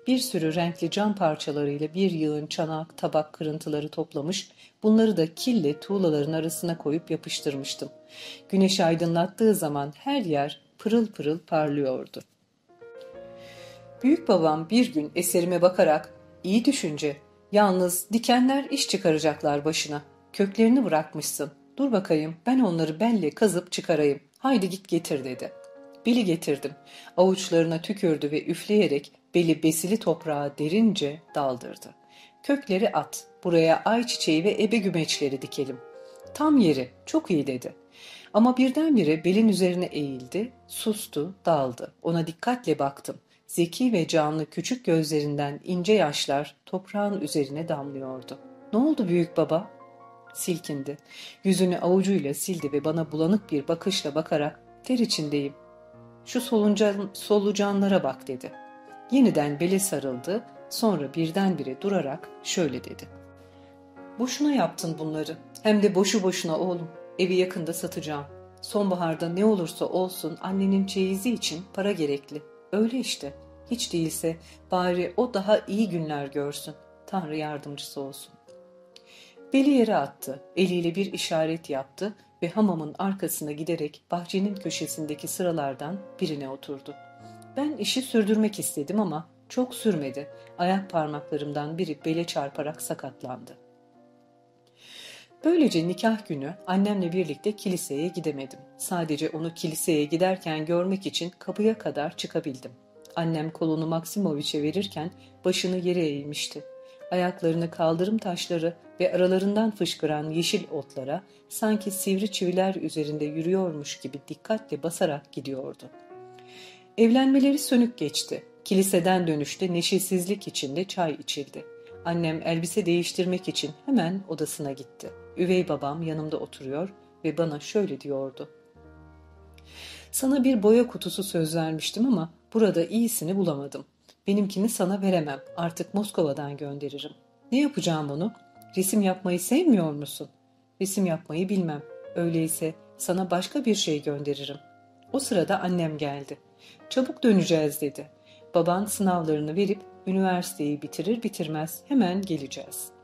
Bir sürü renkli cam parçalarıyla bir yığın çanak, tabak kırıntıları toplamış, bunları da kille tuğlaların arasına koyup yapıştırmıştım. Güneş aydınlattığı zaman her yer pırıl pırıl parlıyordu. Büyük babam bir gün eserime bakarak, iyi düşünce, yalnız dikenler iş çıkaracaklar başına. Köklerini bırakmışsın. Dur bakayım ben onları benle kazıp çıkarayım. Haydi git getir dedi. Beli getirdim. Avuçlarına tükürdü ve üfleyerek beli besili toprağa derince daldırdı. Kökleri at, buraya ayçiçeği ve ebe gümeçleri dikelim. Tam yeri, çok iyi dedi. Ama birdenbire belin üzerine eğildi, sustu, daldı. Ona dikkatle baktım. Zeki ve canlı küçük gözlerinden ince yaşlar toprağın üzerine damlıyordu. Ne oldu büyük baba? Silkindi. Yüzünü avucuyla sildi ve bana bulanık bir bakışla bakarak ter içindeyim. Şu soluncan, solucanlara bak dedi. Yeniden bele sarıldı, sonra birdenbire durarak şöyle dedi. Boşuna yaptın bunları. Hem de boşu boşuna oğlum. Evi yakında satacağım. Sonbaharda ne olursa olsun annenin çeyizi için para gerekli. Öyle işte. Hiç değilse bari o daha iyi günler görsün. Tanrı yardımcısı olsun. Beli yere attı. Eliyle bir işaret yaptı ve hamamın arkasına giderek bahçenin köşesindeki sıralardan birine oturdu. Ben işi sürdürmek istedim ama çok sürmedi. Ayak parmaklarımdan biri bele çarparak sakatlandı. Böylece nikah günü annemle birlikte kiliseye gidemedim. Sadece onu kiliseye giderken görmek için kapıya kadar çıkabildim. Annem kolunu Maksimoviç'e verirken başını yere eğmişti. Ayaklarını kaldırım taşları ve aralarından fışkıran yeşil otlara sanki sivri çiviler üzerinde yürüyormuş gibi dikkatle basarak gidiyordu. Evlenmeleri sönük geçti. Kiliseden dönüşte neşesizlik içinde çay içildi. Annem elbise değiştirmek için hemen odasına gitti. Üvey babam yanımda oturuyor ve bana şöyle diyordu. Sana bir boya kutusu söz vermiştim ama burada iyisini bulamadım. Benimkini sana veremem. Artık Moskova'dan gönderirim. Ne yapacağım onu? Resim yapmayı sevmiyor musun? Resim yapmayı bilmem. Öyleyse sana başka bir şey gönderirim. O sırada annem geldi. Çabuk döneceğiz dedi. Baban sınavlarını verip üniversiteyi bitirir bitirmez hemen geleceğiz.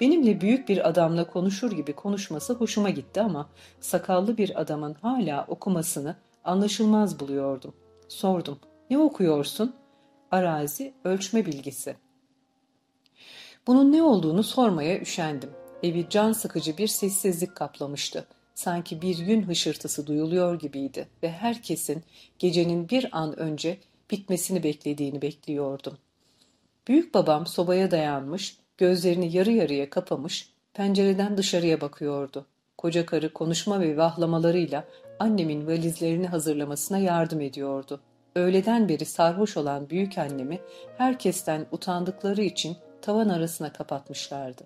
Benimle büyük bir adamla konuşur gibi konuşması hoşuma gitti ama sakallı bir adamın hala okumasını anlaşılmaz buluyordum. Sordum. Ne okuyorsun? Arazi ölçme bilgisi. Bunun ne olduğunu sormaya üşendim. Evi can sıkıcı bir sessizlik kaplamıştı. Sanki bir gün hışırtısı duyuluyor gibiydi ve herkesin gecenin bir an önce bitmesini beklediğini bekliyordum. Büyük babam sobaya dayanmış, gözlerini yarı yarıya kapamış, pencereden dışarıya bakıyordu. Koca karı konuşma ve vahlamalarıyla annemin valizlerini hazırlamasına yardım ediyordu. Öğleden beri sarhoş olan büyük annemi herkesten utandıkları için tavan arasına kapatmışlardı.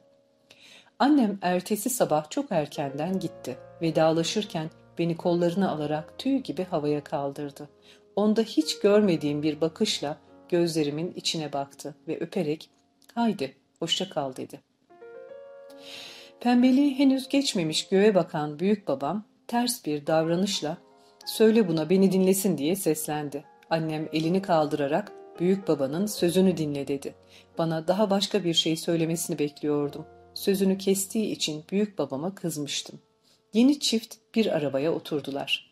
Annem ertesi sabah çok erkenden gitti. Vedalaşırken beni kollarına alarak tüy gibi havaya kaldırdı. Onda hiç görmediğim bir bakışla gözlerimin içine baktı ve öperek haydi hoşça kal dedi. Pembeliği henüz geçmemiş göğe bakan büyük babam ters bir davranışla söyle buna beni dinlesin diye seslendi. Annem elini kaldırarak büyük babanın sözünü dinle dedi. Bana daha başka bir şey söylemesini bekliyordum. Sözünü kestiği için büyük babama kızmıştım. Yeni çift bir arabaya oturdular.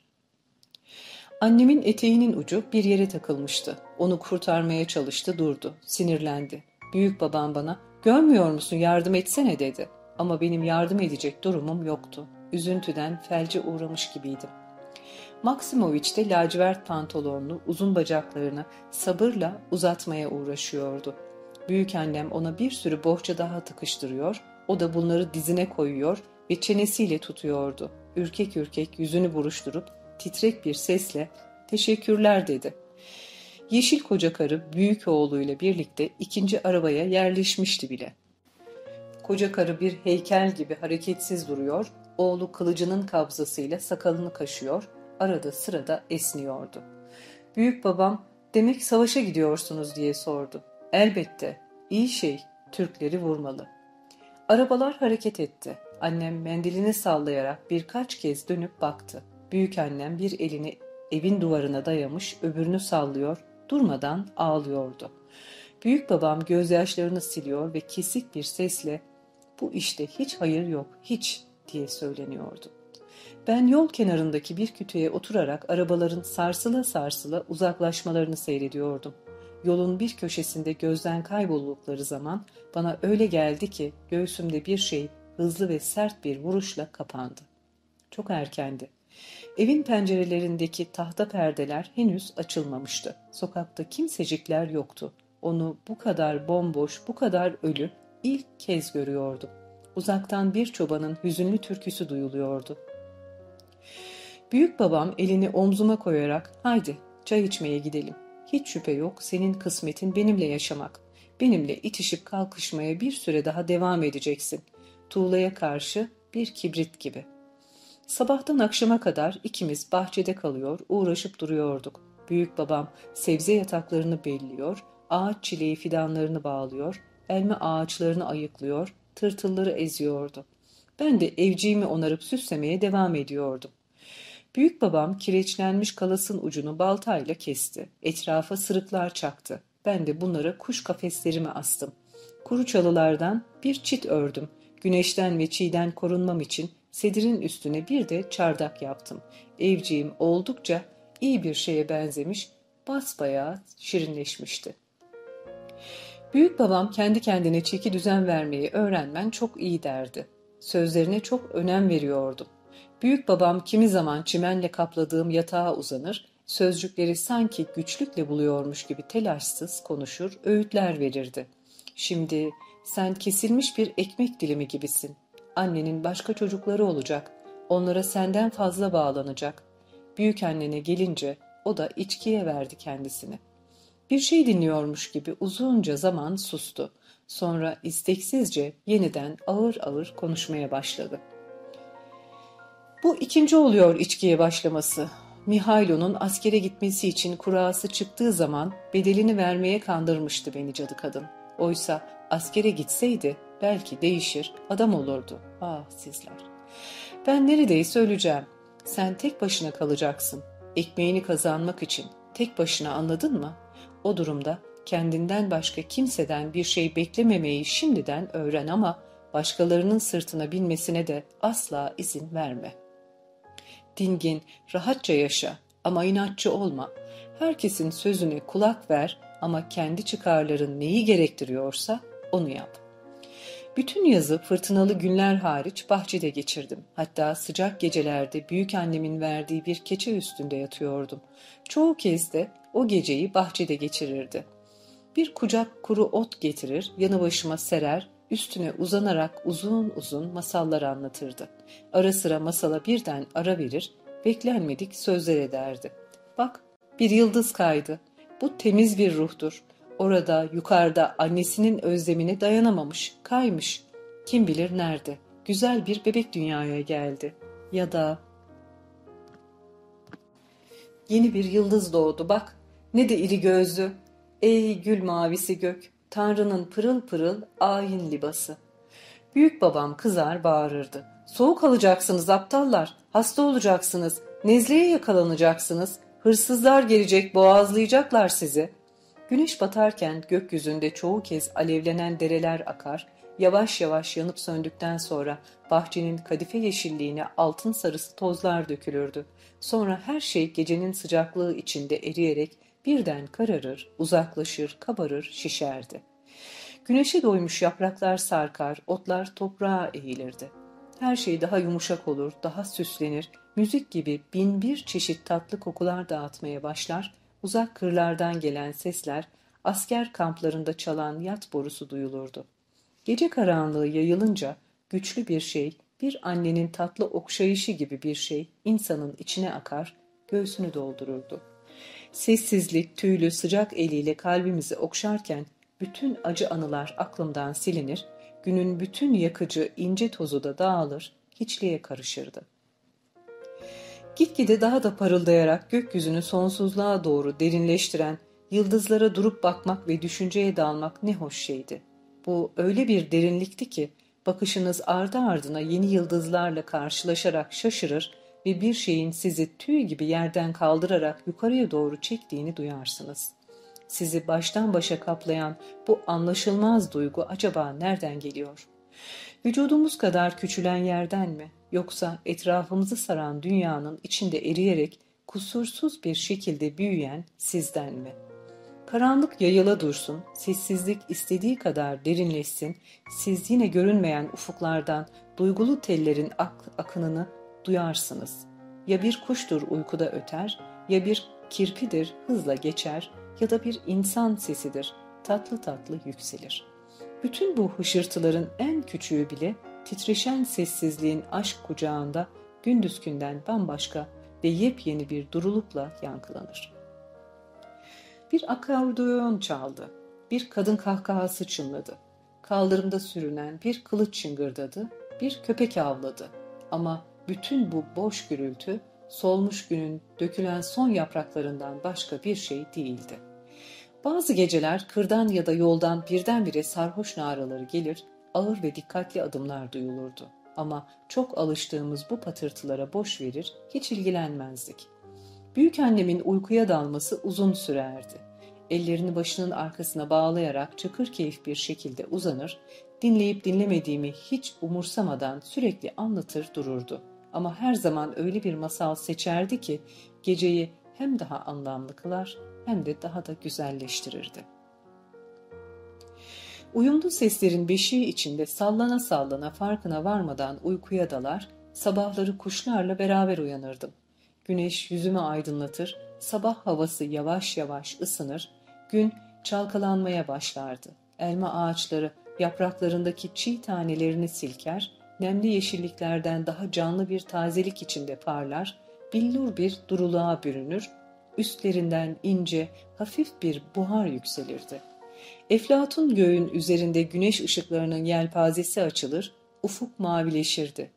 Annemin eteğinin ucu bir yere takılmıştı. Onu kurtarmaya çalıştı durdu. Sinirlendi. Büyük babam bana görmüyor musun yardım etsene dedi. Ama benim yardım edecek durumum yoktu. Üzüntüden felce uğramış gibiydim. Maksimoviç de lacivert pantolonlu uzun bacaklarını sabırla uzatmaya uğraşıyordu. Büyük annem ona bir sürü bohça daha tıkıştırıyor, o da bunları dizine koyuyor ve çenesiyle tutuyordu. Ürkek ürkek yüzünü buruşturup titrek bir sesle teşekkürler dedi. Yeşil koca karı büyük oğluyla birlikte ikinci arabaya yerleşmişti bile. Koca karı bir heykel gibi hareketsiz duruyor, oğlu kılıcının kabzasıyla sakalını kaşıyor, arada sırada esniyordu. Büyük babam demek savaşa gidiyorsunuz diye sordu. Elbette, iyi şey, Türkleri vurmalı. Arabalar hareket etti. Annem mendilini sallayarak birkaç kez dönüp baktı. Büyük annem bir elini evin duvarına dayamış, öbürünü sallıyor, durmadan ağlıyordu. Büyük babam gözyaşlarını siliyor ve kesik bir sesle bu işte hiç hayır yok, hiç diye söyleniyordu. Ben yol kenarındaki bir kütüğe oturarak arabaların sarsıla sarsıla uzaklaşmalarını seyrediyordum. Yolun bir köşesinde gözden kayboldukları zaman bana öyle geldi ki göğsümde bir şey hızlı ve sert bir vuruşla kapandı. Çok erkendi. Evin pencerelerindeki tahta perdeler henüz açılmamıştı. Sokakta kimsecikler yoktu. Onu bu kadar bomboş, bu kadar ölü ilk kez görüyordum. Uzaktan bir çobanın hüzünlü türküsü duyuluyordu. Büyük babam elini omzuma koyarak haydi çay içmeye gidelim. Hiç şüphe yok senin kısmetin benimle yaşamak. Benimle itişip kalkışmaya bir süre daha devam edeceksin. Tuğlaya karşı bir kibrit gibi. Sabahtan akşama kadar ikimiz bahçede kalıyor, uğraşıp duruyorduk. Büyük babam sebze yataklarını belliyor, ağaç çileği fidanlarını bağlıyor, elma ağaçlarını ayıklıyor, tırtılları eziyordu. Ben de evciğimi onarıp süslemeye devam ediyordum. Büyük babam kireçlenmiş kalasın ucunu baltayla kesti. Etrafa sırıklar çaktı. Ben de bunları kuş kafeslerime astım. Kuru çalılardan bir çit ördüm. Güneşten ve çiğden korunmam için sedirin üstüne bir de çardak yaptım. Evciğim oldukça iyi bir şeye benzemiş, basbayağı şirinleşmişti. Büyük babam kendi kendine çeki düzen vermeyi öğrenmen çok iyi derdi. Sözlerine çok önem veriyordum. Büyük babam kimi zaman çimenle kapladığım yatağa uzanır, sözcükleri sanki güçlükle buluyormuş gibi telaşsız konuşur, öğütler verirdi. Şimdi sen kesilmiş bir ekmek dilimi gibisin. Annenin başka çocukları olacak. Onlara senden fazla bağlanacak. Büyük annene gelince o da içkiye verdi kendisini. Bir şey dinliyormuş gibi uzunca zaman sustu. Sonra isteksizce yeniden ağır ağır konuşmaya başladı. Bu ikinci oluyor içkiye başlaması. Mihailo'nun askere gitmesi için kurası çıktığı zaman bedelini vermeye kandırmıştı beni cadı kadın. Oysa askere gitseydi belki değişir, adam olurdu. Ah sizler. Ben neredeyse öleceğim. Sen tek başına kalacaksın. Ekmeğini kazanmak için. Tek başına anladın mı? O durumda kendinden başka kimseden bir şey beklememeyi şimdiden öğren ama başkalarının sırtına binmesine de asla izin verme. Dingin, rahatça yaşa ama inatçı olma. Herkesin sözüne kulak ver ama kendi çıkarların neyi gerektiriyorsa onu yap. Bütün yazı fırtınalı günler hariç bahçede geçirdim. Hatta sıcak gecelerde büyük annemin verdiği bir keçe üstünde yatıyordum. Çoğu kez de o geceyi bahçede geçirirdi. Bir kucak kuru ot getirir, yanı başıma serer, üstüne uzanarak uzun uzun masallar anlatırdı. Ara sıra masala birden ara verir, beklenmedik sözler ederdi. Bak, bir yıldız kaydı. Bu temiz bir ruhtur. Orada, yukarıda annesinin özlemine dayanamamış, kaymış. Kim bilir nerede. Güzel bir bebek dünyaya geldi. Ya da... Yeni bir yıldız doğdu bak. Ne de iri gözlü. Ey gül mavisi gök, Tanrı'nın pırıl pırıl ayin libası. Büyük babam kızar bağırırdı. Soğuk alacaksınız aptallar, hasta olacaksınız, nezleye yakalanacaksınız, hırsızlar gelecek boğazlayacaklar sizi. Güneş batarken gökyüzünde çoğu kez alevlenen dereler akar, yavaş yavaş yanıp söndükten sonra bahçenin kadife yeşilliğine altın sarısı tozlar dökülürdü. Sonra her şey gecenin sıcaklığı içinde eriyerek birden kararır, uzaklaşır, kabarır, şişerdi. Güneşe doymuş yapraklar sarkar, otlar toprağa eğilirdi. Her şey daha yumuşak olur, daha süslenir, müzik gibi bin bir çeşit tatlı kokular dağıtmaya başlar, uzak kırlardan gelen sesler, asker kamplarında çalan yat borusu duyulurdu. Gece karanlığı yayılınca güçlü bir şey, bir annenin tatlı okşayışı gibi bir şey insanın içine akar, göğsünü doldururdu. Sessizlik, tüylü, sıcak eliyle kalbimizi okşarken bütün acı anılar aklımdan silinir, günün bütün yakıcı ince tozu da dağılır, hiçliğe karışırdı. Gitgide daha da parıldayarak gökyüzünü sonsuzluğa doğru derinleştiren, yıldızlara durup bakmak ve düşünceye dalmak ne hoş şeydi. Bu öyle bir derinlikti ki, bakışınız ardı ardına yeni yıldızlarla karşılaşarak şaşırır ve bir şeyin sizi tüy gibi yerden kaldırarak yukarıya doğru çektiğini duyarsınız. Sizi baştan başa kaplayan bu anlaşılmaz duygu acaba nereden geliyor? Vücudumuz kadar küçülen yerden mi? Yoksa etrafımızı saran dünyanın içinde eriyerek kusursuz bir şekilde büyüyen sizden mi? Karanlık yayıla dursun, sessizlik istediği kadar derinleşsin, siz yine görünmeyen ufuklardan duygulu tellerin ak akınını duyarsınız. Ya bir kuştur uykuda öter, ya bir kirpidir hızla geçer ya da bir insan sesidir tatlı tatlı yükselir. Bütün bu hışırtıların en küçüğü bile titreşen sessizliğin aşk kucağında gündüzkünden bambaşka ve yepyeni bir durulukla yankılanır. Bir akordeon çaldı. Bir kadın kahkahası çınladı. Kaldırımda sürünen bir kılıç çıngırdadı, bir köpek avladı. Ama bütün bu boş gürültü solmuş günün dökülen son yapraklarından başka bir şey değildi. Bazı geceler kırdan ya da yoldan birdenbire sarhoş naraları gelir, ağır ve dikkatli adımlar duyulurdu. Ama çok alıştığımız bu patırtılara boş verir, hiç ilgilenmezdik. Büyük annemin uykuya dalması uzun sürerdi. Ellerini başının arkasına bağlayarak çakır keyif bir şekilde uzanır, dinleyip dinlemediğimi hiç umursamadan sürekli anlatır dururdu. Ama her zaman öyle bir masal seçerdi ki geceyi hem daha anlamlı kılar hem de daha da güzelleştirirdi. Uyumlu seslerin beşiği içinde sallana sallana farkına varmadan uykuya dalar, sabahları kuşlarla beraber uyanırdım. Güneş yüzümü aydınlatır, sabah havası yavaş yavaş ısınır, gün çalkalanmaya başlardı. Elma ağaçları yapraklarındaki çiğ tanelerini silker, nemli yeşilliklerden daha canlı bir tazelik içinde parlar, billur bir duruluğa bürünür, üstlerinden ince, hafif bir buhar yükselirdi. Eflatun göğün üzerinde güneş ışıklarının yelpazesi açılır, ufuk mavileşirdi.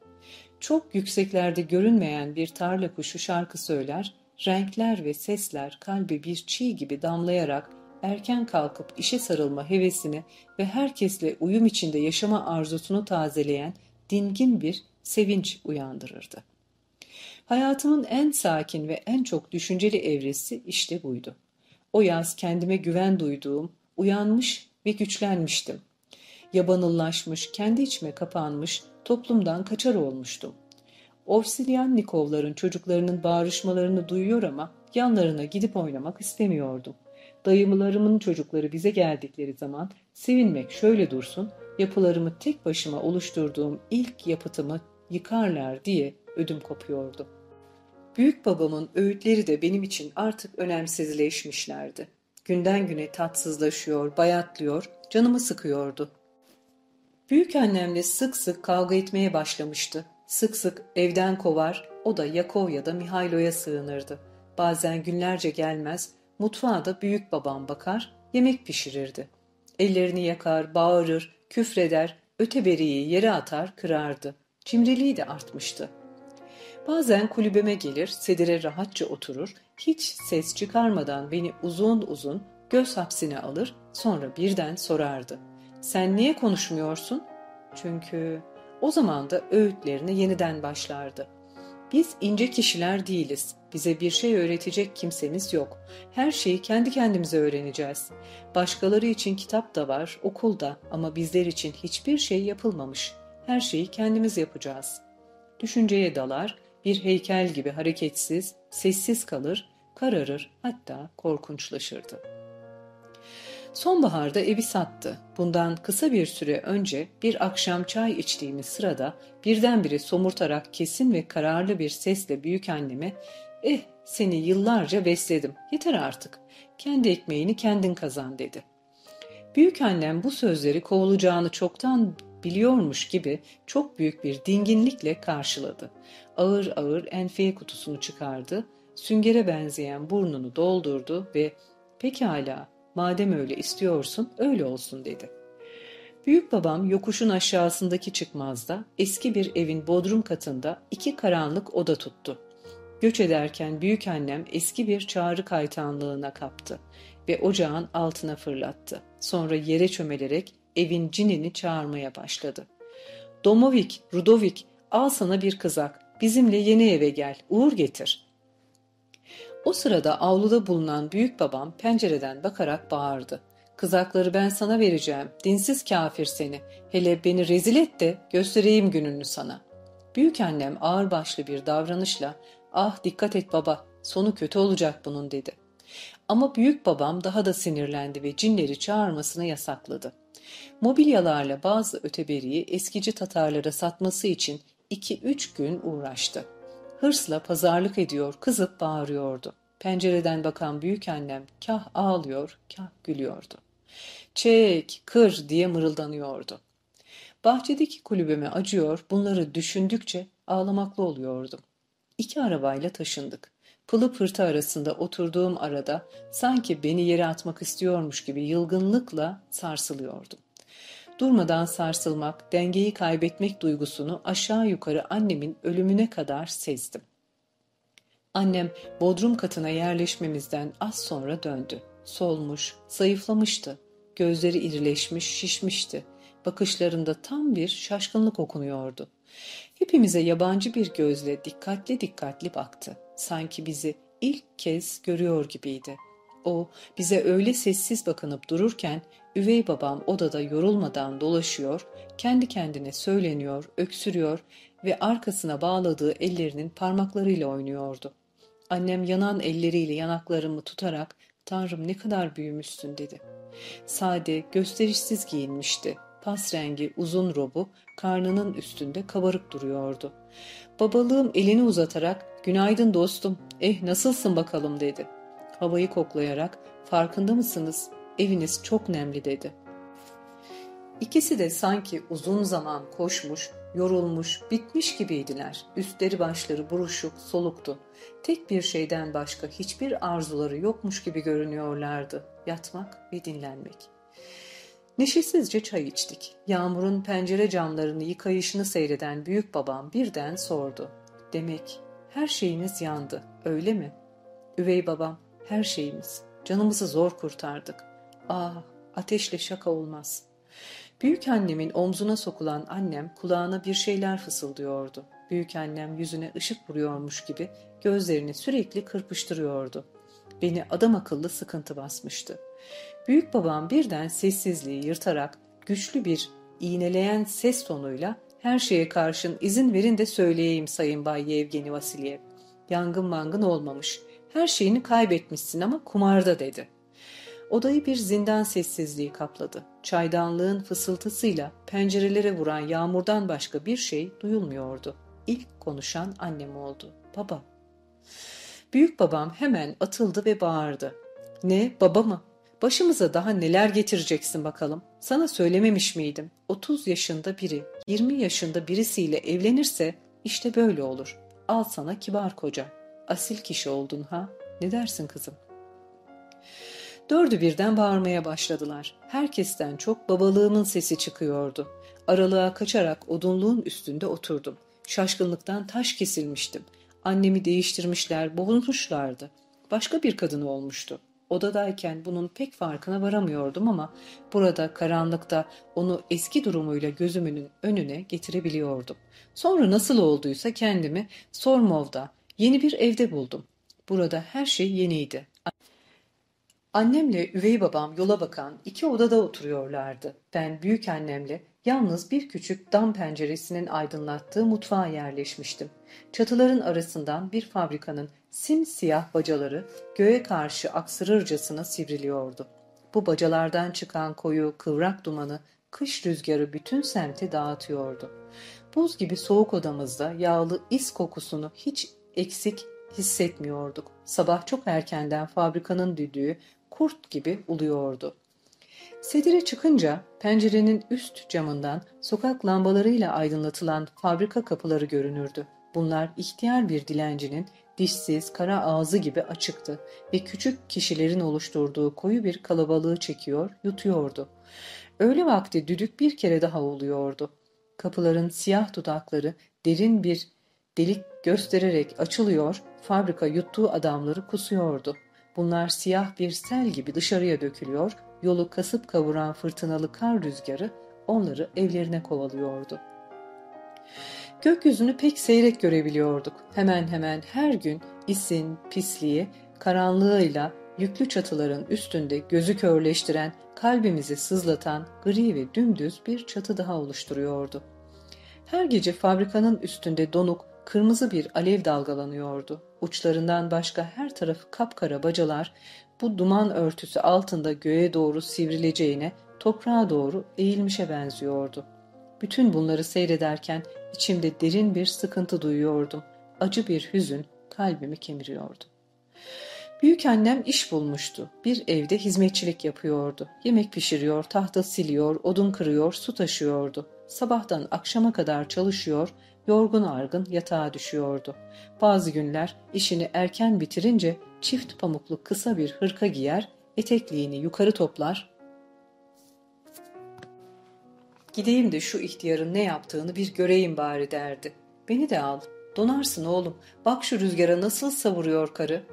Çok yükseklerde görünmeyen bir tarla kuşu şarkı söyler, renkler ve sesler kalbi bir çiğ gibi damlayarak erken kalkıp işe sarılma hevesini ve herkesle uyum içinde yaşama arzusunu tazeleyen dingin bir sevinç uyandırırdı. Hayatımın en sakin ve en çok düşünceli evresi işte buydu. O yaz kendime güven duyduğum, uyanmış ve güçlenmiştim. Yabanıllaşmış, kendi içime kapanmış, toplumdan kaçar olmuştum. Nikovların çocuklarının bağrışmalarını duyuyor ama yanlarına gidip oynamak istemiyordum. Dayımlarımın çocukları bize geldikleri zaman sevinmek şöyle dursun, yapılarımı tek başıma oluşturduğum ilk yapıtımı yıkarlar diye ödüm kopuyordu. Büyük babamın öğütleri de benim için artık önemsizleşmişlerdi. Günden güne tatsızlaşıyor, bayatlıyor, canımı sıkıyordu. Büyük annemle sık sık kavga etmeye başlamıştı. Sık sık evden kovar, o da Yakov ya da Mihailo'ya sığınırdı. Bazen günlerce gelmez, mutfağa da büyük babam bakar, yemek pişirirdi. Ellerini yakar, bağırır, küfreder, öteberiyi yere atar, kırardı. Cimriliği de artmıştı. Bazen kulübeme gelir, sedire rahatça oturur, hiç ses çıkarmadan beni uzun uzun Göz hapsine alır, sonra birden sorardı. Sen niye konuşmuyorsun? Çünkü o zaman da öğütlerine yeniden başlardı. Biz ince kişiler değiliz. Bize bir şey öğretecek kimsemiz yok. Her şeyi kendi kendimize öğreneceğiz. Başkaları için kitap da var, okul da ama bizler için hiçbir şey yapılmamış. Her şeyi kendimiz yapacağız. Düşünceye dalar, bir heykel gibi hareketsiz, sessiz kalır, kararır, hatta korkunçlaşırdı.'' Sonbaharda evi sattı. Bundan kısa bir süre önce bir akşam çay içtiğimiz sırada birdenbire somurtarak kesin ve kararlı bir sesle büyük anneme ''Eh seni yıllarca besledim. Yeter artık. Kendi ekmeğini kendin kazan.'' dedi. Büyük annem bu sözleri kovulacağını çoktan biliyormuş gibi çok büyük bir dinginlikle karşıladı. Ağır ağır enfiye kutusunu çıkardı, süngere benzeyen burnunu doldurdu ve ''Pekala, Madem öyle istiyorsun, öyle olsun dedi. Büyük babam yokuşun aşağısındaki çıkmazda eski bir evin bodrum katında iki karanlık oda tuttu. Göç ederken büyük annem eski bir çağrı kaytanlığına kaptı ve ocağın altına fırlattı. Sonra yere çömelerek evin cinini çağırmaya başladı. Domovik, Rudovik, al sana bir kızak, bizimle yeni eve gel, uğur getir. O sırada avluda bulunan büyük babam pencereden bakarak bağırdı. Kızakları ben sana vereceğim, dinsiz kafir seni. Hele beni rezil et de göstereyim gününü sana. Büyük annem ağırbaşlı bir davranışla, ah dikkat et baba, sonu kötü olacak bunun dedi. Ama büyük babam daha da sinirlendi ve cinleri çağırmasını yasakladı. Mobilyalarla bazı öteberiyi eskici Tatarlara satması için iki üç gün uğraştı. Hırsla pazarlık ediyor, kızıp bağırıyordu. Pencereden bakan büyük annem kah ağlıyor, kah gülüyordu. Çek, kır diye mırıldanıyordu. Bahçedeki kulübeme acıyor, bunları düşündükçe ağlamaklı oluyordum. İki arabayla taşındık. Pılı pırtı arasında oturduğum arada sanki beni yere atmak istiyormuş gibi yılgınlıkla sarsılıyordum. Durmadan sarsılmak, dengeyi kaybetmek duygusunu aşağı yukarı annemin ölümüne kadar sezdim. Annem bodrum katına yerleşmemizden az sonra döndü. Solmuş, zayıflamıştı. Gözleri irileşmiş, şişmişti. Bakışlarında tam bir şaşkınlık okunuyordu. Hepimize yabancı bir gözle dikkatli dikkatli baktı. Sanki bizi ilk kez görüyor gibiydi. O bize öyle sessiz bakınıp dururken üvey babam odada yorulmadan dolaşıyor, kendi kendine söyleniyor, öksürüyor ve arkasına bağladığı ellerinin parmaklarıyla oynuyordu. Annem yanan elleriyle yanaklarımı tutarak ''Tanrım ne kadar büyümüşsün'' dedi. Sade, gösterişsiz giyinmişti. Pas rengi uzun robu karnının üstünde kabarık duruyordu. Babalığım elini uzatarak ''Günaydın dostum, eh nasılsın bakalım'' dedi. Havayı koklayarak ''Farkında mısınız? Eviniz çok nemli'' dedi. İkisi de sanki uzun zaman koşmuş, yorulmuş, bitmiş gibiydiler. Üstleri başları buruşuk, soluktu. Tek bir şeyden başka hiçbir arzuları yokmuş gibi görünüyorlardı. Yatmak ve dinlenmek. Neşesizce çay içtik. Yağmurun pencere camlarını yıkayışını seyreden büyük babam birden sordu. Demek her şeyimiz yandı, öyle mi? Üvey babam, her şeyimiz. Canımızı zor kurtardık. Ah, ateşle şaka olmaz.'' Büyük annemin omzuna sokulan annem kulağına bir şeyler fısıldıyordu. Büyük annem yüzüne ışık vuruyormuş gibi gözlerini sürekli kırpıştırıyordu. Beni adam akıllı sıkıntı basmıştı. Büyük babam birden sessizliği yırtarak güçlü bir iğneleyen ses tonuyla her şeye karşın izin verin de söyleyeyim Sayın Bay Yevgeni Vasilyev. Yangın mangın olmamış. Her şeyini kaybetmişsin ama kumarda dedi.'' Odayı bir zindan sessizliği kapladı. Çaydanlığın fısıltısıyla pencerelere vuran yağmurdan başka bir şey duyulmuyordu. İlk konuşan annem oldu. Baba. Büyük babam hemen atıldı ve bağırdı. Ne baba mı? Başımıza daha neler getireceksin bakalım. Sana söylememiş miydim? 30 yaşında biri, 20 yaşında birisiyle evlenirse işte böyle olur. Al sana kibar koca. Asil kişi oldun ha. Ne dersin kızım?'' Dördü birden bağırmaya başladılar. Herkesten çok babalığımın sesi çıkıyordu. Aralığa kaçarak odunluğun üstünde oturdum. Şaşkınlıktan taş kesilmiştim. Annemi değiştirmişler, boğulmuşlardı. Başka bir kadın olmuştu. Odadayken bunun pek farkına varamıyordum ama burada karanlıkta onu eski durumuyla gözümün önüne getirebiliyordum. Sonra nasıl olduysa kendimi Sormov'da yeni bir evde buldum. Burada her şey yeniydi. Annemle üvey babam yola bakan iki odada oturuyorlardı. Ben büyük annemle yalnız bir küçük dam penceresinin aydınlattığı mutfağa yerleşmiştim. Çatıların arasından bir fabrikanın simsiyah bacaları göğe karşı aksırırcasına sivriliyordu. Bu bacalardan çıkan koyu kıvrak dumanı kış rüzgarı bütün semti dağıtıyordu. Buz gibi soğuk odamızda yağlı is kokusunu hiç eksik hissetmiyorduk. Sabah çok erkenden fabrikanın düdüğü kurt gibi uluyordu. Sedire çıkınca pencerenin üst camından sokak lambalarıyla aydınlatılan fabrika kapıları görünürdü. Bunlar ihtiyar bir dilencinin dişsiz kara ağzı gibi açıktı ve küçük kişilerin oluşturduğu koyu bir kalabalığı çekiyor, yutuyordu. Öğle vakti düdük bir kere daha oluyordu. Kapıların siyah dudakları derin bir delik göstererek açılıyor, fabrika yuttuğu adamları kusuyordu. Bunlar siyah bir sel gibi dışarıya dökülüyor, yolu kasıp kavuran fırtınalı kar rüzgarı onları evlerine kovalıyordu. Gökyüzünü pek seyrek görebiliyorduk. Hemen hemen her gün isin, pisliği, karanlığıyla yüklü çatıların üstünde gözü körleştiren, kalbimizi sızlatan gri ve dümdüz bir çatı daha oluşturuyordu. Her gece fabrikanın üstünde donuk, kırmızı bir alev dalgalanıyordu. Uçlarından başka her tarafı kapkara bacalar bu duman örtüsü altında göğe doğru sivrileceğine toprağa doğru eğilmişe benziyordu. Bütün bunları seyrederken içimde derin bir sıkıntı duyuyordum. Acı bir hüzün kalbimi kemiriyordu. Büyük annem iş bulmuştu. Bir evde hizmetçilik yapıyordu. Yemek pişiriyor, tahta siliyor, odun kırıyor, su taşıyordu. Sabahtan akşama kadar çalışıyor, yorgun argın yatağa düşüyordu. Bazı günler işini erken bitirince çift pamuklu kısa bir hırka giyer, etekliğini yukarı toplar, gideyim de şu ihtiyarın ne yaptığını bir göreyim bari derdi. Beni de al, donarsın oğlum, bak şu rüzgara nasıl savuruyor karı.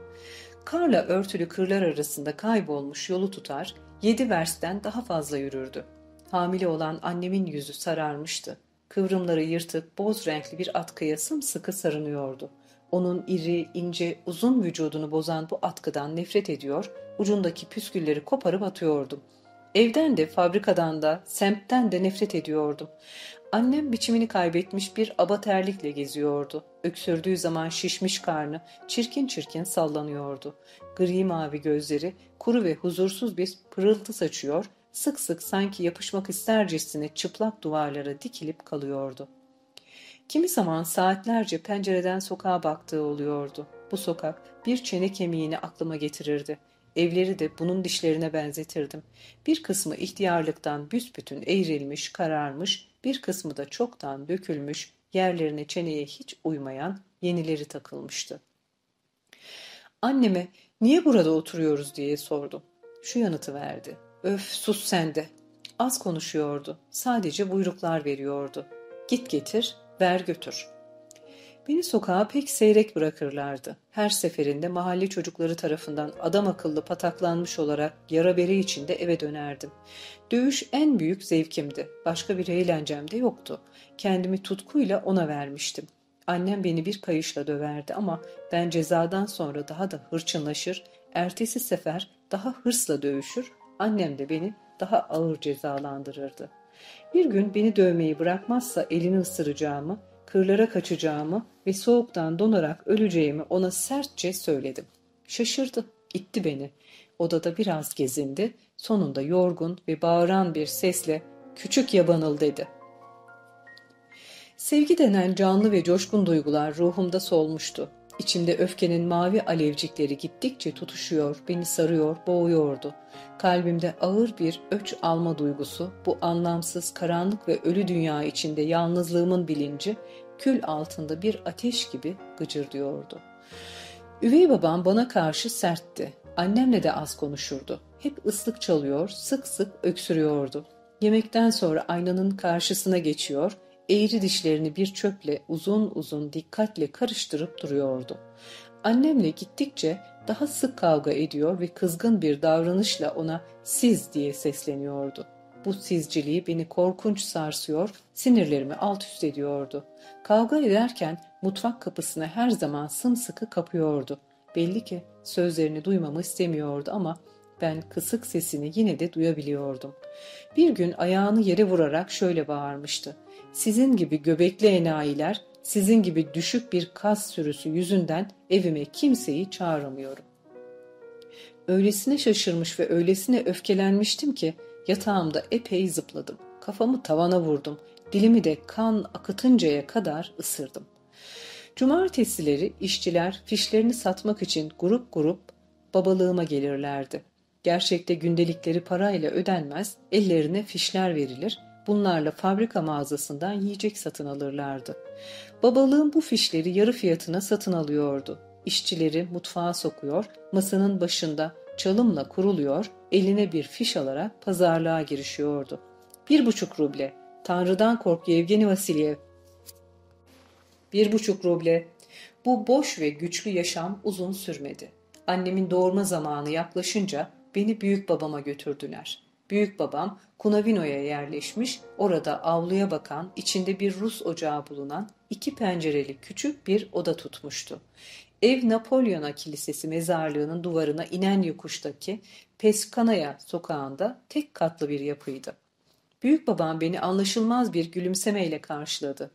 Karla örtülü kırlar arasında kaybolmuş yolu tutar, yedi versten daha fazla yürürdü. Hamile olan annemin yüzü sararmıştı. Kıvrımları yırtık, boz renkli bir atkıya sımsıkı sarınıyordu. Onun iri, ince, uzun vücudunu bozan bu atkıdan nefret ediyor, ucundaki püskülleri koparıp atıyordum. Evden de, fabrikadan da, semtten de nefret ediyordum. Annem biçimini kaybetmiş bir abaterlikle geziyordu. Öksürdüğü zaman şişmiş karnı çirkin çirkin sallanıyordu. Gri mavi gözleri kuru ve huzursuz bir pırıltı saçıyor, sık sık sanki yapışmak istercesine çıplak duvarlara dikilip kalıyordu. Kimi zaman saatlerce pencereden sokağa baktığı oluyordu. Bu sokak bir çene kemiğini aklıma getirirdi. Evleri de bunun dişlerine benzetirdim. Bir kısmı ihtiyarlıktan büsbütün eğrilmiş, kararmış, bir kısmı da çoktan dökülmüş, yerlerine çeneye hiç uymayan yenileri takılmıştı. Anneme niye burada oturuyoruz diye sordum. Şu yanıtı verdi. Öf sus sen de. Az konuşuyordu. Sadece buyruklar veriyordu. Git getir, ver götür. Beni sokağa pek seyrek bırakırlardı. Her seferinde mahalle çocukları tarafından adam akıllı pataklanmış olarak yara bere içinde eve dönerdim. Dövüş en büyük zevkimdi. Başka bir eğlencem de yoktu. Kendimi tutkuyla ona vermiştim. Annem beni bir kayışla döverdi ama ben cezadan sonra daha da hırçınlaşır, ertesi sefer daha hırsla dövüşür, annem de beni daha ağır cezalandırırdı. Bir gün beni dövmeyi bırakmazsa elini ısıracağımı, kırlara kaçacağımı ve soğuktan donarak öleceğimi ona sertçe söyledim. Şaşırdı, itti beni. Odada biraz gezindi, sonunda yorgun ve bağıran bir sesle ''Küçük yabanıl'' dedi. Sevgi denen canlı ve coşkun duygular ruhumda solmuştu. İçimde öfkenin mavi alevcikleri gittikçe tutuşuyor, beni sarıyor, boğuyordu. Kalbimde ağır bir öç alma duygusu, bu anlamsız, karanlık ve ölü dünya içinde yalnızlığımın bilinci, kül altında bir ateş gibi gıcırdıyordu. Üvey babam bana karşı sertti. Annemle de az konuşurdu. Hep ıslık çalıyor, sık sık öksürüyordu. Yemekten sonra aynanın karşısına geçiyor, eğri dişlerini bir çöple uzun uzun dikkatle karıştırıp duruyordu. Annemle gittikçe daha sık kavga ediyor ve kızgın bir davranışla ona siz diye sesleniyordu. Bu sizciliği beni korkunç sarsıyor, sinirlerimi alt üst ediyordu. Kavga ederken mutfak kapısını her zaman sımsıkı kapıyordu. Belli ki sözlerini duymamı istemiyordu ama ben kısık sesini yine de duyabiliyordum. Bir gün ayağını yere vurarak şöyle bağırmıştı. Sizin gibi göbekli enayiler, sizin gibi düşük bir kas sürüsü yüzünden evime kimseyi çağıramıyorum. Öylesine şaşırmış ve öylesine öfkelenmiştim ki yatağımda epey zıpladım. Kafamı tavana vurdum. Dilimi de kan akıtıncaya kadar ısırdım. Cumartesileri işçiler fişlerini satmak için grup grup babalığıma gelirlerdi. Gerçekte gündelikleri parayla ödenmez, ellerine fişler verilir, bunlarla fabrika mağazasından yiyecek satın alırlardı. Babalığım bu fişleri yarı fiyatına satın alıyordu. İşçileri mutfağa sokuyor, masanın başında çalımla kuruluyor, eline bir fiş alarak pazarlığa girişiyordu. Bir buçuk ruble, Tanrı'dan kork Yevgeni Vasilyev. Bir buçuk ruble. Bu boş ve güçlü yaşam uzun sürmedi. Annemin doğurma zamanı yaklaşınca beni büyük babama götürdüler. Büyük babam Kunavino'ya yerleşmiş, orada avluya bakan, içinde bir Rus ocağı bulunan iki pencereli küçük bir oda tutmuştu. Ev Napolyona Kilisesi mezarlığının duvarına inen yokuştaki Peskanaya sokağında tek katlı bir yapıydı. Büyük babam beni anlaşılmaz bir gülümsemeyle karşıladı.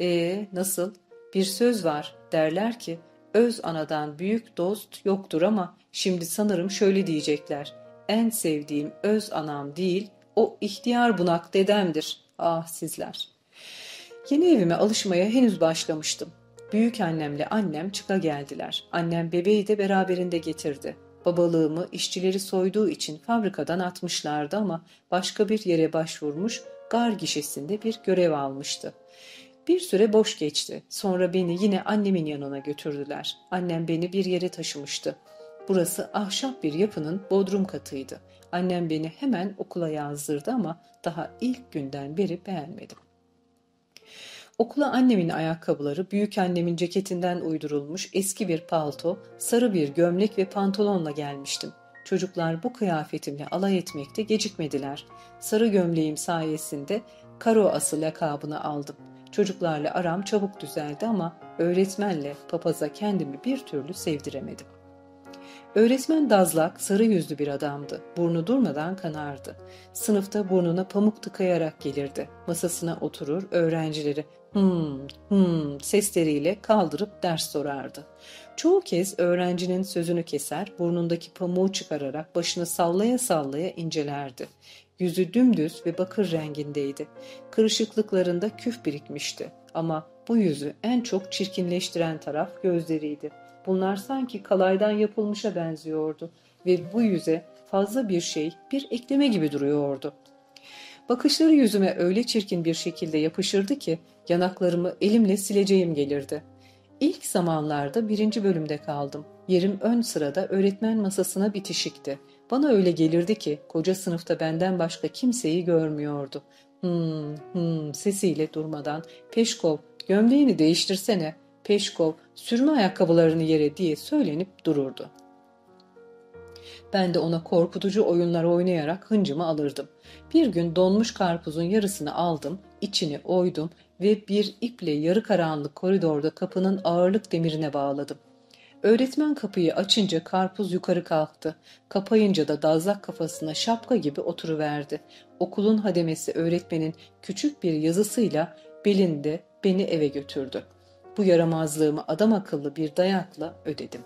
Ee nasıl? Bir söz var derler ki öz anadan büyük dost yoktur ama şimdi sanırım şöyle diyecekler. En sevdiğim öz anam değil o ihtiyar bunak dedemdir. Ah sizler. Yeni evime alışmaya henüz başlamıştım. Büyük annemle annem çıka geldiler. Annem bebeği de beraberinde getirdi. Babalığımı işçileri soyduğu için fabrikadan atmışlardı ama başka bir yere başvurmuş, gar gişesinde bir görev almıştı. Bir süre boş geçti. Sonra beni yine annemin yanına götürdüler. Annem beni bir yere taşımıştı. Burası ahşap bir yapının bodrum katıydı. Annem beni hemen okula yazdırdı ama daha ilk günden beri beğenmedim. Okula annemin ayakkabıları, büyük annemin ceketinden uydurulmuş eski bir palto, sarı bir gömlek ve pantolonla gelmiştim. Çocuklar bu kıyafetimle alay etmekte gecikmediler. Sarı gömleğim sayesinde karo ası lakabını aldım. Çocuklarla aram çabuk düzeldi ama öğretmenle papaza kendimi bir türlü sevdiremedim. Öğretmen Dazlak sarı yüzlü bir adamdı. Burnu durmadan kanardı. Sınıfta burnuna pamuk tıkayarak gelirdi. Masasına oturur öğrencileri hmm hmm sesleriyle kaldırıp ders sorardı. Çoğu kez öğrencinin sözünü keser, burnundaki pamuğu çıkararak başını sallaya sallaya incelerdi. Yüzü dümdüz ve bakır rengindeydi. Kırışıklıklarında küf birikmişti. Ama bu yüzü en çok çirkinleştiren taraf gözleriydi. Bunlar sanki kalaydan yapılmışa benziyordu ve bu yüze fazla bir şey, bir ekleme gibi duruyordu. Bakışları yüzüme öyle çirkin bir şekilde yapışırdı ki yanaklarımı elimle sileceğim gelirdi. İlk zamanlarda birinci bölümde kaldım. Yerim ön sırada öğretmen masasına bitişikti. Bana öyle gelirdi ki koca sınıfta benden başka kimseyi görmüyordu. Hmm hmm sesiyle durmadan Peşkov gömleğini değiştirsene. Peşkov sürme ayakkabılarını yere diye söylenip dururdu. Ben de ona korkutucu oyunlar oynayarak hıncımı alırdım. Bir gün donmuş karpuzun yarısını aldım, içini oydum ve bir iple yarı karanlık koridorda kapının ağırlık demirine bağladım. Öğretmen kapıyı açınca karpuz yukarı kalktı. Kapayınca da dazlak kafasına şapka gibi oturuverdi. Okulun hademesi öğretmenin küçük bir yazısıyla belinde beni eve götürdü. Bu yaramazlığımı adam akıllı bir dayakla ödedim.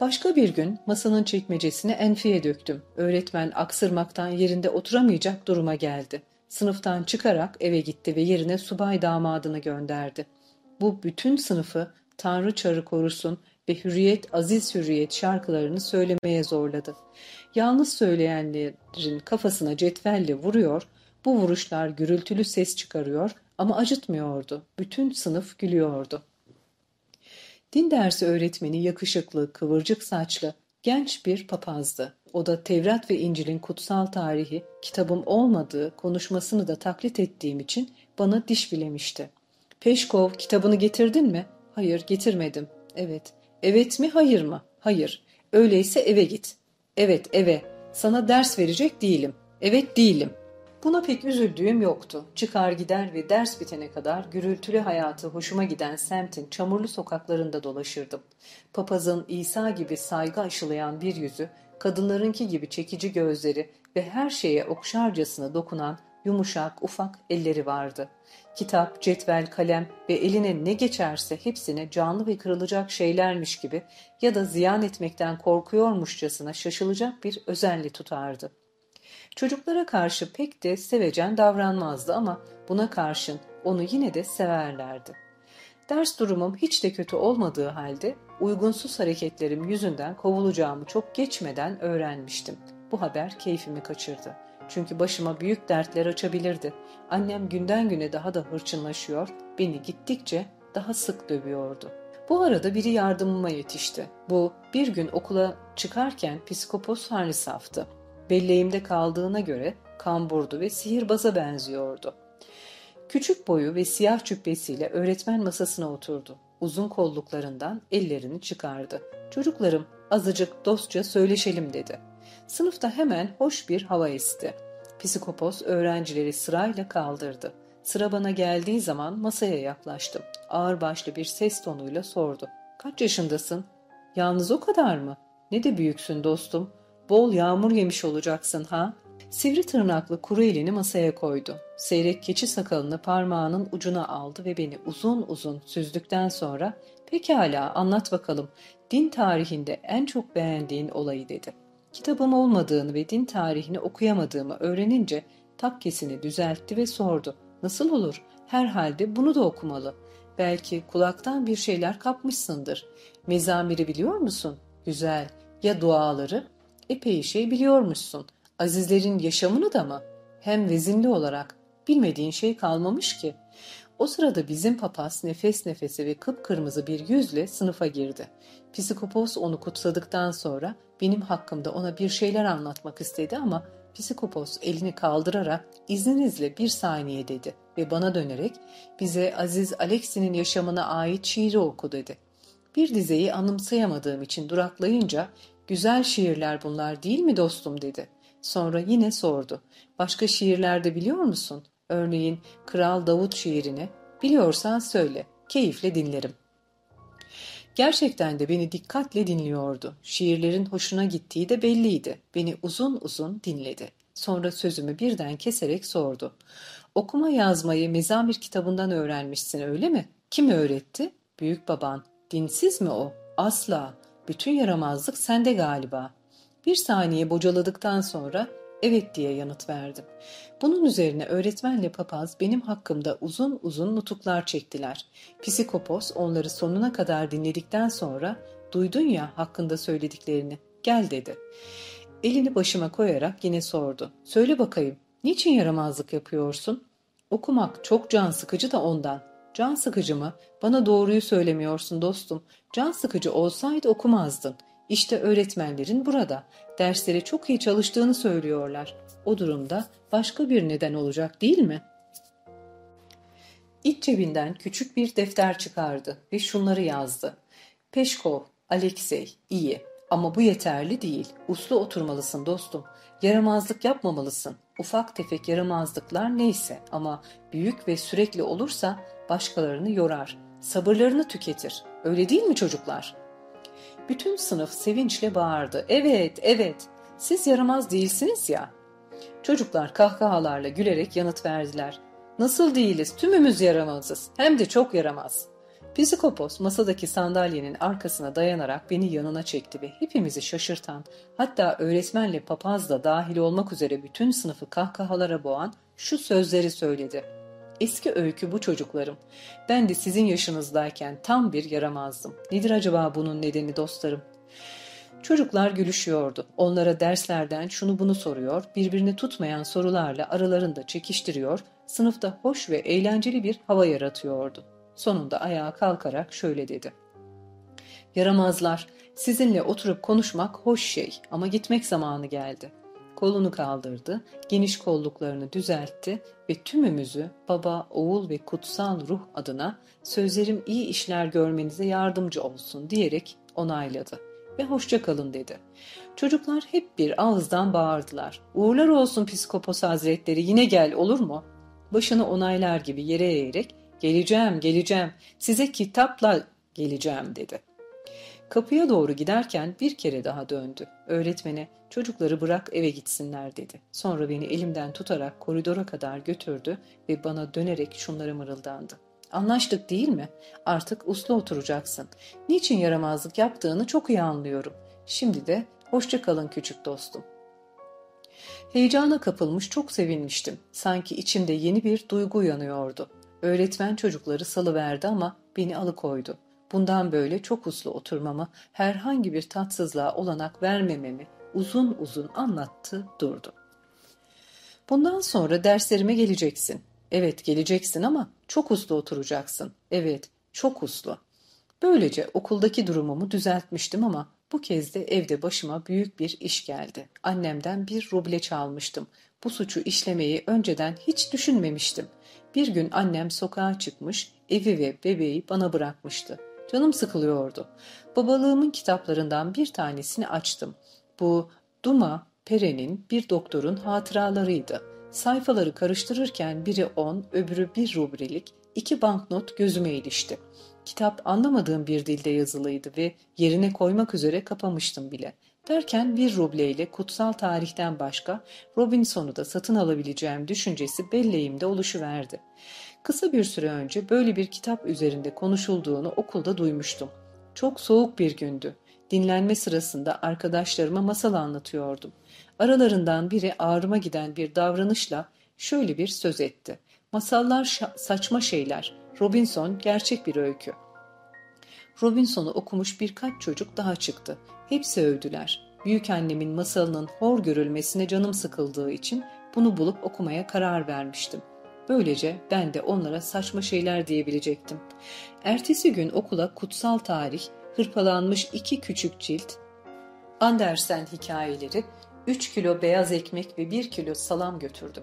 Başka bir gün masanın çekmecesine enfiye döktüm. Öğretmen aksırmaktan yerinde oturamayacak duruma geldi. Sınıftan çıkarak eve gitti ve yerine subay damadını gönderdi. Bu bütün sınıfı Tanrı çarı korusun ve hürriyet aziz hürriyet şarkılarını söylemeye zorladı. Yalnız söyleyenlerin kafasına cetvelle vuruyor, bu vuruşlar gürültülü ses çıkarıyor ama acıtmıyordu. Bütün sınıf gülüyordu. Din dersi öğretmeni yakışıklı, kıvırcık saçlı, genç bir papazdı. O da Tevrat ve İncil'in kutsal tarihi, kitabım olmadığı konuşmasını da taklit ettiğim için bana diş bilemişti. Peşkov kitabını getirdin mi? Hayır getirmedim. Evet. Evet mi hayır mı? Hayır. Öyleyse eve git. Evet eve. Sana ders verecek değilim. Evet değilim. Buna pek üzüldüğüm yoktu. Çıkar gider ve ders bitene kadar gürültülü hayatı hoşuma giden semtin çamurlu sokaklarında dolaşırdım. Papazın İsa gibi saygı aşılayan bir yüzü, kadınlarınki gibi çekici gözleri ve her şeye okşarcasına dokunan yumuşak, ufak elleri vardı. Kitap, cetvel, kalem ve eline ne geçerse hepsine canlı ve kırılacak şeylermiş gibi ya da ziyan etmekten korkuyormuşçasına şaşılacak bir özenli tutardı. Çocuklara karşı pek de sevecen davranmazdı ama buna karşın onu yine de severlerdi. Ders durumum hiç de kötü olmadığı halde uygunsuz hareketlerim yüzünden kovulacağımı çok geçmeden öğrenmiştim. Bu haber keyfimi kaçırdı. Çünkü başıma büyük dertler açabilirdi. Annem günden güne daha da hırçınlaşıyor, beni gittikçe daha sık dövüyordu. Bu arada biri yardımıma yetişti. Bu bir gün okula çıkarken psikopos Harnisaf'tı. Belleğimde kaldığına göre kamburdu ve sihirbaza benziyordu. Küçük boyu ve siyah cübbesiyle öğretmen masasına oturdu. Uzun kolluklarından ellerini çıkardı. Çocuklarım azıcık dostça söyleşelim dedi. Sınıfta hemen hoş bir hava esti. Psikopos öğrencileri sırayla kaldırdı. Sıra bana geldiği zaman masaya yaklaştım. Ağırbaşlı bir ses tonuyla sordu. Kaç yaşındasın? Yalnız o kadar mı? Ne de büyüksün dostum. Bol yağmur yemiş olacaksın ha? Sivri tırnaklı kuru elini masaya koydu. Seyrek keçi sakalını parmağının ucuna aldı ve beni uzun uzun süzdükten sonra pekala anlat bakalım din tarihinde en çok beğendiğin olayı dedi. Kitabım olmadığını ve din tarihini okuyamadığımı öğrenince takkesini düzeltti ve sordu. Nasıl olur? Herhalde bunu da okumalı. Belki kulaktan bir şeyler kapmışsındır. Mezamiri biliyor musun? Güzel. Ya duaları? Epey şey biliyormuşsun. Azizlerin yaşamını da mı? Hem vezinli olarak. Bilmediğin şey kalmamış ki. O sırada bizim papaz nefes nefese ve kıpkırmızı bir yüzle sınıfa girdi. Psikopos onu kutsadıktan sonra benim hakkımda ona bir şeyler anlatmak istedi ama Psikopos elini kaldırarak izninizle bir saniye dedi ve bana dönerek bize Aziz Alexi'nin yaşamına ait şiiri oku dedi. Bir dizeyi anımsayamadığım için duraklayınca güzel şiirler bunlar değil mi dostum dedi. Sonra yine sordu. Başka şiirlerde biliyor musun? Örneğin Kral Davut şiirini. Biliyorsan söyle. Keyifle dinlerim. Gerçekten de beni dikkatle dinliyordu. Şiirlerin hoşuna gittiği de belliydi. Beni uzun uzun dinledi. Sonra sözümü birden keserek sordu. Okuma yazmayı Mezamir kitabından öğrenmişsin öyle mi? Kim öğretti? Büyük baban. Dinsiz mi o? Asla. Bütün yaramazlık sende galiba. Bir saniye bocaladıktan sonra evet diye yanıt verdim. Bunun üzerine öğretmenle papaz benim hakkımda uzun uzun nutuklar çektiler. Psikopos onları sonuna kadar dinledikten sonra duydun ya hakkında söylediklerini gel dedi. Elini başıma koyarak yine sordu. Söyle bakayım niçin yaramazlık yapıyorsun? Okumak çok can sıkıcı da ondan. Can sıkıcı mı? Bana doğruyu söylemiyorsun dostum. Can sıkıcı olsaydı okumazdın. İşte öğretmenlerin burada. Derslere çok iyi çalıştığını söylüyorlar. O durumda başka bir neden olacak değil mi? İç cebinden küçük bir defter çıkardı ve şunları yazdı. Peşkov, Alexey, iyi. Ama bu yeterli değil. Uslu oturmalısın dostum. Yaramazlık yapmamalısın. Ufak tefek yaramazlıklar neyse ama büyük ve sürekli olursa başkalarını yorar. Sabırlarını tüketir. Öyle değil mi çocuklar? Bütün sınıf sevinçle bağırdı. Evet, evet. Siz yaramaz değilsiniz ya. Çocuklar kahkahalarla gülerek yanıt verdiler. Nasıl değiliz? Tümümüz yaramazız. Hem de çok yaramaz. Psikopos masadaki sandalyenin arkasına dayanarak beni yanına çekti ve hepimizi şaşırtan, hatta öğretmenle papaz da dahil olmak üzere bütün sınıfı kahkahalara boğan şu sözleri söyledi. Eski öykü bu çocuklarım. Ben de sizin yaşınızdayken tam bir yaramazdım. Nedir acaba bunun nedeni dostlarım? Çocuklar gülüşüyordu. Onlara derslerden şunu bunu soruyor, birbirini tutmayan sorularla aralarında çekiştiriyor, sınıfta hoş ve eğlenceli bir hava yaratıyordu. Sonunda ayağa kalkarak şöyle dedi. Yaramazlar, sizinle oturup konuşmak hoş şey ama gitmek zamanı geldi. Kolunu kaldırdı, geniş kolluklarını düzeltti ve tümümüzü baba, oğul ve kutsal ruh adına sözlerim iyi işler görmenize yardımcı olsun diyerek onayladı ve hoşça kalın dedi. Çocuklar hep bir ağızdan bağırdılar. Uğurlar olsun psikopos hazretleri yine gel olur mu? Başını onaylar gibi yere eğerek geleceğim geleceğim size kitapla geleceğim dedi. Kapıya doğru giderken bir kere daha döndü. Öğretmene çocukları bırak eve gitsinler dedi. Sonra beni elimden tutarak koridora kadar götürdü ve bana dönerek şunları mırıldandı. Anlaştık değil mi? Artık uslu oturacaksın. Niçin yaramazlık yaptığını çok iyi anlıyorum. Şimdi de hoşça kalın küçük dostum. Heyecana kapılmış çok sevinmiştim. Sanki içimde yeni bir duygu uyanıyordu. Öğretmen çocukları salıverdi ama beni alıkoydu. Bundan böyle çok uslu oturmamı, herhangi bir tatsızlığa olanak vermememi uzun uzun anlattı durdu. Bundan sonra derslerime geleceksin. Evet geleceksin ama çok uslu oturacaksın. Evet çok uslu. Böylece okuldaki durumumu düzeltmiştim ama bu kez de evde başıma büyük bir iş geldi. Annemden bir ruble çalmıştım. Bu suçu işlemeyi önceden hiç düşünmemiştim. Bir gün annem sokağa çıkmış, evi ve bebeği bana bırakmıştı. Canım sıkılıyordu. Babalığımın kitaplarından bir tanesini açtım. Bu Duma Pere'nin bir doktorun hatıralarıydı. Sayfaları karıştırırken biri on, öbürü bir rubrelik iki banknot gözüme ilişti. Kitap anlamadığım bir dilde yazılıydı ve yerine koymak üzere kapamıştım bile. Derken bir rubleyle kutsal tarihten başka Robinson'u da satın alabileceğim düşüncesi belleğimde oluşuverdi. Kısa bir süre önce böyle bir kitap üzerinde konuşulduğunu okulda duymuştum. Çok soğuk bir gündü. Dinlenme sırasında arkadaşlarıma masal anlatıyordum. Aralarından biri ağrıma giden bir davranışla şöyle bir söz etti. Masallar saçma şeyler. Robinson gerçek bir öykü. Robinson'u okumuş birkaç çocuk daha çıktı. Hepsi övdüler. Büyük annemin masalının hor görülmesine canım sıkıldığı için bunu bulup okumaya karar vermiştim. Böylece ben de onlara saçma şeyler diyebilecektim. Ertesi gün okula kutsal tarih, hırpalanmış iki küçük cilt, Andersen hikayeleri, 3 kilo beyaz ekmek ve 1 kilo salam götürdüm.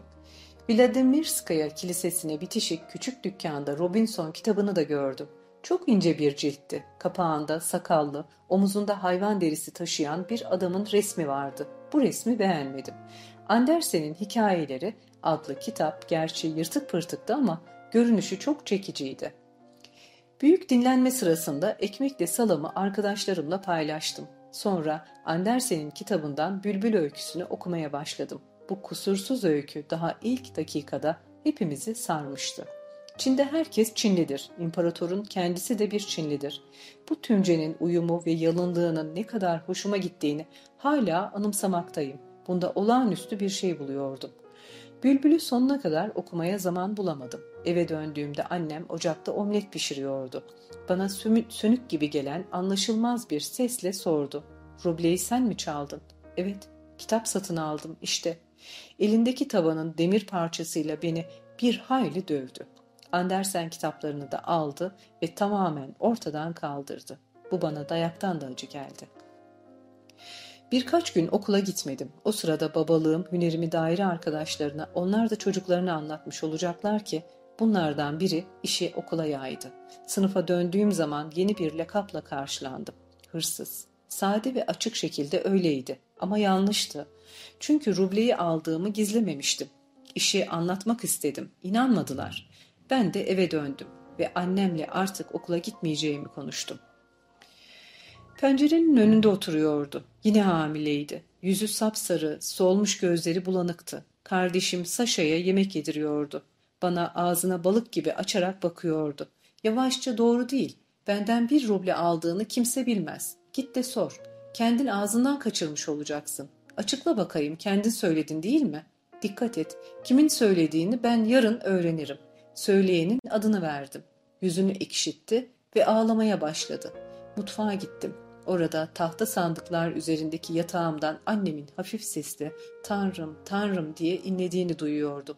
Vladimirskaya Kilisesi'ne bitişik küçük dükkanda Robinson kitabını da gördüm. Çok ince bir ciltti. Kapağında sakallı, omuzunda hayvan derisi taşıyan bir adamın resmi vardı. Bu resmi beğenmedim. Andersen'in hikayeleri adlı kitap gerçi yırtık pırtıktı ama görünüşü çok çekiciydi. Büyük dinlenme sırasında ekmekle salamı arkadaşlarımla paylaştım. Sonra Andersen'in kitabından Bülbül öyküsünü okumaya başladım. Bu kusursuz öykü daha ilk dakikada hepimizi sarmıştı. Çin'de herkes Çinlidir. İmparatorun kendisi de bir Çinlidir. Bu tümcenin uyumu ve yalınlığının ne kadar hoşuma gittiğini hala anımsamaktayım. Bunda olağanüstü bir şey buluyordum. Bülbül'ü sonuna kadar okumaya zaman bulamadım. Eve döndüğümde annem ocakta omlet pişiriyordu. Bana sönük gibi gelen anlaşılmaz bir sesle sordu. Rubleyi sen mi çaldın? Evet, kitap satın aldım işte. Elindeki tavanın demir parçasıyla beni bir hayli dövdü. Andersen kitaplarını da aldı ve tamamen ortadan kaldırdı. Bu bana dayaktan da acı geldi. Birkaç gün okula gitmedim. O sırada babalığım hünerimi daire arkadaşlarına, onlar da çocuklarına anlatmış olacaklar ki bunlardan biri işi okula yaydı. Sınıfa döndüğüm zaman yeni bir lakapla karşılandım. Hırsız. Sade ve açık şekilde öyleydi ama yanlıştı. Çünkü rubleyi aldığımı gizlememiştim. İşi anlatmak istedim. İnanmadılar. Ben de eve döndüm ve annemle artık okula gitmeyeceğimi konuştum. Pencerenin önünde oturuyordu. Yine hamileydi. Yüzü sapsarı, solmuş gözleri bulanıktı. Kardeşim Saşa'ya yemek yediriyordu. Bana ağzına balık gibi açarak bakıyordu. Yavaşça doğru değil. Benden bir ruble aldığını kimse bilmez. Git de sor. Kendin ağzından kaçırmış olacaksın. Açıkla bakayım kendin söyledin değil mi? Dikkat et. Kimin söylediğini ben yarın öğrenirim. Söyleyenin adını verdim. Yüzünü ekşitti ve ağlamaya başladı. Mutfağa gittim. Orada tahta sandıklar üzerindeki yatağımdan annemin hafif sesli ''Tanrım, Tanrım'' diye inlediğini duyuyordum.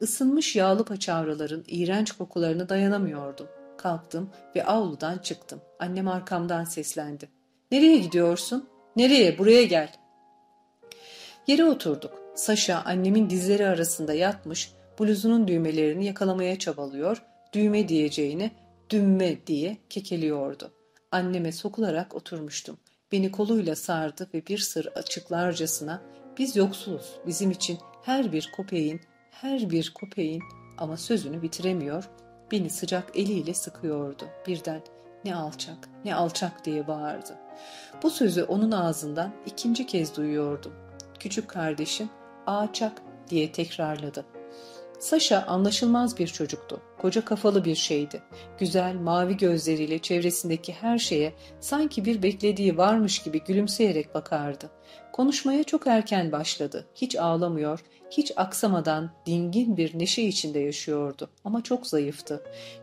Isınmış yağlı paçavraların iğrenç kokularını dayanamıyordum. Kalktım ve avludan çıktım. Annem arkamdan seslendi. ''Nereye gidiyorsun? Nereye? Buraya gel.'' Yere oturduk. Saşa annemin dizleri arasında yatmış, bluzunun düğmelerini yakalamaya çabalıyor, düğme diyeceğini dümme diye kekeliyordu. Anneme sokularak oturmuştum. Beni koluyla sardı ve bir sır açıklarcasına biz yoksuluz, bizim için her bir kopeyin, her bir kopeyin ama sözünü bitiremiyor, beni sıcak eliyle sıkıyordu. Birden ne alçak, ne alçak diye bağırdı. Bu sözü onun ağzından ikinci kez duyuyordum. Küçük kardeşim ağaçak diye tekrarladı. Saşa anlaşılmaz bir çocuktu. Koca kafalı bir şeydi. Güzel, mavi gözleriyle çevresindeki her şeye sanki bir beklediği varmış gibi gülümseyerek bakardı. Konuşmaya çok erken başladı. Hiç ağlamıyor, hiç aksamadan dingin bir neşe içinde yaşıyordu. Ama çok zayıftı.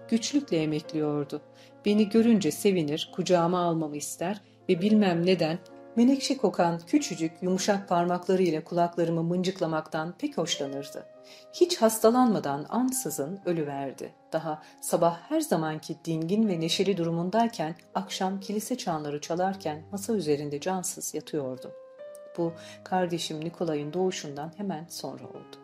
Güçlükle emekliyordu. Beni görünce sevinir, kucağıma almamı ister ve bilmem neden menekşe kokan küçücük yumuşak parmaklarıyla kulaklarımı mıncıklamaktan pek hoşlanırdı. Hiç hastalanmadan ansızın ölüverdi. Daha sabah her zamanki dingin ve neşeli durumundayken akşam kilise çanları çalarken masa üzerinde cansız yatıyordu. Bu kardeşim Nikolay'ın doğuşundan hemen sonra oldu.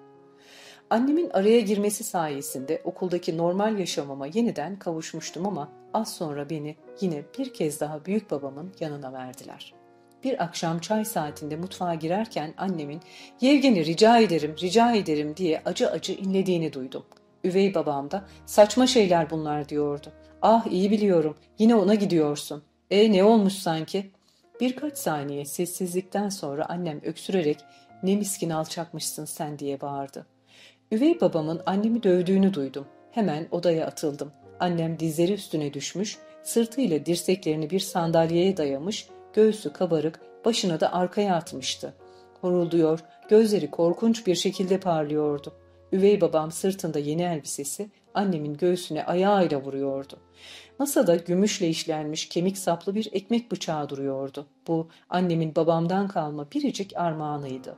Annemin araya girmesi sayesinde okuldaki normal yaşamama yeniden kavuşmuştum ama az sonra beni yine bir kez daha büyük babamın yanına verdiler. Bir akşam çay saatinde mutfağa girerken annemin Yevgen'i rica ederim, rica ederim diye acı acı inlediğini duydum. Üvey babam da saçma şeyler bunlar diyordu. Ah iyi biliyorum yine ona gidiyorsun. E ne olmuş sanki? Birkaç saniye sessizlikten sonra annem öksürerek ne miskin alçakmışsın sen diye bağırdı. Üvey babamın annemi dövdüğünü duydum. Hemen odaya atıldım. Annem dizleri üstüne düşmüş, sırtıyla dirseklerini bir sandalyeye dayamış, göğsü kabarık, başını da arkaya atmıştı. Horulduyor, gözleri korkunç bir şekilde parlıyordu. Üvey babam sırtında yeni elbisesi annemin göğsüne ayağıyla vuruyordu. Masada gümüşle işlenmiş kemik saplı bir ekmek bıçağı duruyordu. Bu annemin babamdan kalma biricik armağanıydı.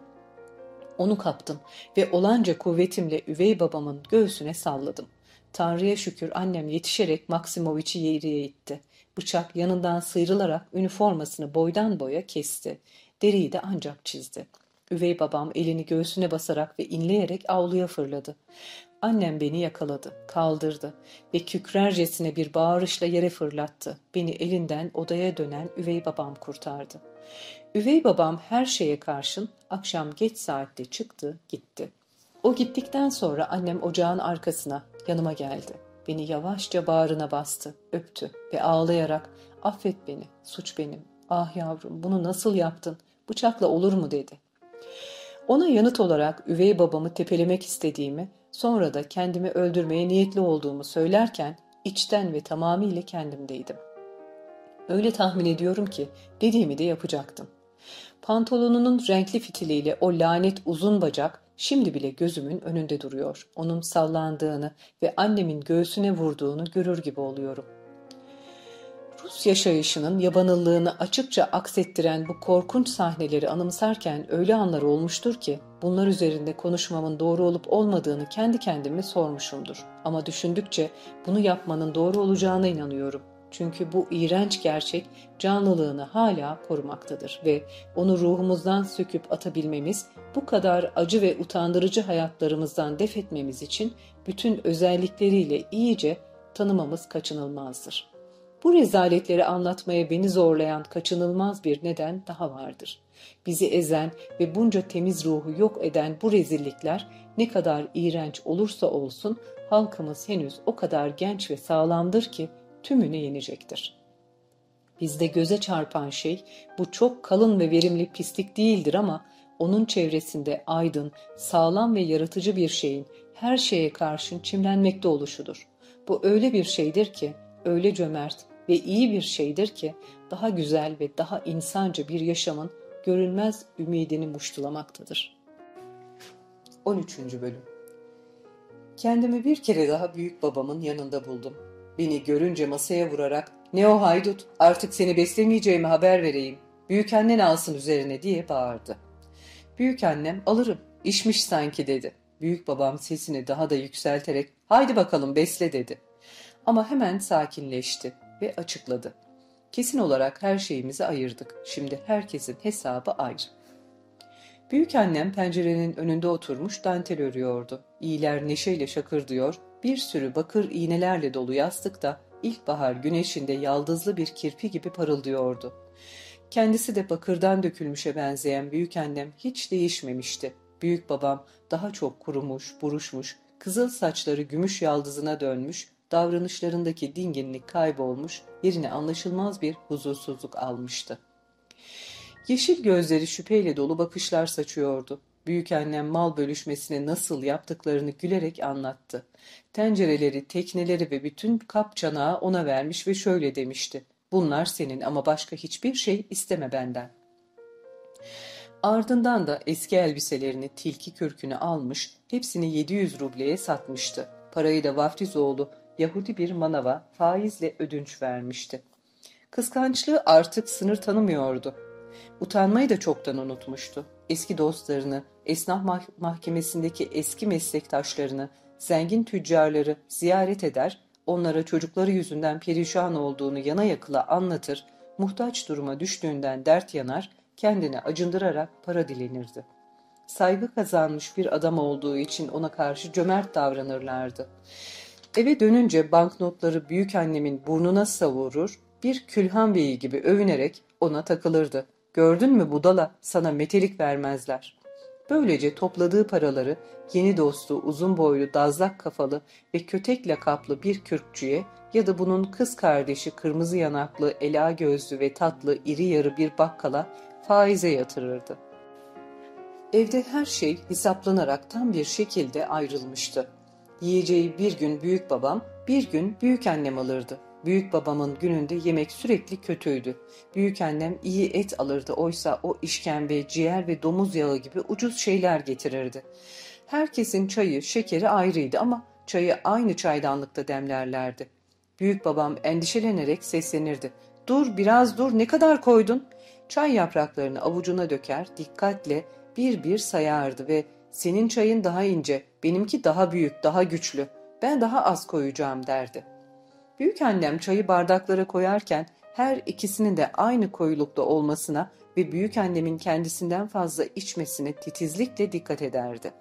Onu kaptım ve olanca kuvvetimle üvey babamın göğsüne salladım. Tanrı'ya şükür annem yetişerek Maksimoviç'i yeriye itti. Bıçak yanından sıyrılarak üniformasını boydan boya kesti. Deriyi de ancak çizdi. Üvey babam elini göğsüne basarak ve inleyerek avluya fırladı. Annem beni yakaladı, kaldırdı ve kükrercesine bir bağırışla yere fırlattı. Beni elinden odaya dönen üvey babam kurtardı. Üvey babam her şeye karşın akşam geç saatte çıktı, gitti. O gittikten sonra annem ocağın arkasına, yanıma geldi. Beni yavaşça bağrına bastı, öptü ve ağlayarak affet beni, suç benim. Ah yavrum bunu nasıl yaptın, bıçakla olur mu dedi. Ona yanıt olarak üvey babamı tepelemek istediğimi, sonra da kendimi öldürmeye niyetli olduğumu söylerken içten ve tamamıyla kendimdeydim. Öyle tahmin ediyorum ki dediğimi de yapacaktım. Pantolonunun renkli fitiliyle o lanet uzun bacak Şimdi bile gözümün önünde duruyor. Onun sallandığını ve annemin göğsüne vurduğunu görür gibi oluyorum. Rus yaşayışının yabanıllığını açıkça aksettiren bu korkunç sahneleri anımsarken öyle anlar olmuştur ki bunlar üzerinde konuşmamın doğru olup olmadığını kendi kendime sormuşumdur. Ama düşündükçe bunu yapmanın doğru olacağına inanıyorum. Çünkü bu iğrenç gerçek canlılığını hala korumaktadır ve onu ruhumuzdan söküp atabilmemiz, bu kadar acı ve utandırıcı hayatlarımızdan def etmemiz için bütün özellikleriyle iyice tanımamız kaçınılmazdır. Bu rezaletleri anlatmaya beni zorlayan kaçınılmaz bir neden daha vardır. Bizi ezen ve bunca temiz ruhu yok eden bu rezillikler ne kadar iğrenç olursa olsun halkımız henüz o kadar genç ve sağlamdır ki tümünü yenecektir. Bizde göze çarpan şey bu çok kalın ve verimli pislik değildir ama onun çevresinde aydın, sağlam ve yaratıcı bir şeyin her şeye karşın çimlenmekte oluşudur. Bu öyle bir şeydir ki, öyle cömert ve iyi bir şeydir ki daha güzel ve daha insanca bir yaşamın görünmez ümidini muştulamaktadır. 13. Bölüm Kendimi bir kere daha büyük babamın yanında buldum. Beni görünce masaya vurarak ''Ne o haydut artık seni beslemeyeceğimi haber vereyim. Büyük annen alsın üzerine.'' diye bağırdı. Büyük annem alırım işmiş sanki dedi. Büyük babam sesini daha da yükselterek haydi bakalım besle dedi. Ama hemen sakinleşti ve açıkladı. Kesin olarak her şeyimizi ayırdık. Şimdi herkesin hesabı ayrı. Büyük annem pencerenin önünde oturmuş dantel örüyordu. İyiler neşeyle şakırdıyor, bir sürü bakır iğnelerle dolu yastıkta ilkbahar güneşinde yaldızlı bir kirpi gibi parıldıyordu. Kendisi de bakırdan dökülmüşe benzeyen büyük annem hiç değişmemişti. Büyük babam daha çok kurumuş, buruşmuş, kızıl saçları gümüş yaldızına dönmüş, davranışlarındaki dinginlik kaybolmuş, yerine anlaşılmaz bir huzursuzluk almıştı. Yeşil gözleri şüpheyle dolu bakışlar saçıyordu. Büyük annem mal bölüşmesini nasıl yaptıklarını gülerek anlattı. Tencereleri, tekneleri ve bütün kap çanağı ona vermiş ve şöyle demişti. Bunlar senin ama başka hiçbir şey isteme benden. Ardından da eski elbiselerini, tilki kürkünü almış, hepsini 700 rubleye satmıştı. Parayı da vaftizoğlu Yahudi bir manava faizle ödünç vermişti. Kıskançlığı artık sınır tanımıyordu. Utanmayı da çoktan unutmuştu. Eski dostlarını, esnaf mah mahkemesindeki eski meslektaşlarını, zengin tüccarları ziyaret eder, onlara çocukları yüzünden perişan olduğunu yana yakıla anlatır, muhtaç duruma düştüğünden dert yanar, kendini acındırarak para dilenirdi. Saygı kazanmış bir adam olduğu için ona karşı cömert davranırlardı. Eve dönünce banknotları büyük annemin burnuna savurur, bir külhan beyi gibi övünerek ona takılırdı. Gördün mü budala sana metelik vermezler. Böylece topladığı paraları yeni dostu uzun boylu dazlak kafalı ve kötek lakaplı bir kürkçüye ya da bunun kız kardeşi kırmızı yanaklı, ela gözlü ve tatlı iri yarı bir bakkala faize yatırırdı. Evde her şey hesaplanarak tam bir şekilde ayrılmıştı. Yiyeceği bir gün büyük babam, bir gün büyük annem alırdı. Büyük babamın gününde yemek sürekli kötüydü. Büyük annem iyi et alırdı oysa o işkembe, ciğer ve domuz yağı gibi ucuz şeyler getirirdi. Herkesin çayı, şekeri ayrıydı ama çayı aynı çaydanlıkta demlerlerdi. Büyük babam endişelenerek seslenirdi. Dur biraz dur ne kadar koydun? Çay yapraklarını avucuna döker, dikkatle bir bir sayardı ve senin çayın daha ince, benimki daha büyük, daha güçlü. Ben daha az koyacağım derdi. Büyük annem çayı bardaklara koyarken her ikisinin de aynı koyulukta olmasına ve büyük annemin kendisinden fazla içmesine titizlikle dikkat ederdi.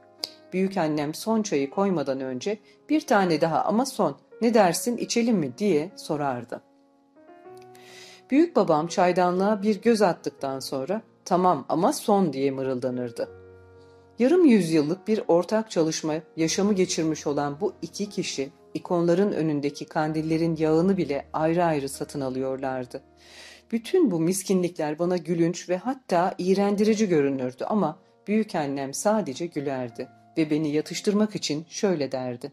Büyük annem son çayı koymadan önce bir tane daha ama son ne dersin içelim mi diye sorardı. Büyük babam çaydanlığa bir göz attıktan sonra tamam ama son diye mırıldanırdı. Yarım yüzyıllık bir ortak çalışma yaşamı geçirmiş olan bu iki kişi ikonların önündeki kandillerin yağını bile ayrı ayrı satın alıyorlardı. Bütün bu miskinlikler bana gülünç ve hatta iğrendirici görünürdü ama büyük annem sadece gülerdi ve beni yatıştırmak için şöyle derdi.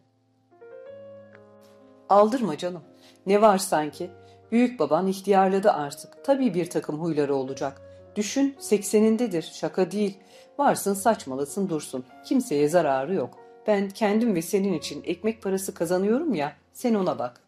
Aldırma canım. Ne var sanki? Büyük baban ihtiyarladı artık. Tabii bir takım huyları olacak. Düşün seksenindedir. Şaka değil. Varsın saçmalasın dursun. Kimseye zararı yok. Ben kendim ve senin için ekmek parası kazanıyorum ya, sen ona bak.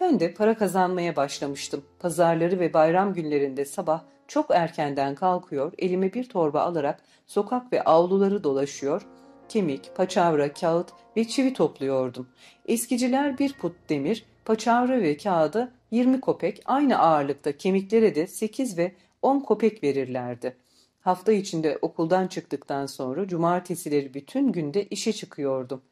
Ben de para kazanmaya başlamıştım. Pazarları ve bayram günlerinde sabah çok erkenden kalkıyor, elime bir torba alarak sokak ve avluları dolaşıyor, kemik, paçavra, kağıt ve çivi topluyordum. Eskiciler bir put demir, paçavra ve kağıda 20 kopek, aynı ağırlıkta kemiklere de 8 ve 10 kopek verirlerdi. Hafta içinde okuldan çıktıktan sonra cumartesileri bütün günde işe çıkıyordum.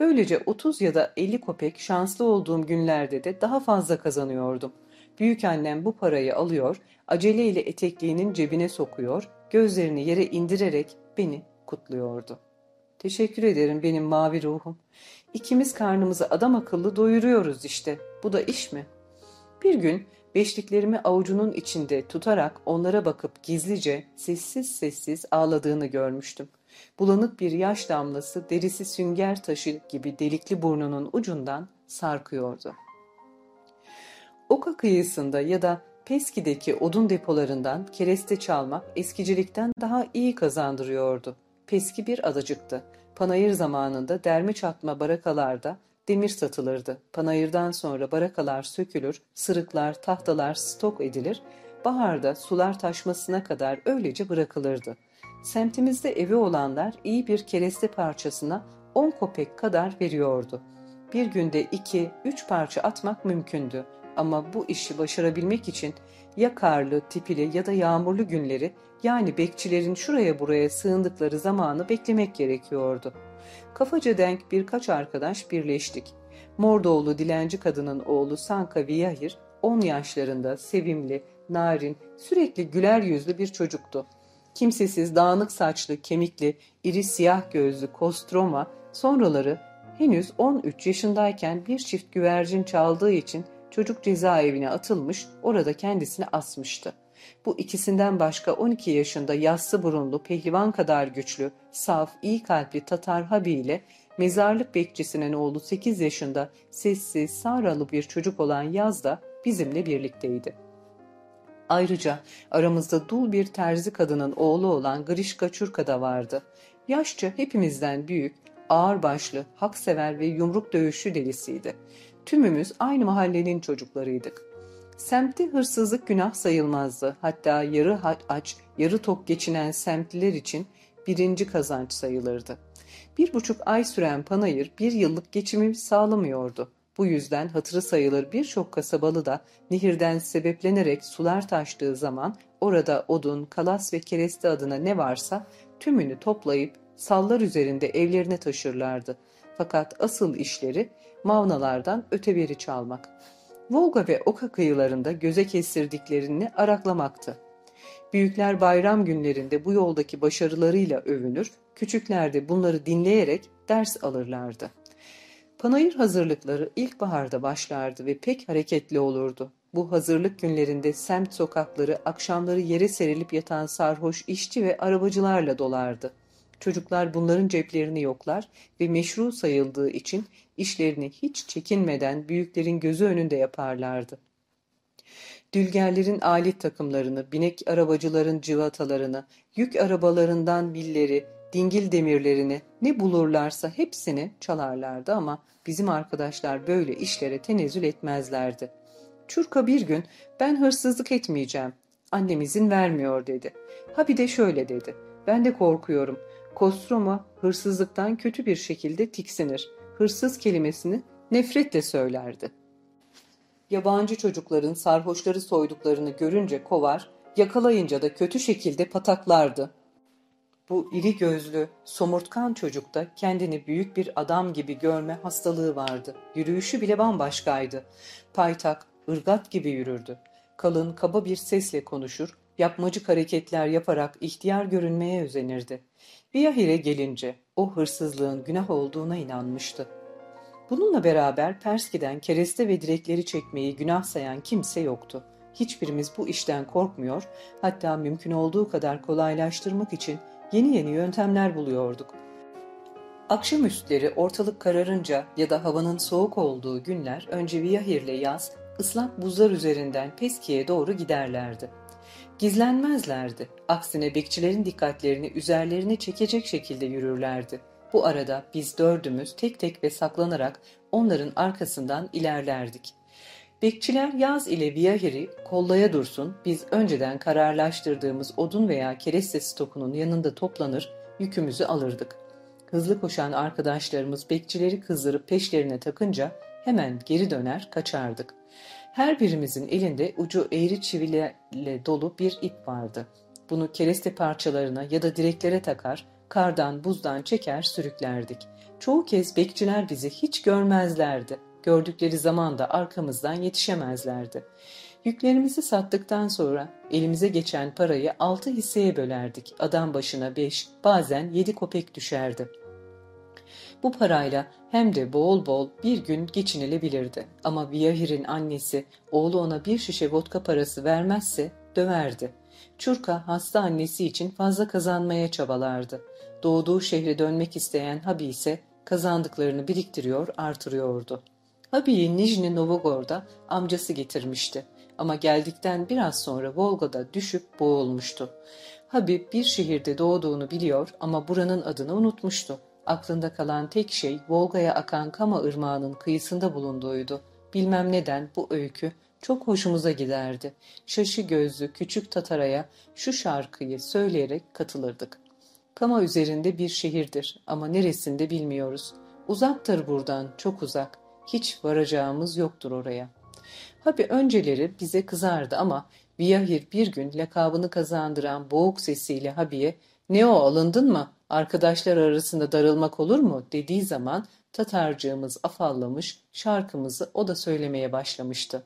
Böylece 30 ya da 50 kopek şanslı olduğum günlerde de daha fazla kazanıyordum. Büyük annem bu parayı alıyor, aceleyle etekliğinin cebine sokuyor, gözlerini yere indirerek beni kutluyordu. Teşekkür ederim benim mavi ruhum. İkimiz karnımızı adam akıllı doyuruyoruz işte. Bu da iş mi? Bir gün beşliklerimi avucunun içinde tutarak onlara bakıp gizlice sessiz sessiz ağladığını görmüştüm. Bulanık bir yaş damlası derisi sünger taşı gibi delikli burnunun ucundan sarkıyordu. Oka kıyısında ya da Peski'deki odun depolarından kereste çalmak eskicilikten daha iyi kazandırıyordu. Peski bir adacıktı. Panayır zamanında derme çatma barakalarda demir satılırdı. Panayırdan sonra barakalar sökülür, sırıklar, tahtalar stok edilir, baharda sular taşmasına kadar öylece bırakılırdı. Semtimizde evi olanlar iyi bir kereste parçasına 10 kopek kadar veriyordu. Bir günde 2-3 parça atmak mümkündü ama bu işi başarabilmek için ya karlı, tipili ya da yağmurlu günleri yani bekçilerin şuraya buraya sığındıkları zamanı beklemek gerekiyordu. Kafaca denk birkaç arkadaş birleştik. Mordoğlu dilenci kadının oğlu Sanka Viyahir 10 yaşlarında sevimli, narin, sürekli güler yüzlü bir çocuktu. Kimsesiz, dağınık saçlı, kemikli, iri siyah gözlü Kostroma sonraları henüz 13 yaşındayken bir çift güvercin çaldığı için çocuk cezaevine atılmış, orada kendisini asmıştı. Bu ikisinden başka 12 yaşında yassı burunlu, pehlivan kadar güçlü, saf, iyi kalpli Tatar Habi ile mezarlık bekçisinin oğlu 8 yaşında sessiz, sağralı bir çocuk olan Yaz da bizimle birlikteydi. Ayrıca aramızda dul bir terzi kadının oğlu olan Grişka Çurka da vardı. Yaşça hepimizden büyük, ağırbaşlı, haksever ve yumruk dövüşü delisiydi. Tümümüz aynı mahallenin çocuklarıydık. Semtte hırsızlık günah sayılmazdı. Hatta yarı aç, yarı tok geçinen semtliler için birinci kazanç sayılırdı. Bir buçuk ay süren panayır bir yıllık geçimimi sağlamıyordu. Bu yüzden hatırı sayılır birçok kasabalı da nehirden sebeplenerek sular taştığı zaman orada odun, kalas ve kereste adına ne varsa tümünü toplayıp sallar üzerinde evlerine taşırlardı. Fakat asıl işleri mavnalardan öteberi çalmak. Volga ve Oka kıyılarında göze kestirdiklerini araklamaktı. Büyükler bayram günlerinde bu yoldaki başarılarıyla övünür, küçükler de bunları dinleyerek ders alırlardı. Panayır hazırlıkları ilkbaharda başlardı ve pek hareketli olurdu. Bu hazırlık günlerinde semt sokakları akşamları yere serilip yatan sarhoş işçi ve arabacılarla dolardı. Çocuklar bunların ceplerini yoklar ve meşru sayıldığı için işlerini hiç çekinmeden büyüklerin gözü önünde yaparlardı. Dülgerlerin alet takımlarını, binek arabacıların cıvatalarını, yük arabalarından milleri, dingil demirlerini ne bulurlarsa hepsini çalarlardı ama bizim arkadaşlar böyle işlere tenezzül etmezlerdi. Çurka bir gün ben hırsızlık etmeyeceğim. Annem izin vermiyor dedi. Ha bir de şöyle dedi. Ben de korkuyorum. Kostroma hırsızlıktan kötü bir şekilde tiksinir. Hırsız kelimesini nefretle söylerdi. Yabancı çocukların sarhoşları soyduklarını görünce kovar, yakalayınca da kötü şekilde pataklardı. Bu iri gözlü, somurtkan çocukta kendini büyük bir adam gibi görme hastalığı vardı. Yürüyüşü bile bambaşkaydı. Paytak, ırgat gibi yürürdü. Kalın, kaba bir sesle konuşur, yapmacık hareketler yaparak ihtiyar görünmeye özenirdi. Viyahir'e gelince o hırsızlığın günah olduğuna inanmıştı. Bununla beraber Perski'den kereste ve direkleri çekmeyi günah sayan kimse yoktu. Hiçbirimiz bu işten korkmuyor, hatta mümkün olduğu kadar kolaylaştırmak için yeni yeni yöntemler buluyorduk. Akşamüstleri ortalık kararınca ya da havanın soğuk olduğu günler önce Viyahir'le yaz ıslak buzlar üzerinden Peski'ye doğru giderlerdi. Gizlenmezlerdi. Aksine bekçilerin dikkatlerini üzerlerine çekecek şekilde yürürlerdi. Bu arada biz dördümüz tek tek ve saklanarak onların arkasından ilerlerdik. Bekçiler Yaz ile Viyahir'i kollaya dursun, biz önceden kararlaştırdığımız odun veya kereste stokunun yanında toplanır, yükümüzü alırdık. Hızlı koşan arkadaşlarımız bekçileri kızdırıp peşlerine takınca hemen geri döner kaçardık. Her birimizin elinde ucu eğri çivilerle dolu bir ip vardı. Bunu kereste parçalarına ya da direklere takar, kardan buzdan çeker sürüklerdik. Çoğu kez bekçiler bizi hiç görmezlerdi. Gördükleri zaman da arkamızdan yetişemezlerdi. Yüklerimizi sattıktan sonra elimize geçen parayı altı hisseye bölerdik. Adam başına beş, bazen yedi kopek düşerdi. Bu parayla hem de bol bol bir gün geçinilebilirdi. Ama Viyahir'in annesi oğlu ona bir şişe vodka parası vermezse döverdi. Çurka hasta annesi için fazla kazanmaya çabalardı. Doğduğu şehre dönmek isteyen Habi ise kazandıklarını biriktiriyor, artırıyordu. Habi'yi Nijni Novgorод'a amcası getirmişti. Ama geldikten biraz sonra Volga'da düşüp boğulmuştu. Habib bir şehirde doğduğunu biliyor ama buranın adını unutmuştu. Aklında kalan tek şey Volga'ya akan Kama ırmağının kıyısında bulunduğuydu. Bilmem neden bu öykü çok hoşumuza giderdi. Şaşı gözlü küçük Tatara'ya şu şarkıyı söyleyerek katılırdık. Kama üzerinde bir şehirdir ama neresinde bilmiyoruz. Uzaktır buradan, çok uzak. Hiç varacağımız yoktur oraya. Habi önceleri bize kızardı ama Viyahir bir gün lakabını kazandıran boğuk sesiyle Habi'ye ''Ne o alındın mı? Arkadaşlar arasında darılmak olur mu?'' dediği zaman Tatarcığımız afallamış, şarkımızı o da söylemeye başlamıştı.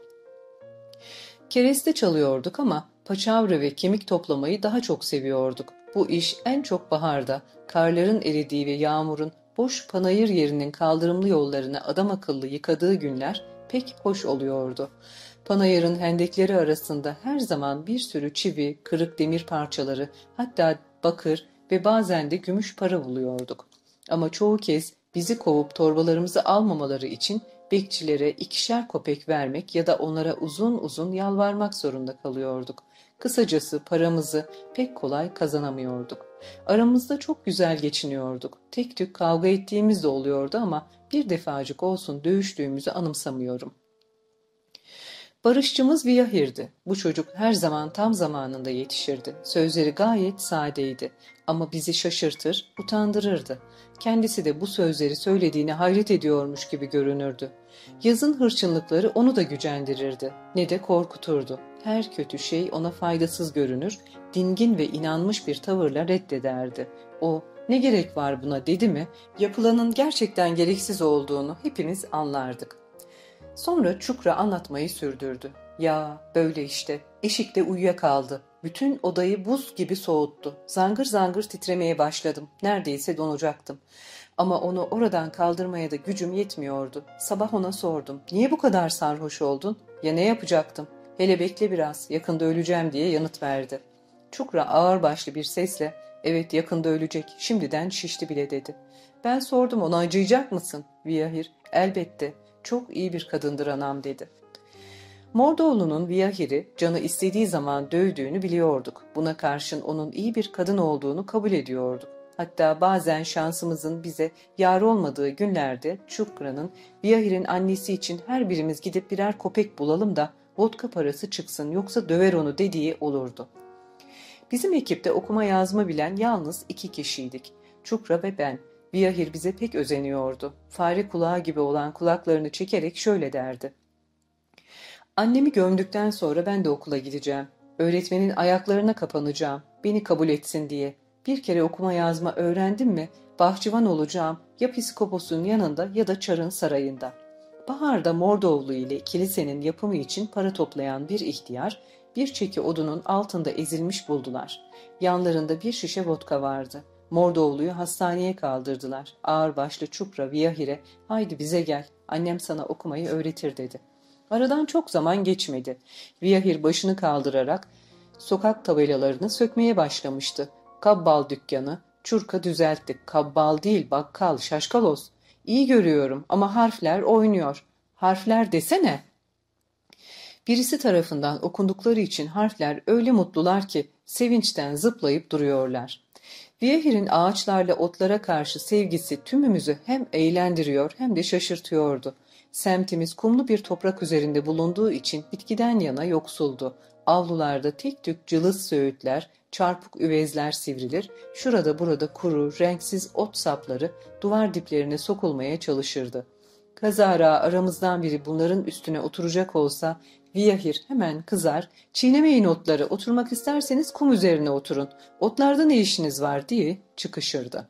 Kereste çalıyorduk ama paçavra ve kemik toplamayı daha çok seviyorduk. Bu iş en çok baharda, karların eridiği ve yağmurun boş panayır yerinin kaldırımlı yollarını adam akıllı yıkadığı günler pek hoş oluyordu. Panayırın hendekleri arasında her zaman bir sürü çivi, kırık demir parçaları, hatta bakır ve bazen de gümüş para buluyorduk. Ama çoğu kez bizi kovup torbalarımızı almamaları için bekçilere ikişer kopek vermek ya da onlara uzun uzun yalvarmak zorunda kalıyorduk. Kısacası paramızı pek kolay kazanamıyorduk. Aramızda çok güzel geçiniyorduk. Tek tük kavga ettiğimiz de oluyordu ama bir defacık olsun dövüştüğümüzü anımsamıyorum. Barışçımız Viyahir'di. Bu çocuk her zaman tam zamanında yetişirdi. Sözleri gayet sadeydi ama bizi şaşırtır, utandırırdı. Kendisi de bu sözleri söylediğine hayret ediyormuş gibi görünürdü. Yazın hırçınlıkları onu da gücendirirdi. Ne de korkuturdu. Her kötü şey ona faydasız görünür, dingin ve inanmış bir tavırla reddederdi. O, ne gerek var buna dedi mi, yapılanın gerçekten gereksiz olduğunu hepimiz anlardık. Sonra Çukra anlatmayı sürdürdü. Ya böyle işte, eşikte uyuyakaldı. Bütün odayı buz gibi soğuttu. Zangır zangır titremeye başladım. Neredeyse donacaktım. Ama onu oradan kaldırmaya da gücüm yetmiyordu. Sabah ona sordum. Niye bu kadar sarhoş oldun? Ya ne yapacaktım? Hele bekle biraz, yakında öleceğim diye yanıt verdi. Çukra ağırbaşlı bir sesle, evet yakında ölecek, şimdiden şişti bile dedi. Ben sordum ona acıyacak mısın? Viyahir, elbette, çok iyi bir kadındır anam dedi. Mordoğlu'nun Viyahir'i canı istediği zaman dövdüğünü biliyorduk. Buna karşın onun iyi bir kadın olduğunu kabul ediyorduk. Hatta bazen şansımızın bize yar olmadığı günlerde Çukra'nın Viyahir'in annesi için her birimiz gidip birer kopek bulalım da vodka parası çıksın yoksa döver onu dediği olurdu. Bizim ekipte okuma yazma bilen yalnız iki kişiydik. Çukra ve ben. Viyahir bize pek özeniyordu. Fare kulağı gibi olan kulaklarını çekerek şöyle derdi. Annemi gömdükten sonra ben de okula gideceğim. Öğretmenin ayaklarına kapanacağım. Beni kabul etsin diye. Bir kere okuma yazma öğrendim mi bahçıvan olacağım ya psikoposun yanında ya da çarın sarayında. Baharda Mordoğlu ile kilisenin yapımı için para toplayan bir ihtiyar bir çeki odunun altında ezilmiş buldular. Yanlarında bir şişe vodka vardı. Mordoğlu'yu hastaneye kaldırdılar. Ağır başlı Çupra Viyahir'e haydi bize gel annem sana okumayı öğretir dedi. Aradan çok zaman geçmedi. Viyahir başını kaldırarak sokak tabelalarını sökmeye başlamıştı. Kabbal dükkanı, çurka düzelttik. Kabbal değil bakkal, şaşkalos. İyi görüyorum ama harfler oynuyor. Harfler desene. Birisi tarafından okundukları için harfler öyle mutlular ki sevinçten zıplayıp duruyorlar. Viyehir'in ağaçlarla otlara karşı sevgisi tümümüzü hem eğlendiriyor hem de şaşırtıyordu. Semtimiz kumlu bir toprak üzerinde bulunduğu için bitkiden yana yoksuldu. Avlularda tek tük cılız söğütler, çarpık üvezler sivrilir, şurada burada kuru, renksiz ot sapları duvar diplerine sokulmaya çalışırdı. Kazara aramızdan biri bunların üstüne oturacak olsa Viyahir hemen kızar, çiğnemeyin otları, oturmak isterseniz kum üzerine oturun, otlarda ne işiniz var diye çıkışırdı.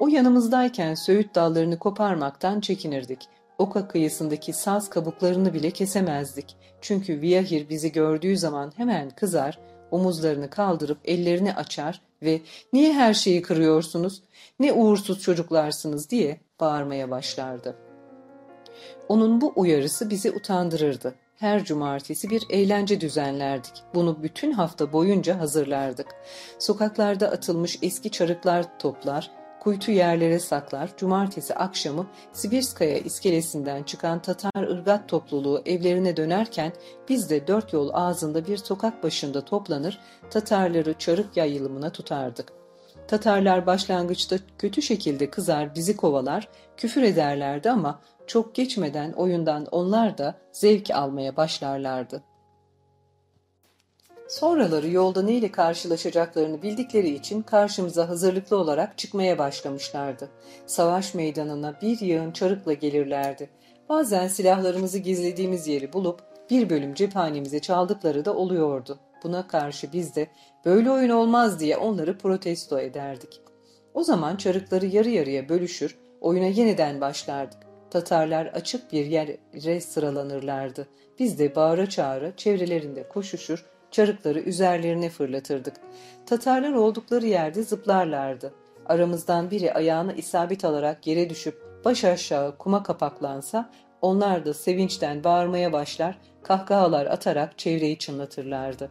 O yanımızdayken söğüt dallarını koparmaktan çekinirdik. Oka kıyısındaki saz kabuklarını bile kesemezdik. Çünkü Viyahir bizi gördüğü zaman hemen kızar, omuzlarını kaldırıp ellerini açar ve ''Niye her şeyi kırıyorsunuz? Ne uğursuz çocuklarsınız?'' diye bağırmaya başlardı. Onun bu uyarısı bizi utandırırdı. Her cumartesi bir eğlence düzenlerdik. Bunu bütün hafta boyunca hazırlardık. Sokaklarda atılmış eski çarıklar toplar, kuytu yerlere saklar, cumartesi akşamı Sibirskaya iskelesinden çıkan Tatar ırgat topluluğu evlerine dönerken biz de dört yol ağzında bir sokak başında toplanır, Tatarları çarık yayılımına tutardık. Tatarlar başlangıçta kötü şekilde kızar bizi kovalar, küfür ederlerdi ama çok geçmeden oyundan onlar da zevk almaya başlarlardı. Sonraları yolda neyle karşılaşacaklarını bildikleri için karşımıza hazırlıklı olarak çıkmaya başlamışlardı. Savaş meydanına bir yığın çarıkla gelirlerdi. Bazen silahlarımızı gizlediğimiz yeri bulup bir bölüm cephanemize çaldıkları da oluyordu. Buna karşı biz de böyle oyun olmaz diye onları protesto ederdik. O zaman çarıkları yarı yarıya bölüşür, oyuna yeniden başlardık. Tatarlar açık bir yere sıralanırlardı. Biz de bağıra çağıra çevrelerinde koşuşur, çarıkları üzerlerine fırlatırdık. Tatarlar oldukları yerde zıplarlardı. Aramızdan biri ayağına isabet alarak yere düşüp baş aşağı kuma kapaklansa onlar da sevinçten bağırmaya başlar, kahkahalar atarak çevreyi çınlatırlardı.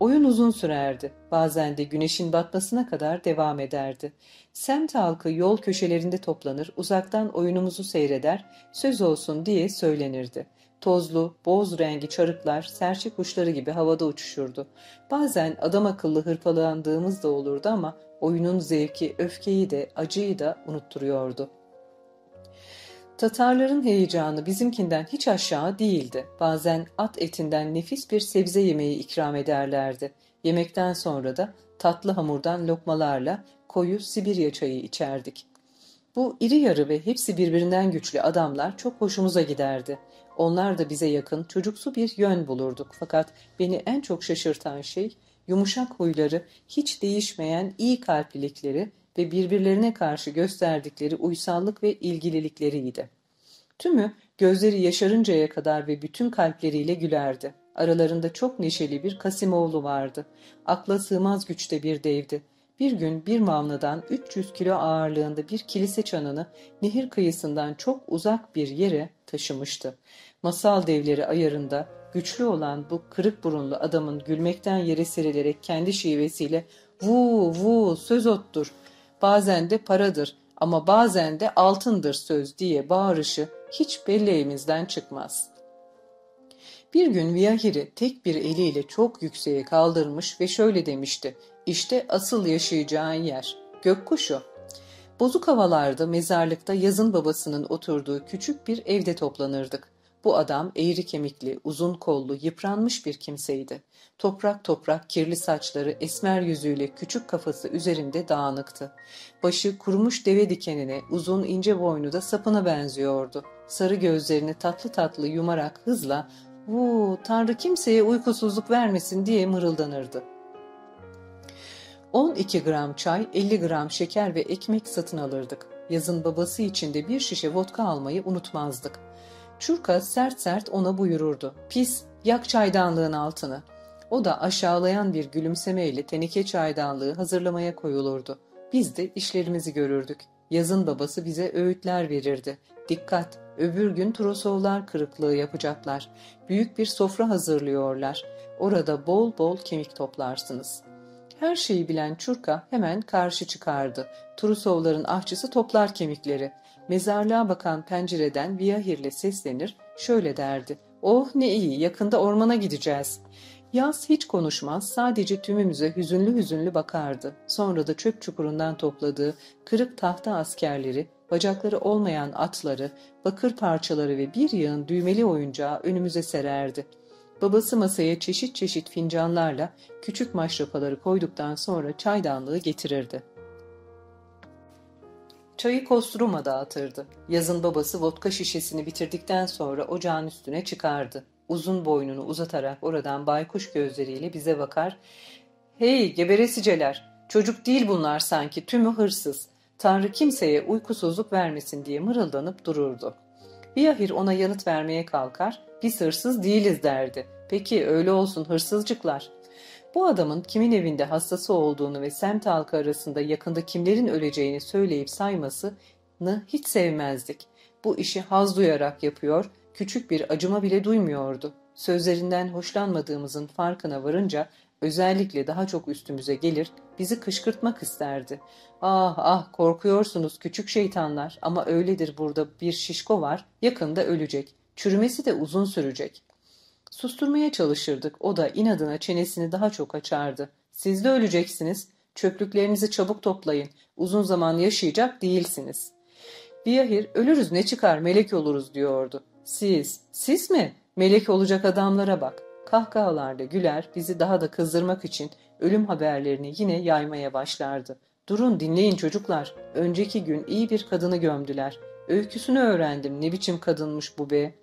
Oyun uzun sürerdi. Bazen de güneşin batmasına kadar devam ederdi. Semt halkı yol köşelerinde toplanır, uzaktan oyunumuzu seyreder, söz olsun diye söylenirdi. Tozlu, boz rengi çarıklar serçe kuşları gibi havada uçuşurdu. Bazen adam akıllı hırpalandığımız da olurdu ama oyunun zevki, öfkeyi de, acıyı da unutturuyordu. Tatarların heyecanı bizimkinden hiç aşağı değildi. Bazen at etinden nefis bir sebze yemeği ikram ederlerdi. Yemekten sonra da tatlı hamurdan lokmalarla koyu Sibirya çayı içerdik. Bu iri yarı ve hepsi birbirinden güçlü adamlar çok hoşumuza giderdi. Onlar da bize yakın çocuksu bir yön bulurduk. Fakat beni en çok şaşırtan şey yumuşak huyları, hiç değişmeyen iyi kalplilikleri ve birbirlerine karşı gösterdikleri uysallık ve ilgililikleriydi. Tümü gözleri yaşarıncaya kadar ve bütün kalpleriyle gülerdi. Aralarında çok neşeli bir Kasimoğlu vardı. Akla sığmaz güçte bir devdi. Bir gün bir mavnadan 300 kilo ağırlığında bir kilise çanını nehir kıyısından çok uzak bir yere taşımıştı. Masal devleri ayarında güçlü olan bu kırık burunlu adamın gülmekten yere serilerek kendi şivesiyle ''Vu vu söz ottur, bazen de paradır ama bazen de altındır söz'' diye bağırışı hiç belleğimizden çıkmaz. Bir gün Viyahir'i tek bir eliyle çok yükseğe kaldırmış ve şöyle demişti. İşte asıl yaşayacağın yer. Gökkuşu. Bozuk havalarda mezarlıkta yazın babasının oturduğu küçük bir evde toplanırdık. Bu adam eğri kemikli, uzun kollu, yıpranmış bir kimseydi. Toprak toprak kirli saçları, esmer yüzüyle küçük kafası üzerinde dağınıktı. Başı kurumuş deve dikenine, uzun ince boynu da sapına benziyordu. Sarı gözlerini tatlı tatlı yumarak hızla ''Vuu, Tanrı kimseye uykusuzluk vermesin'' diye mırıldanırdı. 12 gram çay, 50 gram şeker ve ekmek satın alırdık. Yazın babası için de bir şişe vodka almayı unutmazdık. Çurka sert sert ona buyururdu. Pis, yak çaydanlığın altını. O da aşağılayan bir gülümsemeyle teneke çaydanlığı hazırlamaya koyulurdu. Biz de işlerimizi görürdük. Yazın babası bize öğütler verirdi. Dikkat, öbür gün trosovlar kırıklığı yapacaklar. Büyük bir sofra hazırlıyorlar. Orada bol bol kemik toplarsınız. Her şeyi bilen Çurka hemen karşı çıkardı. Trusovların ahçısı toplar kemikleri. Mezarlığa bakan pencereden Viyahir'le seslenir, şöyle derdi. Oh ne iyi, yakında ormana gideceğiz. Yaz hiç konuşmaz, sadece tümümüze hüzünlü hüzünlü bakardı. Sonra da çöp çukurundan topladığı kırık tahta askerleri, bacakları olmayan atları, bakır parçaları ve bir yığın düğmeli oyuncağı önümüze sererdi. Babası masaya çeşit çeşit fincanlarla küçük maşrapaları koyduktan sonra çaydanlığı getirirdi. Çayı Kostruma dağıtırdı. Yazın babası vodka şişesini bitirdikten sonra ocağın üstüne çıkardı. Uzun boynunu uzatarak oradan baykuş gözleriyle bize bakar. ''Hey geberesiceler, çocuk değil bunlar sanki, tümü hırsız. Tanrı kimseye uykusuzluk vermesin.'' diye mırıldanıp dururdu. Biyahir ona yanıt vermeye kalkar, ''Biz hırsız değiliz.'' derdi. ''Peki öyle olsun hırsızcıklar.'' Bu adamın kimin evinde hastası olduğunu ve semt halkı arasında yakında kimlerin öleceğini söyleyip saymasını hiç sevmezdik. Bu işi haz duyarak yapıyor, küçük bir acıma bile duymuyordu. Sözlerinden hoşlanmadığımızın farkına varınca özellikle daha çok üstümüze gelir, bizi kışkırtmak isterdi. Ah ah korkuyorsunuz küçük şeytanlar ama öyledir burada bir şişko var, yakında ölecek. Çürümesi de uzun sürecek. Susturmaya çalışırdık. O da inadına çenesini daha çok açardı. Siz de öleceksiniz. Çöplüklerinizi çabuk toplayın. Uzun zaman yaşayacak değilsiniz. Biyahir ölürüz ne çıkar melek oluruz diyordu. Siz, siz mi? Melek olacak adamlara bak. Kahkahalarla güler bizi daha da kızdırmak için ölüm haberlerini yine yaymaya başlardı. Durun dinleyin çocuklar. Önceki gün iyi bir kadını gömdüler. Öyküsünü öğrendim ne biçim kadınmış bu be.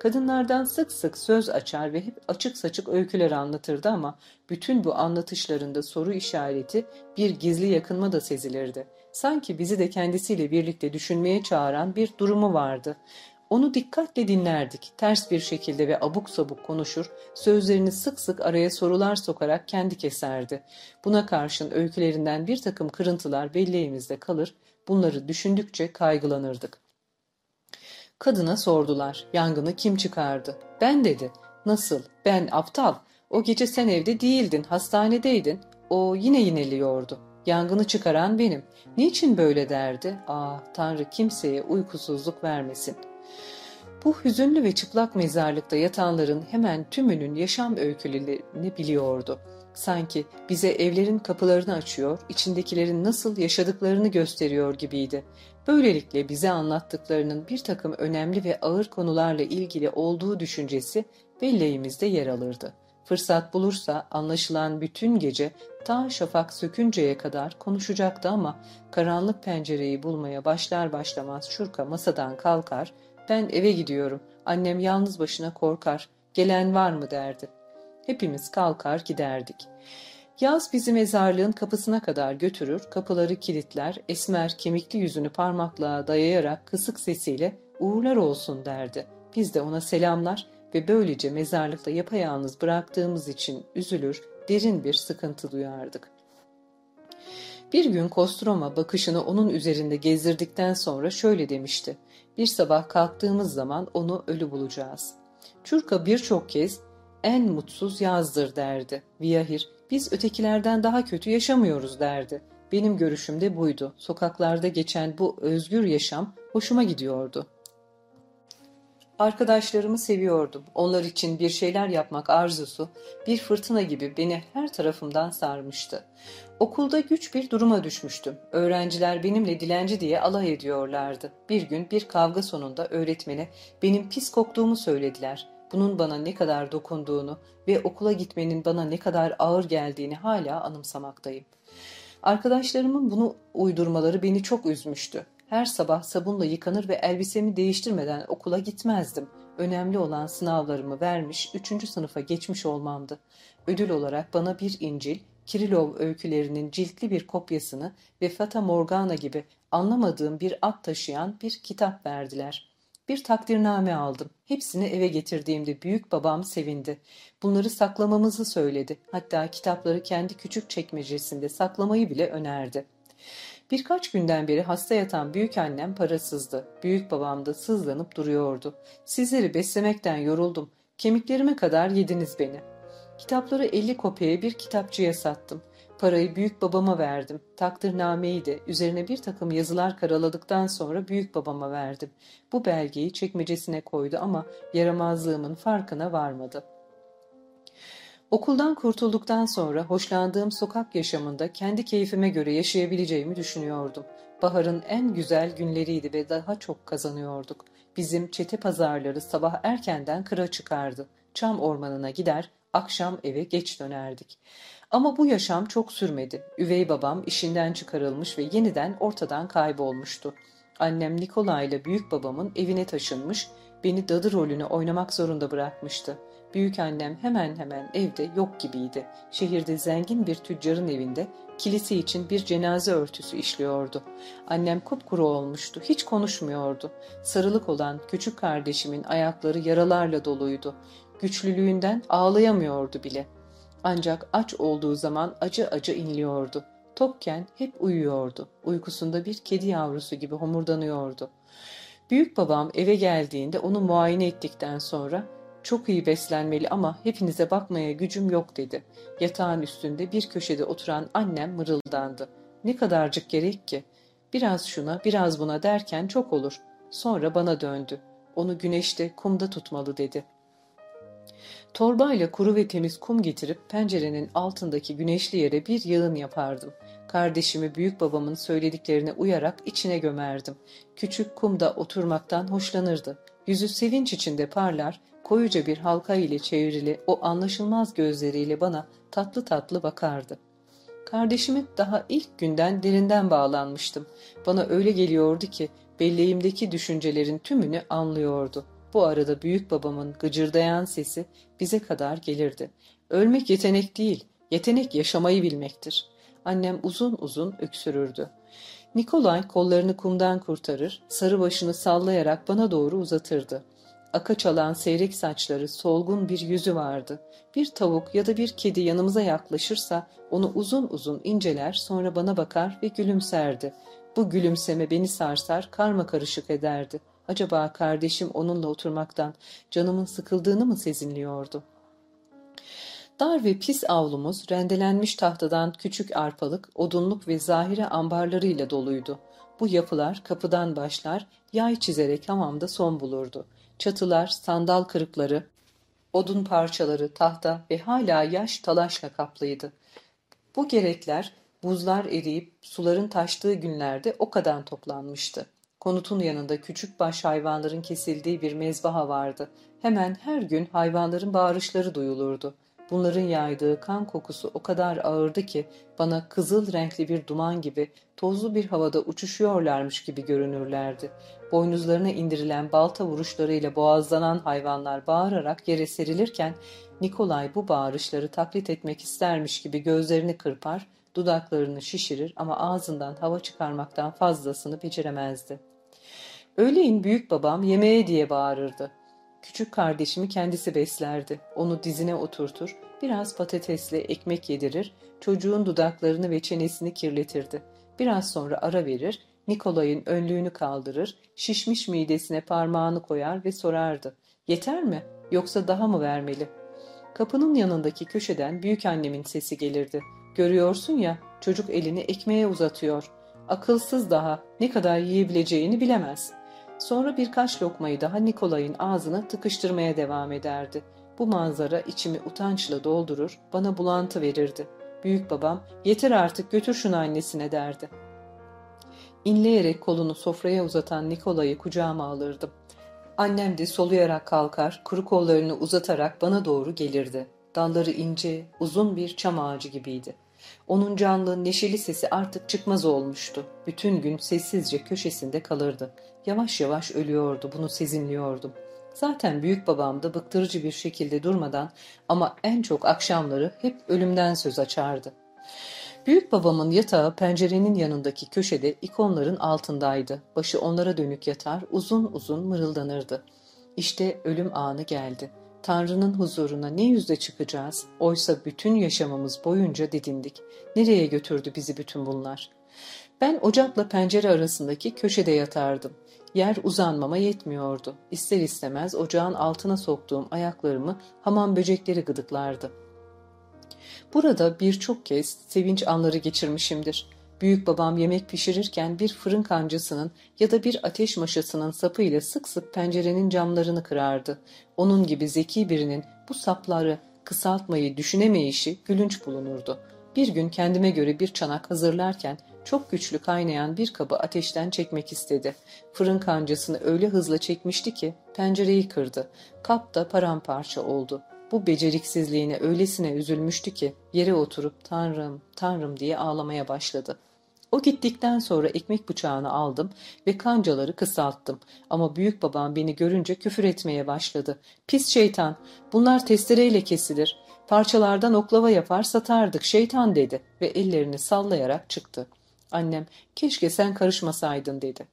Kadınlardan sık sık söz açar ve hep açık saçık öyküler anlatırdı ama bütün bu anlatışlarında soru işareti bir gizli yakınma da sezilirdi. Sanki bizi de kendisiyle birlikte düşünmeye çağıran bir durumu vardı. Onu dikkatle dinlerdik. Ters bir şekilde ve abuk sabuk konuşur, sözlerini sık sık araya sorular sokarak kendi keserdi. Buna karşın öykülerinden bir takım kırıntılar belleğimizde kalır, bunları düşündükçe kaygılanırdık. Kadına sordular, yangını kim çıkardı? Ben dedi. Nasıl? Ben aptal. O gece sen evde değildin, hastanedeydin. O yine yineliyordu. Yangını çıkaran benim. Niçin böyle derdi? Ah, Tanrı kimseye uykusuzluk vermesin.'' Bu hüzünlü ve çıplak mezarlıkta yatanların hemen tümünün yaşam öykülerini biliyordu. Sanki bize evlerin kapılarını açıyor, içindekilerin nasıl yaşadıklarını gösteriyor gibiydi. Böylelikle bize anlattıklarının bir takım önemli ve ağır konularla ilgili olduğu düşüncesi belleğimizde yer alırdı. Fırsat bulursa anlaşılan bütün gece ta şafak sökünceye kadar konuşacaktı ama karanlık pencereyi bulmaya başlar başlamaz Şurka masadan kalkar, ben eve gidiyorum. Annem yalnız başına korkar. Gelen var mı derdi. Hepimiz kalkar giderdik. Yaz bizi mezarlığın kapısına kadar götürür, kapıları kilitler, esmer kemikli yüzünü parmakla dayayarak kısık sesiyle uğurlar olsun derdi. Biz de ona selamlar ve böylece mezarlıkta yapayalnız bıraktığımız için üzülür, derin bir sıkıntı duyardık. Bir gün Kostroma bakışını onun üzerinde gezdirdikten sonra şöyle demişti. Bir sabah kalktığımız zaman onu ölü bulacağız. Çurka birçok kez en mutsuz yazdır derdi. Viyahir, biz ötekilerden daha kötü yaşamıyoruz derdi. Benim görüşüm de buydu. Sokaklarda geçen bu özgür yaşam hoşuma gidiyordu. Arkadaşlarımı seviyordum. Onlar için bir şeyler yapmak arzusu bir fırtına gibi beni her tarafımdan sarmıştı. Okulda güç bir duruma düşmüştüm. Öğrenciler benimle dilenci diye alay ediyorlardı. Bir gün bir kavga sonunda öğretmene benim pis koktuğumu söylediler. Bunun bana ne kadar dokunduğunu ve okula gitmenin bana ne kadar ağır geldiğini hala anımsamaktayım. Arkadaşlarımın bunu uydurmaları beni çok üzmüştü. Her sabah sabunla yıkanır ve elbisemi değiştirmeden okula gitmezdim. Önemli olan sınavlarımı vermiş, üçüncü sınıfa geçmiş olmamdı. Ödül olarak bana bir İncil, Kirilov öykülerinin ciltli bir kopyasını ve Fata Morgana gibi anlamadığım bir at taşıyan bir kitap verdiler. Bir takdirname aldım. Hepsini eve getirdiğimde büyük babam sevindi. Bunları saklamamızı söyledi. Hatta kitapları kendi küçük çekmecesinde saklamayı bile önerdi. Birkaç günden beri hasta yatan büyük annem parasızdı. Büyük babam da sızlanıp duruyordu. Sizleri beslemekten yoruldum. Kemiklerime kadar yediniz beni. Kitapları elli kopyaya bir kitapçıya sattım. Parayı büyük babama verdim. Takdirnameyi de üzerine bir takım yazılar karaladıktan sonra büyük babama verdim. Bu belgeyi çekmecesine koydu ama yaramazlığımın farkına varmadı. Okuldan kurtulduktan sonra hoşlandığım sokak yaşamında kendi keyfime göre yaşayabileceğimi düşünüyordum. Baharın en güzel günleriydi ve daha çok kazanıyorduk. Bizim çete pazarları sabah erkenden kıra çıkardı. Çam ormanına gider, akşam eve geç dönerdik. Ama bu yaşam çok sürmedi. Üvey babam işinden çıkarılmış ve yeniden ortadan kaybolmuştu. Annem Nikola ile büyük babamın evine taşınmış, beni dadı rolünü oynamak zorunda bırakmıştı. Büyük annem hemen hemen evde yok gibiydi. Şehirde zengin bir tüccarın evinde kilise için bir cenaze örtüsü işliyordu. Annem kupkuru olmuştu, hiç konuşmuyordu. Sarılık olan küçük kardeşimin ayakları yaralarla doluydu. Güçlülüğünden ağlayamıyordu bile. Ancak aç olduğu zaman acı acı inliyordu. Tokken hep uyuyordu. Uykusunda bir kedi yavrusu gibi homurdanıyordu. Büyük babam eve geldiğinde onu muayene ettikten sonra çok iyi beslenmeli ama hepinize bakmaya gücüm yok dedi. Yatağın üstünde bir köşede oturan annem mırıldandı. Ne kadarcık gerek ki? Biraz şuna, biraz buna derken çok olur. Sonra bana döndü. Onu güneşte, kumda tutmalı dedi. Torbayla kuru ve temiz kum getirip pencerenin altındaki güneşli yere bir yığın yapardım. Kardeşimi büyük babamın söylediklerine uyarak içine gömerdim. Küçük kumda oturmaktan hoşlanırdı. Yüzü sevinç içinde parlar, koyuca bir halka ile çevrili o anlaşılmaz gözleriyle bana tatlı tatlı bakardı. Kardeşime daha ilk günden derinden bağlanmıştım. Bana öyle geliyordu ki belleğimdeki düşüncelerin tümünü anlıyordu. Bu arada büyük babamın gıcırdayan sesi bize kadar gelirdi. Ölmek yetenek değil, yetenek yaşamayı bilmektir. Annem uzun uzun öksürürdü. Nikolay kollarını kumdan kurtarır, sarı başını sallayarak bana doğru uzatırdı. Aka çalan seyrek saçları, solgun bir yüzü vardı. Bir tavuk ya da bir kedi yanımıza yaklaşırsa onu uzun uzun inceler sonra bana bakar ve gülümserdi. Bu gülümseme beni sarsar, karma karışık ederdi. Acaba kardeşim onunla oturmaktan canımın sıkıldığını mı sezinliyordu? Dar ve pis avlumuz rendelenmiş tahtadan küçük arpalık, odunluk ve zahire ambarlarıyla doluydu. Bu yapılar kapıdan başlar, yay çizerek hamamda son bulurdu. Çatılar, sandal kırıkları, odun parçaları, tahta ve hala yaş talaşla kaplıydı. Bu gerekler buzlar eriyip suların taştığı günlerde o kadar toplanmıştı. Konutun yanında küçük baş hayvanların kesildiği bir mezbaha vardı. Hemen her gün hayvanların bağırışları duyulurdu. Bunların yaydığı kan kokusu o kadar ağırdı ki bana kızıl renkli bir duman gibi tozlu bir havada uçuşuyorlarmış gibi görünürlerdi. Boynuzlarına indirilen balta vuruşlarıyla boğazlanan hayvanlar bağırarak yere serilirken Nikolay bu bağırışları taklit etmek istermiş gibi gözlerini kırpar, dudaklarını şişirir ama ağzından hava çıkarmaktan fazlasını beceremezdi. Öğleyin büyük babam yemeğe diye bağırırdı. Küçük kardeşimi kendisi beslerdi. Onu dizine oturtur, biraz patatesle ekmek yedirir, çocuğun dudaklarını ve çenesini kirletirdi. Biraz sonra ara verir, Nikolay'ın önlüğünü kaldırır, şişmiş midesine parmağını koyar ve sorardı. Yeter mi? Yoksa daha mı vermeli? Kapının yanındaki köşeden büyük annemin sesi gelirdi. Görüyorsun ya, çocuk elini ekmeğe uzatıyor. Akılsız daha, ne kadar yiyebileceğini bilemez. Sonra birkaç lokmayı daha Nikolay'ın ağzına tıkıştırmaya devam ederdi. Bu manzara içimi utançla doldurur, bana bulantı verirdi. Büyük babam, yeter artık götür şunu annesine derdi. İnleyerek kolunu sofraya uzatan Nikolay'ı kucağıma alırdım. Annem de soluyarak kalkar, kuru kollarını uzatarak bana doğru gelirdi. Dalları ince, uzun bir çam ağacı gibiydi. Onun canlı, neşeli sesi artık çıkmaz olmuştu. Bütün gün sessizce köşesinde kalırdı. Yavaş yavaş ölüyordu, bunu sezinliyordum. Zaten büyük babam da bıktırıcı bir şekilde durmadan ama en çok akşamları hep ölümden söz açardı. Büyük babamın yatağı pencerenin yanındaki köşede ikonların altındaydı. Başı onlara dönük yatar, uzun uzun mırıldanırdı. İşte ölüm anı geldi. Tanrı'nın huzuruna ne yüzle çıkacağız? Oysa bütün yaşamımız boyunca didindik. Nereye götürdü bizi bütün bunlar? Ben ocakla pencere arasındaki köşede yatardım. Yer uzanmama yetmiyordu. İster istemez ocağın altına soktuğum ayaklarımı hamam böcekleri gıdıklardı. Burada birçok kez sevinç anları geçirmişimdir. Büyük babam yemek pişirirken bir fırın kancasının ya da bir ateş maşasının sapıyla sık sık pencerenin camlarını kırardı. Onun gibi zeki birinin bu sapları kısaltmayı düşünemeyişi gülünç bulunurdu. Bir gün kendime göre bir çanak hazırlarken çok güçlü kaynayan bir kabı ateşten çekmek istedi. Fırın kancasını öyle hızla çekmişti ki pencereyi kırdı. Kap da paramparça oldu. Bu beceriksizliğine öylesine üzülmüştü ki yere oturup tanrım tanrım diye ağlamaya başladı. O gittikten sonra ekmek bıçağını aldım ve kancaları kısalttım. Ama büyük babam beni görünce küfür etmeye başladı. Pis şeytan, bunlar testereyle kesilir. Parçalardan oklava yapar satardık şeytan dedi ve ellerini sallayarak çıktı. Annem keşke sen karışmasaydın dedi.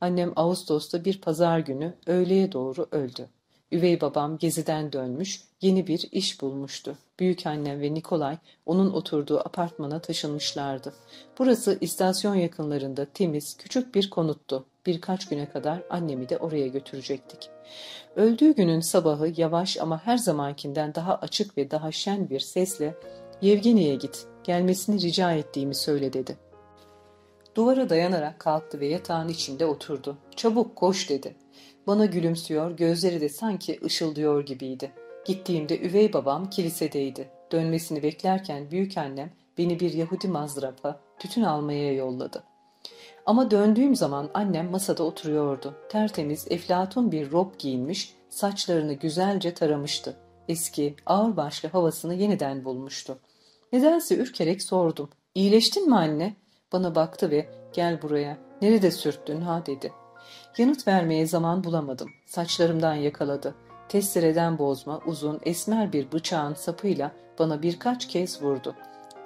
Annem Ağustos'ta bir pazar günü öğleye doğru öldü. Üvey babam geziden dönmüş, yeni bir iş bulmuştu. Büyük annem ve Nikolay onun oturduğu apartmana taşınmışlardı. Burası istasyon yakınlarında temiz, küçük bir konuttu. Birkaç güne kadar annemi de oraya götürecektik. Öldüğü günün sabahı yavaş ama her zamankinden daha açık ve daha şen bir sesle ''Yevgeni'ye git, gelmesini rica ettiğimi söyle.'' dedi. Duvara dayanarak kalktı ve yatağın içinde oturdu. ''Çabuk koş.'' dedi. Bana gülümsüyor, gözleri de sanki ışıldıyor gibiydi. Gittiğimde üvey babam kilisedeydi. Dönmesini beklerken büyük annem beni bir Yahudi mazrapa tütün almaya yolladı. Ama döndüğüm zaman annem masada oturuyordu. Tertemiz, eflatun bir rob giyinmiş, saçlarını güzelce taramıştı. Eski, ağırbaşlı havasını yeniden bulmuştu. Nedense ürkerek sordum. İyileştin mi anne? Bana baktı ve gel buraya, nerede sürttün ha dedi. Yanıt vermeye zaman bulamadım. Saçlarımdan yakaladı. Testereden bozma, uzun, esmer bir bıçağın sapıyla bana birkaç kez vurdu.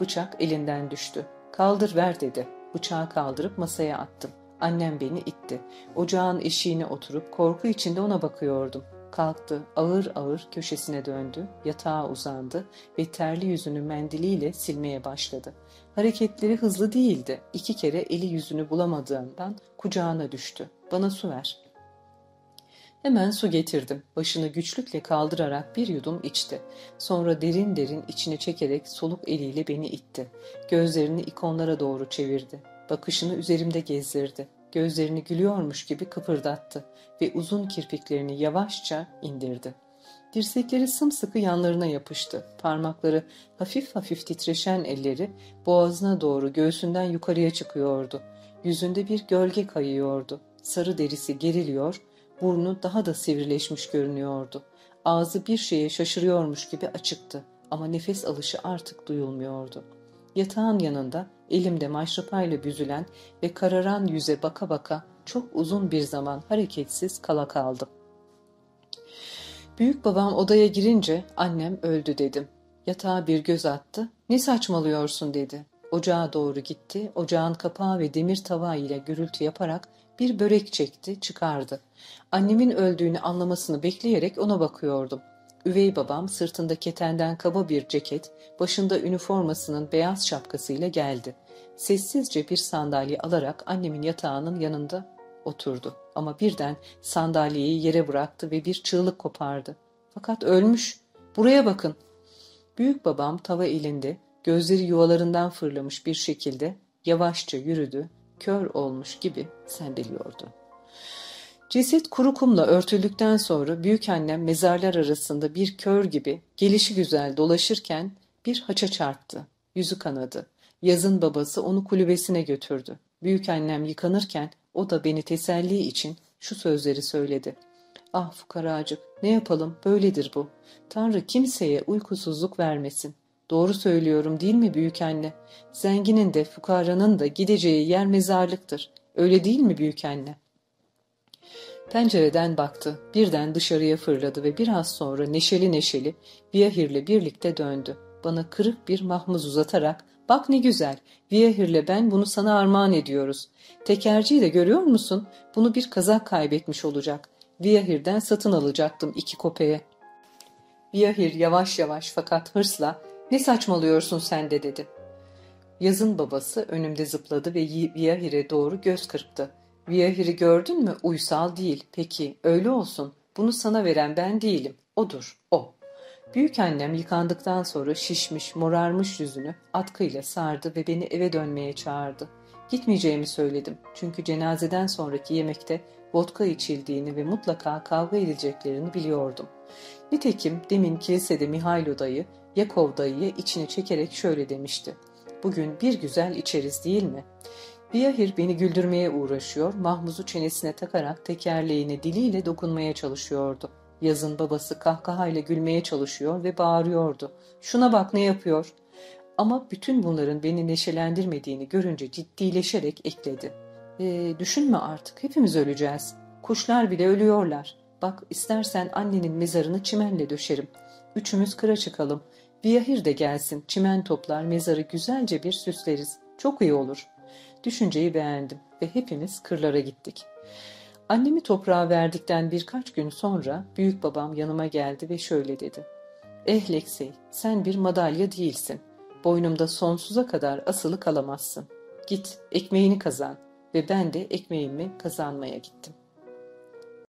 Bıçak elinden düştü. Kaldır ver dedi. Bıçağı kaldırıp masaya attım. Annem beni itti. Ocağın eşiğine oturup korku içinde ona bakıyordum. Kalktı, ağır ağır köşesine döndü, yatağa uzandı ve terli yüzünü mendiliyle silmeye başladı. Hareketleri hızlı değildi. İki kere eli yüzünü bulamadığından kucağına düştü. Bana su ver. Hemen su getirdim. Başını güçlükle kaldırarak bir yudum içti. Sonra derin derin içine çekerek soluk eliyle beni itti. Gözlerini ikonlara doğru çevirdi. Bakışını üzerimde gezdirdi. Gözlerini gülüyormuş gibi kıpırdattı ve uzun kirpiklerini yavaşça indirdi. Dirsekleri sımsıkı yanlarına yapıştı. Parmakları hafif hafif titreşen elleri boğazına doğru göğsünden yukarıya çıkıyordu. Yüzünde bir gölge kayıyordu. Sarı derisi geriliyor, burnu daha da sivrileşmiş görünüyordu. Ağzı bir şeye şaşırıyormuş gibi açıktı ama nefes alışı artık duyulmuyordu. Yatağın yanında elimde maşrapayla büzülen ve kararan yüze baka baka çok uzun bir zaman hareketsiz kala kaldım. Büyük babam odaya girince annem öldü dedim. Yatağa bir göz attı. Ne saçmalıyorsun dedi. Ocağa doğru gitti. Ocağın kapağı ve demir tava ile gürültü yaparak bir börek çekti, çıkardı. Annemin öldüğünü anlamasını bekleyerek ona bakıyordum. Üvey babam sırtında ketenden kaba bir ceket, başında üniformasının beyaz şapkasıyla geldi. Sessizce bir sandalye alarak annemin yatağının yanında oturdu. Ama birden sandalyeyi yere bıraktı ve bir çığlık kopardı. Fakat ölmüş. Buraya bakın. Büyük babam tava elinde, gözleri yuvalarından fırlamış bir şekilde yavaşça yürüdü, kör olmuş gibi sendeliyordu. Ceset kuru kumla örtüldükten sonra büyük annem mezarlar arasında bir kör gibi gelişi güzel dolaşırken bir haça çarptı. Yüzü kanadı. Yazın babası onu kulübesine götürdü. Büyük annem yıkanırken o da beni teselli için şu sözleri söyledi. Ah fukaracık ne yapalım böyledir bu. Tanrı kimseye uykusuzluk vermesin. Doğru söylüyorum değil mi büyük anne? Zenginin de fukaranın da gideceği yer mezarlıktır. Öyle değil mi büyük anne? Pencereden baktı. Birden dışarıya fırladı ve biraz sonra neşeli neşeli Viyahir'le birlikte döndü. Bana kırık bir mahmuz uzatarak Bak ne güzel. Viyahir'le ben bunu sana armağan ediyoruz. Tekerciyi de görüyor musun? Bunu bir kazak kaybetmiş olacak. Viyahir'den satın alacaktım iki kopeye. Viyahir yavaş yavaş fakat hırsla ne saçmalıyorsun sen de dedi. Yazın babası önümde zıpladı ve Viyahir'e doğru göz kırptı. Viyahir'i gördün mü? Uysal değil. Peki öyle olsun. Bunu sana veren ben değilim. Odur, o. Büyük annem yıkandıktan sonra şişmiş, morarmış yüzünü atkıyla sardı ve beni eve dönmeye çağırdı. Gitmeyeceğimi söyledim çünkü cenazeden sonraki yemekte vodka içildiğini ve mutlaka kavga edileceklerini biliyordum. Nitekim demin kilisede Mihailo dayı, Yakov dayıya içini çekerek şöyle demişti. Bugün bir güzel içeriz değil mi? Viyahir beni güldürmeye uğraşıyor, Mahmuz'u çenesine takarak tekerleğine diliyle dokunmaya çalışıyordu. Yazın babası kahkahayla gülmeye çalışıyor ve bağırıyordu. Şuna bak ne yapıyor. Ama bütün bunların beni neşelendirmediğini görünce ciddileşerek ekledi. E, düşünme artık hepimiz öleceğiz. Kuşlar bile ölüyorlar. Bak istersen annenin mezarını çimenle döşerim. Üçümüz kıra çıkalım. Viyahir de gelsin. Çimen toplar mezarı güzelce bir süsleriz. Çok iyi olur. Düşünceyi beğendim ve hepimiz kırlara gittik.'' Annemi toprağa verdikten birkaç gün sonra büyük babam yanıma geldi ve şöyle dedi. Eh Leksey, sen bir madalya değilsin. Boynumda sonsuza kadar asılı kalamazsın. Git, ekmeğini kazan ve ben de ekmeğimi kazanmaya gittim.''